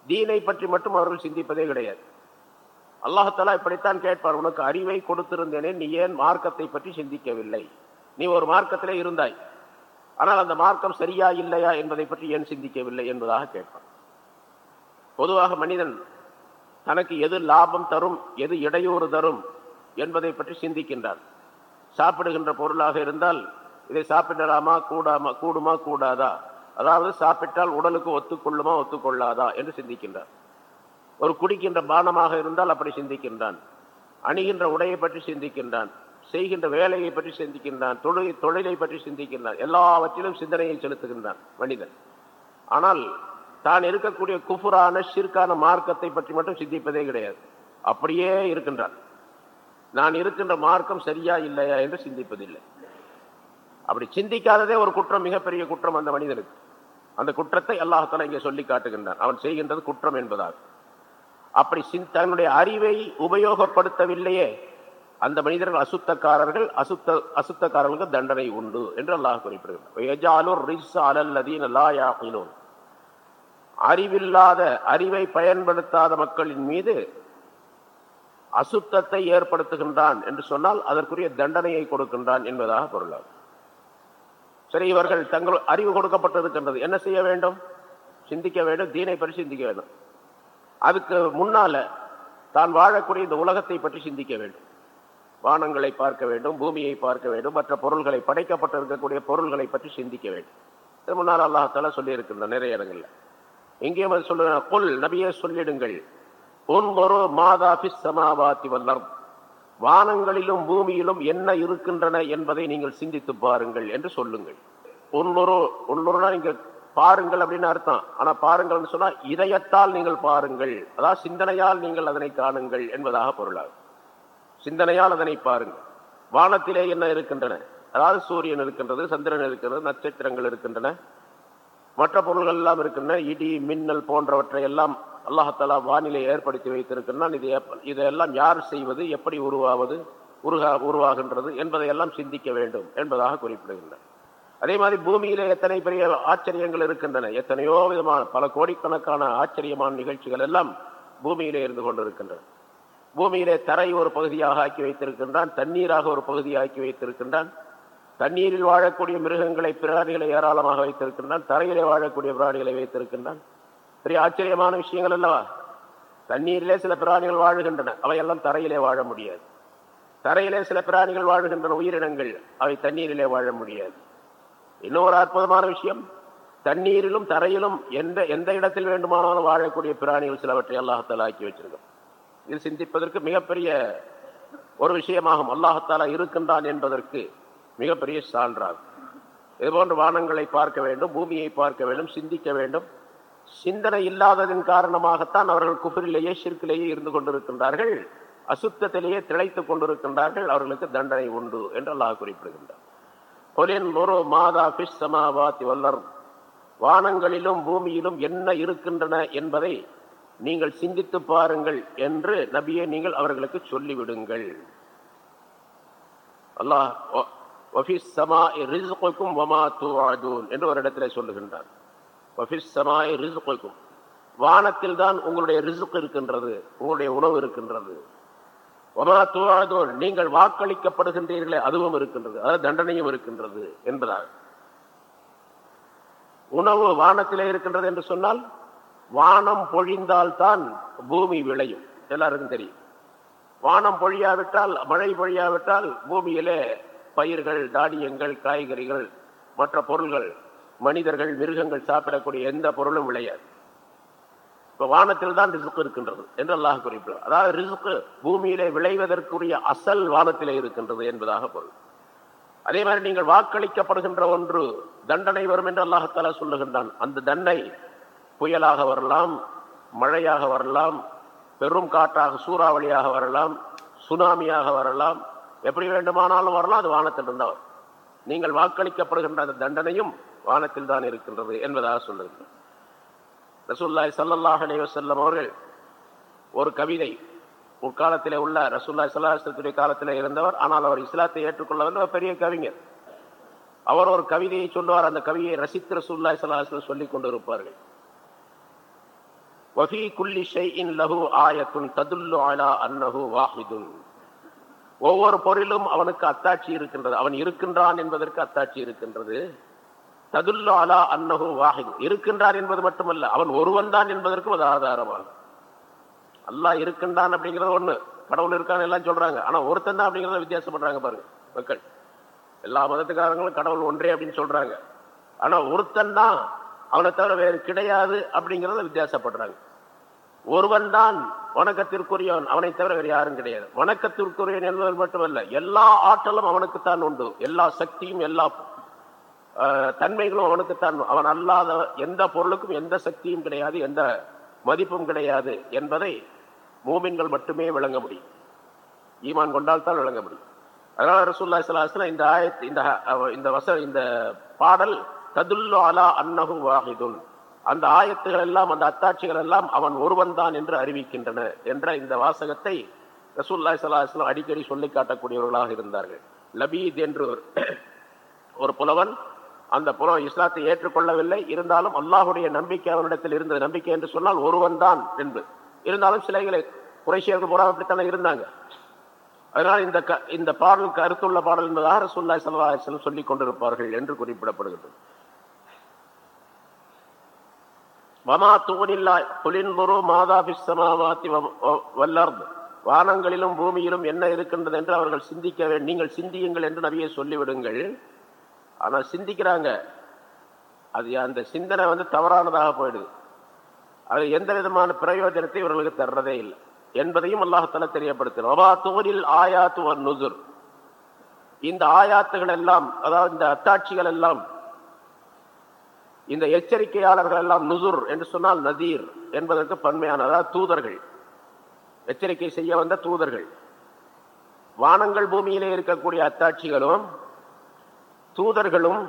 தீனை பற்றி மட்டும் அவர்கள் சிந்திப்பதே கிடையாது. அல்லாஹாலா இப்படித்தான் கேட்பார் உனக்கு அறிவை கொடுத்திருந்தேனே நீ ஏன் மார்க்கத்தை பற்றி சிந்திக்கவில்லை? நீ ஒரு மார்க்கத்திலே இருந்தாய். ஆனால் அந்த மார்க்கம் சரியா இல்லையா என்பதை பற்றி ஏன் சிந்திக்கவில்லை? என்பதாக கேட்பான் பொதுவாக மனிதன் தனக்கு எது லாபம் தரும் எது இடையூறு தரும் என்பதை பற்றி சிந்திக்கின்றான். சாப்பிடுகின்ற பொருளாக இருந்தால் இதை சாப்பிடலாமா கூடாமா கூடுமா கூடாதா? அதாவது சாப்பிட்டால் உடலுக்கு ஒத்துக்கொள்ளுமா ஒத்துக்கொள்ளாதா என்று சிந்திக்கின்றான். ஒரு குடிக்கின்ற பானமாக இருந்தால் அப்படி சிந்திக்கின்றான். அணிகின்ற உடையை பற்றி சிந்திக்கின்றான். செய்கின்ற வேலையை பற்றி சிந்திக்கின்றான். தொழில் தொழிலை பற்றி சிந்திக்கின்றான். எல்லாவற்றிலும் சிந்தனையை செலுத்துகின்றான் மனிதன். ஆனால் தான் இருக்கக்கூடிய குஃபுரான ஷிர்கான மார்க்கத்தை பற்றி மட்டும் சிந்திப்பதே கிடையாது. அப்படியே இருக்கின்றான் நான் இருக்கின்ற மார்க்கம் சரியா இல்லையா என்று சிந்திப்பதில்லை. அப்படி சிந்திக்காததே ஒரு குற்றம் மிகப்பெரிய குற்றம் அந்த மனிதனுக்கு. அந்த குற்றத்தை அல்லாஹால இங்கே சொல்லி காட்டுகின்றான். அவன் செய்கின்றது குற்றம் என்பதாக அப்படி தன்னுடைய அறிவை உபயோகப்படுத்தவில்லையே அந்த மனிதர்கள் அசுத்தக்காரர்கள் அசுத்த அசுத்தக்காரர்களுக்கு தண்டனை உண்டு என்று அல்லாஹ் குறிப்பிடுகிறார் அறிவில்லாத அறிவை பயன்படுத்தாத மக்களின் மீது அசுத்தத்தை ஏற்படுத்துகின்றான் என்று சொன்னால் அதற்குரிய தண்டனையை கொடுக்கின்றான் என்பதாக பொருளாகும் சரி இவர்கள் தங்கள் அறிவு கொடுக்கப்பட்டிருக்கின்றது. என்ன செய்ய வேண்டும்? சிந்திக்க வேண்டும் தீனை பற்றி சிந்திக்க வேண்டும். அதுக்கு முன்னால தான் வாழக்கூடிய இந்த உலகத்தை பற்றி சிந்திக்க வேண்டும். வானங்களை பார்க்க வேண்டும் பூமியை பார்க்க வேண்டும் மற்ற பொருள்களை படைக்கப்பட்டிருக்கக்கூடிய பொருள்களை பற்றி சிந்திக்க வேண்டும். இது முன்னால் அல்லாஹால சொல்லியிருக்கின்ற நிறைய இடங்களில். எங்கேயும் அது சொல்ல கொல் நபியே சொல்லிடுங்கள். ஒன்பொரு மாதா சமாவாத்தி வல்லம் வானங்களிலும் பூமியிலும் என்ன இருக்கின்றன என்பதை நீங்கள் சிந்தித்து பாருங்கள் என்று சொல்லுங்கள். ஒன்னொரு ஒன்னொருனா நீங்கள் பாருங்கள் அப்படின்னு அர்த்தம். ஆனா பாருங்கள்னு சொன்னா இதயத்தால் நீங்கள் பாருங்கள். அதாவது சிந்தனையால் நீங்கள் அதனை காணுங்கள் என்பதாக பொருளாகும் சிந்தனையால் அதனை பாருங்கள். வானத்திலே என்ன இருக்கின்றன? அதாவது சூரியன் இருக்கின்றது சந்திரன் இருக்கின்றது நட்சத்திரங்கள் இருக்கின்றன. மற்ற பொருள்கள் எல்லாம் இருக்குன்னா இடி மின்னல் போன்றவற்றை எல்லாம் அல்லாஹாலா வானிலை ஏற்படுத்தி வைத்திருக்கின்றான். இது இதையெல்லாம் யார் செய்வது எப்படி உருவாவது உருகா உருவாகின்றது என்பதையெல்லாம் சிந்திக்க வேண்டும் என்பதாக குறிப்பிடுகின்றன அதே மாதிரி பூமியிலே எத்தனை பெரிய ஆச்சரியங்கள் இருக்கின்றன. எத்தனையோ விதமான பல கோடிக்கணக்கான ஆச்சரியமான நிகழ்ச்சிகள் எல்லாம் பூமியிலே இருந்து கொண்டிருக்கின்றன. பூமியிலே தரை ஒரு பகுதியாக ஆக்கி வைத்திருக்கின்றான் தண்ணீராக ஒரு பகுதியாக்கி வைத்திருக்கின்றான். தண்ணீரில் வாழக்கூடிய மிருகங்களை பிராணிகளை ஏராளமாக வைத்திருக்கின்றான் தரையிலே வாழக்கூடிய பிராணிகளை வைத்திருக்கின்றான். பெரிய ஆச்சரியமான விஷயங்கள் அல்லவா? தண்ணீரிலே சில பிராணிகள் வாழுகின்றன அவையெல்லாம் தரையிலே வாழ முடியாது. தரையிலே சில பிராணிகள் வாழுகின்றன உயிரினங்கள் அவை தண்ணீரிலே வாழ முடியாது. இன்னொரு அற்புதமான விஷயம் தண்ணீரிலும் தரையிலும் எந்த எந்த இடத்தில் வேண்டுமானாலும் வாழக்கூடிய பிராணிகள் சிலவற்றை அல்லாஹத்தால் ஆக்கி வச்சிருக்கோம் இது சிந்திப்பதற்கு மிகப்பெரிய ஒரு விஷயமாகும். அல்லாஹத்தாலா இருக்கின்றான் என்பதற்கு மிகப்பெரிய சான்றாகும். இதுபோன்று வானங்களை பார்க்க வேண்டும் பூமியை பார்க்க வேண்டும் சிந்திக்க வேண்டும். சிந்தனை இல்லாததன் காரணமாகத்தான் அவர்கள் குஃபரிலேயே சிற்கிலேயே இருந்து கொண்டிருக்கின்றார்கள். அசுத்தத்திலேயே திளைத்துக் கொண்டிருக்கின்றார்கள். அவர்களுக்கு தண்டனை உண்டு என்று அல்லாஹ் குறிப்பிடுகின்றார் பொலின் ஒரு மாதா சமாவாத்தி வல்லர் வானங்களிலும் பூமியிலும் என்ன இருக்கின்றன என்பதை நீங்கள் சிந்தித்து பாருங்கள் என்று நபியை நீங்கள் அவர்களுக்கு சொல்லிவிடுங்கள். அல்லாஹ் என்று ஒரு இடத்துல சொல்லுகின்றார். வானத்தில் தான் உங்களுடைய ரிசுக் இருக்கின்றது உங்களுடைய உணவு இருக்கின்றது. ஒமா துஆதுன் நீங்கள் வாக்களிக்கப்படுகின்றீர்களே அதுவும் இருக்கின்றது. அதாவது தண்டனையும் இருக்கின்றது என்றார். உணவு வானத்திலே இருக்கின்றது என்று சொன்னால் வானம் பொழிந்தால்தான் பூமி விளையும். எல்லாருக்கும் தெரியும். வானம் பொழியாவிட்டால் மழை பொழியாவிட்டால் பூமியிலே பயிர்கள் தானியங்கள் காய்கறிகள் மற்ற பொருள்கள் மனிதர்கள் மிருகங்கள் சாப்பிடக்கூடிய எந்த பொருளும் விளையாது. இப்ப வானத்தில் தான் ரிசுக்கு இருக்கின்றது என்று அல்லாஹ் குறிப்பிடும் அதாவது ரிசுக்கு பூமியிலே விளைவதற்குரிய அசல் வானத்திலே இருக்கின்றது என்பதாக பொருள். அதே மாதிரி நீங்கள் வாக்களிக்கப்படுகின்ற ஒன்று தண்டனை வரும் என்று அல்லாஹால சொல்லுகின்றான். அந்த தண்டனை புயலாக வரலாம் மழையாக வரலாம் பெரும் காற்றாக சூறாவளியாக வரலாம் சுனாமியாக வரலாம் எப்படி வேண்டுமானாலும் வரலாம் அது வானத்தில் இருந்தவர் நீங்கள் வாக்களிக்கப்படுகின்ற அந்த தண்டனையும் வானத்தில் தான் இருக்கின்றது என்பதாக சொல்லுகின்றார் ரசூல்லாய் சல்லல்லாஹ் அலைவசல்லம் அவர்கள் ஒரு கவிதை முற்காலத்திலே உள்ள ரசூல்லாய் சல்லாஹத்துடைய காலத்தில் இருந்தவர் ஆனால் அவர் இஸ்லாத்தை ஏற்றுக்கொள்ள பெரிய கவிஞர். அவர் ஒரு கவிதையை சொல்லுவார் அந்த கவியை ரசித்து ரசூல்லாய் சல்லாஹ் சொல்லிக் கொண்டிருப்பார்கள். வஃபி குல்லி ஷைஇன் லஹு ஆயத்துன் ததுல்லு அலா அன்னஹு வாஹிதுன். ஒவ்வொரு பொருளும் அவனுக்கு அத்தாட்சி இருக்கின்றது. அவன் இருக்கின்றான் என்பதற்கு அத்தாட்சி இருக்கின்றது. ததுல்லு அலா அன்னஹு வாஹித். இருக்கின்றான் என்பது மட்டுமல்ல அவன் ஒருவன் தான் என்பதற்கும் அது ஆதாரமாகும். அல்லாஹ் இருக்கின்றான் அப்படிங்கிறது ஒண்ணு. கடவுள் இருக்கான்னு எல்லாம் சொல்றாங்க. ஆனா ஒருத்தன் தான் அப்படிங்கிறத வித்தியாசம் பண்றாங்க பாருங்க மக்கள். எல்லா மதத்துக்காரங்களும் கடவுள் ஒன்றே அப்படின்னு சொல்றாங்க. ஆனா ஒருத்தன் தான் அவனை தவிர வேறு கிடையாது அப்படிங்கிறத வித்தியாசப்படுறாங்க. ஒருவன் தான் வணக்கத்திற்குரியவன். அவனை தவிர வேறு யாரும் கிடையாது. வணக்கத்திற்குரியவன் என்பது மட்டுமல்ல எல்லா ஆற்றலும் அவனுக்குத்தான் உண்டு. எல்லா சக்தியும் எல்லா தன்மைகளும் அவனுக்குத்தான் அவன் அல்லாத எந்த பொருளுக்கும் எந்த சக்தியும் கிடையாது எந்த மதிப்பும் கிடையாது என்பதை மூமின்கள் மட்டுமே விளங்க முடியும். ஈமான் கொண்டால் தான் விளங்க முடியும். அதனால ரசூல்லா சலாஹ்லாம் இந்த ஆயத் இந்த இந்த வச இந்த பாடல் ததுல்லு அலா அன்னஹு வாஹிதுன். அந்த ஆயத்துகள் எல்லாம் அந்த அத்தாட்சிகள் எல்லாம் அவன் ஒருவன் தான் என்று அறிவிக்கின்றன என்ற இந்த வாசகத்தை ரசூல்லாய் சலாஹ்லாம் அடிக்கடி சொல்லி காட்டக்கூடியவர்களாக இருந்தார்கள். லபீத் என்று ஒரு புலவன் அந்த புலம் இஸ்லாத்தை ஏற்றுக்கொள்ளவில்லை. இருந்தாலும் அல்லாஹுடைய நம்பிக்கை அவனிடத்தில் இருந்த நம்பிக்கை என்று சொன்னால் ஒருவன் தான் என்று இருந்தாலும் சிலைகளை குறைசியர்கள் பூரா அப்படித்தானே இருந்தாங்க. அதனால் இந்த க இந்த பாடல் கருத்துள்ள பாடல் என்பதாக ரசூல்லாய் சல்லாஹ் சொல்லிக் கொண்டிருப்பார்கள் என்று குறிப்பிடப்படுகிறது. வமா தூணில்லாய் புலின்புரு மாதா பிஸ்ஸமாவாத்தி வல்லர்ந்து வானங்களிலும் பூமியிலும் என்ன இருக்கின்றது என்று அவர்கள் சிந்திக்க வேண்டும் நீங்கள் சிந்தியுங்கள் என்று நபியை சொல்லிவிடுங்கள். ஆனால் சிந்திக்கிறாங்க. அது அந்த சிந்தனை வந்து தவறானதாக போயிடுது. அது எந்த விதமான பிரயோஜனத்தை இவர்களுக்கு தர்றதே இல்லை. என்பதையும் அல்லாஹால தெரியப்படுத்தும் ஆயாத்து ஒரு நுசுர். இந்த ஆயாத்துகள் எல்லாம் அதாவது இந்த அத்தாட்சிகள் எல்லாம் இந்த எச்சரிக்கையாளர்கள் எல்லாம் நுசுர் என்று சொன்னால் நதீர் என்பதற்கு பன்மையான அதாவது தூதர்கள். எச்சரிக்கை செய்ய வந்த தூதர்கள். வானங்கள் பூமியிலே இருக்கக்கூடிய அத்தாட்சிகளும் தூதர்களும்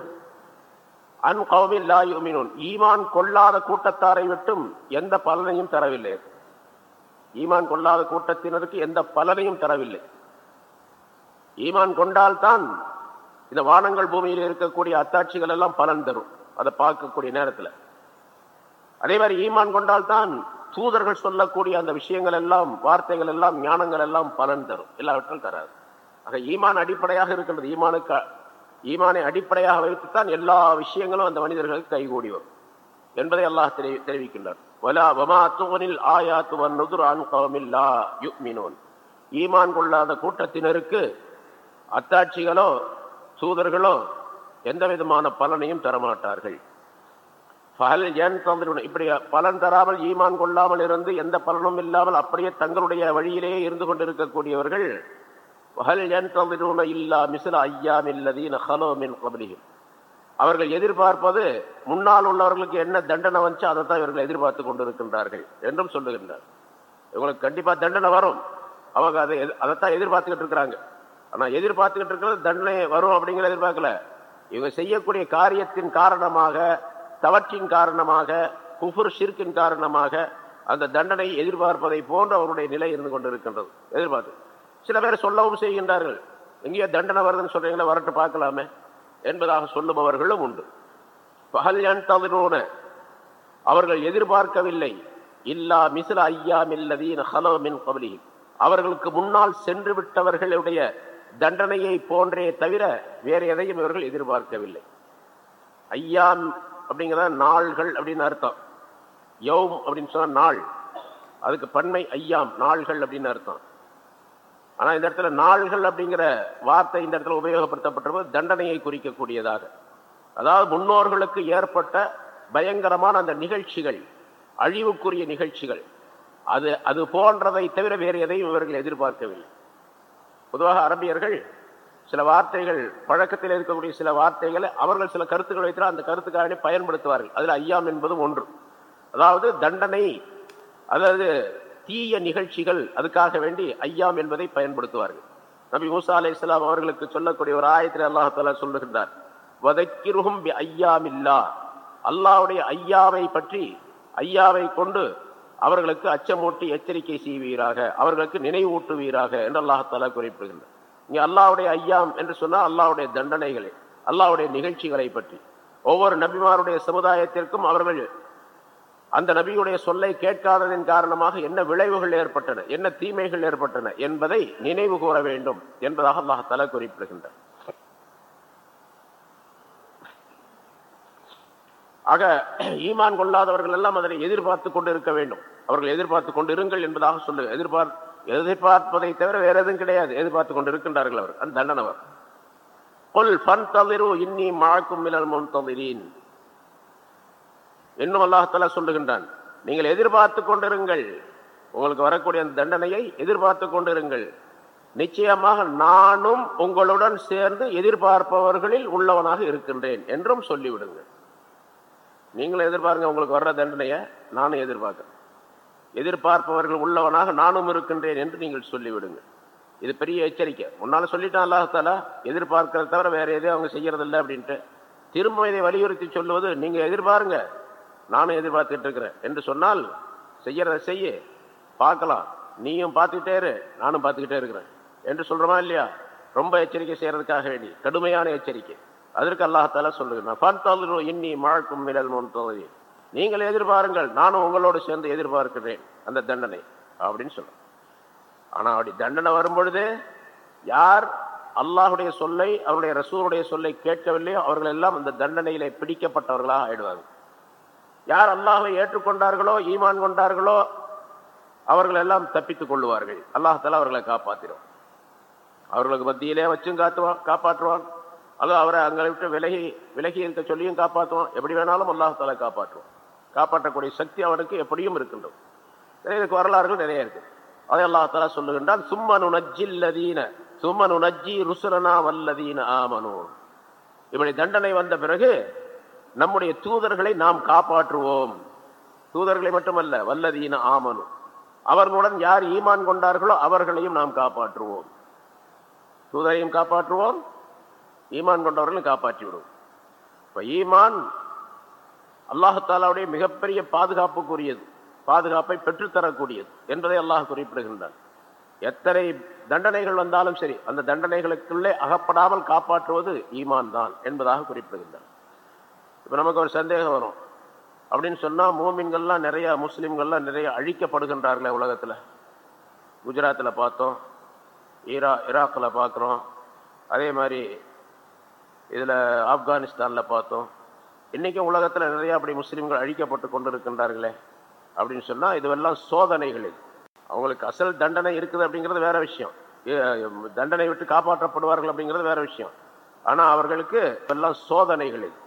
அன் கௌமில்லா யுமினூன். ஈமான் கொள்ளாத கூட்டத்தாரை விட்டும் எந்த பலனையும் தரவில்லை. ஈமான் கொள்ளாத கூட்டத்தினருக்கு எந்த பலனையும் தரவில்லை. ஈமான் கொண்டால்தான் இந்த வானங்கள் பூமியில் இருக்கக்கூடிய அத்தாட்சிகள் எல்லாம் பலன் தரும். அதை பார்க்கக்கூடிய நேரத்தில். அதே மாதிரி ஈமான் கொண்டால்தான் தூதர்கள் சொல்லக்கூடிய அந்த விஷயங்கள் எல்லாம் வார்த்தைகள் எல்லாம் ஞானங்கள் எல்லாம் பலன் தரும். எல்லாவற்றும் தராது. ஆக ஈமான் அடிப்படையாக இருக்கின்றது ஈமானுக்கு ஈமானை அடிப்படையாக வைத்துத்தான் எல்லா விஷயங்களும் அந்த மனிதர்களுக்கு கைகூடி வரும். என்பதை அல்லாஹ் தெரிவிக்கின்றார். ஈமான் கொள்ளாத கூட்டத்தினருக்கு அத்தாட்சிகளோ தூதர்களோ எந்த விதமான பலனையும் தரமாட்டார்கள். பகல் ஏன் இப்படி பலன் தராமல் ஈமான் கொள்ளாமல் இருந்து எந்த பலனும் இல்லாமல் அப்படியே தங்களுடைய வழியிலேயே இருந்து கொண்டிருக்கக்கூடியவர்கள் பகல் ஏன் தந்திருவன இல்லா மிசில ஐயாம் இல்லதீன் ஹலோ மின் கபலியும் அவர்கள் எதிர்பார்ப்பது முன்னால் உள்ளவர்களுக்கு என்ன தண்டனை வந்துச்சோ அதை தான் இவர்கள் எதிர்பார்த்து கொண்டிருக்கின்றார்கள் என்றும் சொல்லுகின்றார். இவங்களுக்கு கண்டிப்பாக தண்டனை வரும். அவங்க அதை எதிர்- அதைத்தான் எதிர்பார்த்துக்கிட்டு இருக்கிறாங்க. ஆனால் எதிர்பார்த்துக்கிட்டு இருக்கிறது தண்டனை வரும் அப்படிங்கிற எதிர்பார்க்கல. இவங்க செய்யக்கூடிய காரியத்தின் காரணமாக தவற்றின் காரணமாக குஃபுர் ஷிர்கின் காரணமாக அந்த தண்டனை எதிர்பார்ப்பதை போன்ற அவருடைய நிலை இருந்து கொண்டிருக்கின்றது. எதிர்பார்த்து சில பேர் சொல்லவும் செய்கின்றார்கள். எங்கேயோ தண்டனை வருதுன்னு சொல்றீங்களா வரட்டு பார்க்கலாமே என்பதாக சொல்லுபவர்களும் உண்டு. பகல் தவிரோன அவர்கள் எதிர்பார்க்கவில்லை. இல்லா மிசில ஐயா மில்லதீன் ஹலோ மின் கபலி அவர்களுக்கு முன்னால் சென்று விட்டவர்களுடைய தண்டனையை போன்றே தவிர வேறு எதையும் இவர்கள் எதிர்பார்க்கவில்லை. ஐயாம் அப்படிங்கிறத நாள்கள் அப்படின்னு அர்த்தம். யோம் அப்படின்னு சொன்னால் நாள். அதுக்கு பன்மை ஐயாம் நாள்கள் அப்படின்னு அர்த்தம். ஆனால் இந்த இடத்துல நாள்கள் அப்படிங்கிற வார்த்தை இந்த இடத்துல உபயோகப்படுத்தப்பட்டிருப்பது தண்டனையை குறிக்கக்கூடியதாக. அதாவது முன்னோர்களுக்கு ஏற்பட்ட பயங்கரமான அந்த நிகழ்ச்சிகள் அழிவுக்குரிய நிகழ்ச்சிகள். அது அது போன்றதை தவிர வேறு எதையும் இவர்கள் எதிர்பார்க்கவில்லை. பொதுவாக அரபியர்கள் சில வார்த்தைகள் பழக்கத்தில் இருக்கக்கூடிய சில வார்த்தைகளை அவர்கள் சில கருத்துக்கள் வைத்தால் அந்த கருத்துக்காரனை பயன்படுத்துவார்கள். அதில் ஐயாம் என்பதும் ஒன்று. அதாவது தண்டனை அதாவது தீய நிகழ்ச்சிகள் அதுக்காக வேண்டி ஐயாம் என்பதை பயன்படுத்துவார்கள். நபி மூசா அலை இஸ்லாம் அவர்களுக்கு சொல்லக்கூடிய ஒரு ஆயத்தில் அல்லாஹால சொல்லுகின்றார் வதக்கிருகும் ஐயாமில்லா. அல்லாவுடைய ஐயாவை பற்றி ஐயாவை கொண்டு அவர்களுக்கு அச்சமூட்டி எச்சரிக்கை செய்வீராக அவர்களுக்கு நினைவூட்டுவீராக என்று அல்லாஹால குறிப்பிடுகின்றார் இங்கே அல்லாவுடைய ஐயாம் என்று சொன்னால் அல்லாவுடைய தண்டனைகளை அல்லாவுடைய நிகழ்ச்சிகளை பற்றி. ஒவ்வொரு நபிமாருடைய சமுதாயத்திற்கும் அவர்கள் அந்த நபியுடைய சொல்லை கேட்காததின் காரணமாக என்ன விளைவுகள் ஏற்பட்டன என்ன தீமைகள் ஏற்பட்டன என்பதை நினைவு கூற வேண்டும் என்பதாக அல்லாஹால குறிப்பிடுகின்றார் ஆக ஈமான் கொள்ளாதவர்கள் எல்லாம் அதனை எதிர்பார்த்து கொண்டு இருக்க வேண்டும். அவர்கள் எதிர்பார்த்து கொண்டு இருங்கள் என்பதாக சொல்லு எதிர்பார் எதிர்பார்ப்பதை தவிர வேற எதுவும் கிடையாது. எதிர்பார்த்து கொண்டு இருக்கின்றார்கள் அவர். அந்த தண்டனவர் கொல் பன் தவிரு இன்னி மாக்கும் மினல் முன் தவிரீன் இன்னும் அல்லாஹால சொல்லுகின்றான். நீங்கள் எதிர்பார்த்து கொண்டிருங்கள். உங்களுக்கு வரக்கூடிய அந்த தண்டனையை எதிர்பார்த்து கொண்டிருங்கள். நிச்சயமாக நானும் உங்களுடன் சேர்ந்து எதிர்பார்ப்பவர்களில் உள்ளவனாக இருக்கின்றேன் என்றும் சொல்லிவிடுங்கள். நீங்களும் எதிர்பாருங்க உங்களுக்கு வர்ற தண்டனையை நானும் எதிர்பார்க்கிறேன். எதிர்பார்ப்பவர்கள் உள்ளவனாக நானும் இருக்கின்றேன் என்று நீங்கள் சொல்லிவிடுங்க. இது பெரிய எச்சரிக்கை. முன்னால சொல்லிட்டான் அல்லாஹால எதிர்பார்க்கறத தவிர வேற எதையும் அவங்க செய்யறதில்லை அப்படின்ட்டு. திரும்ப இதை வலியுறுத்தி சொல்லுவது நீங்க எதிர்பாருங்க நானும் எதிர்பார்த்துட்டு இருக்கிறேன். என்று சொன்னால் செய்யறத செய்ய பார்க்கலாம். நீயும் பார்த்துக்கிட்டே இரு நானும் பார்த்துக்கிட்டே இருக்கிறேன். என்று சொல்றோமா இல்லையா? ரொம்ப எச்சரிக்கை செய்யறதுக்காக வேண்டி கடுமையான எச்சரிக்கை. அதற்கு அல்லாஹால சொல்லுகிறான் இன்னி மழக்கும் மிளல் முன் நீங்கள் எதிர்பாருங்கள் நானும் உங்களோடு சேர்ந்து எதிர்பார்க்கிறேன் அந்த தண்டனை அப்படின்னு சொல்லுவேன் ஆனா அப்படி தண்டனை வரும்பொழுது யார் அல்லாஹுடைய சொல்லை அவருடைய ரசூருடைய சொல்லை கேட்கவில்லையோ அவர்கள் எல்லாம் அந்த தண்டனையிலே பிடிக்கப்பட்டவர்களாக ஆயிடுவாங்க யார் அல்லாஹை ஏற்றுக்கொண்டார்களோ ஈமான் கொண்டார்களோ அவர்கள் எல்லாம் தப்பித்துக் கொள்ளுவார்கள். அல்லாஹால அவர்களை காப்பாற்றிடும் அவர்களுக்கு மத்தியிலே வச்சும் காத்துவான் காப்பாற்றுவான். அது அவரை அங்களை விட்டு விலகி விலகி இருக்க சொல்லியும் காப்பாற்றுவோம் எப்படி வேணாலும் அல்லாஹால காப்பாற்றுவோம் காப்பாற்றக்கூடிய சக்தி அவனுக்கு எப்படியும் இருக்கின்றது. இதுக்கு வரலாறுகள் நிறைய இருக்கு. அதை அல்லாஹால சொல்லுகின்றால் சும்மனு நஜ்ஜில்லதீன சும்மனு நஜ்ஜி ருசுரனா வல்லதீன ஆமனு. இப்படி தண்டனை வந்த பிறகு நம்முடைய தூதர்களை நாம் காப்பாற்றுவோம். தூதர்களை மட்டுமல்ல வல்லதீன ஆமனு. அவர்களுடன் யார் ஈமான் கொண்டார்களோ அவர்களையும் நாம் காப்பாற்றுவோம். தூதரையும் காப்பாற்றுவோம் ஈமான் கொண்டவர்களும் காப்பாற்றி விடும் இப்ப ஈமான் அல்லாஹாலாவுடைய மிகப்பெரிய பாதுகாப்புக்குரியது பாதுகாப்பை பெற்றுத்தரக்கூடியது என்பதை அல்லாஹ் குறிப்பிடுகின்றான். எத்தனை தண்டனைகள் வந்தாலும் சரி அந்த தண்டனைகளுக்குள்ளே அகப்படாமல் காப்பாற்றுவது ஈமான் தான் என்பதாக குறிப்பிடுகின்றான். இப்போ நமக்கு ஒரு சந்தேகம் வரும். அப்படின்னு சொன்னா மூமின்கள்லாம் நிறைய முஸ்லிம்கள்லாம் நிறைய அழிக்கப்படுகின்றார்களே உலகத்துல. குஜராத்தில் பார்த்தோம் ஈரா ஈராக்கில் பார்க்குறோம். அதே மாதிரி இதில் ஆப்கானிஸ்தானில் பார்த்தோம். இன்னைக்கும் உலகத்தில் நிறைய அப்படி முஸ்லீம்கள் அழிக்கப்பட்டு கொண்டிருக்கின்றார்களே அப்படின்னு சொன்னால் இதுவெல்லாம் சோதனைகள் இது அவங்களுக்கு அசல் தண்டனை இருக்குது அப்படிங்கிறது வேற விஷயம். தண்டனை விட்டு காப்பாற்றப்படுவார்கள் அப்படிங்கிறது வேற விஷயம். ஆனால் அவர்களுக்கு எல்லாம் சோதனைகள் இது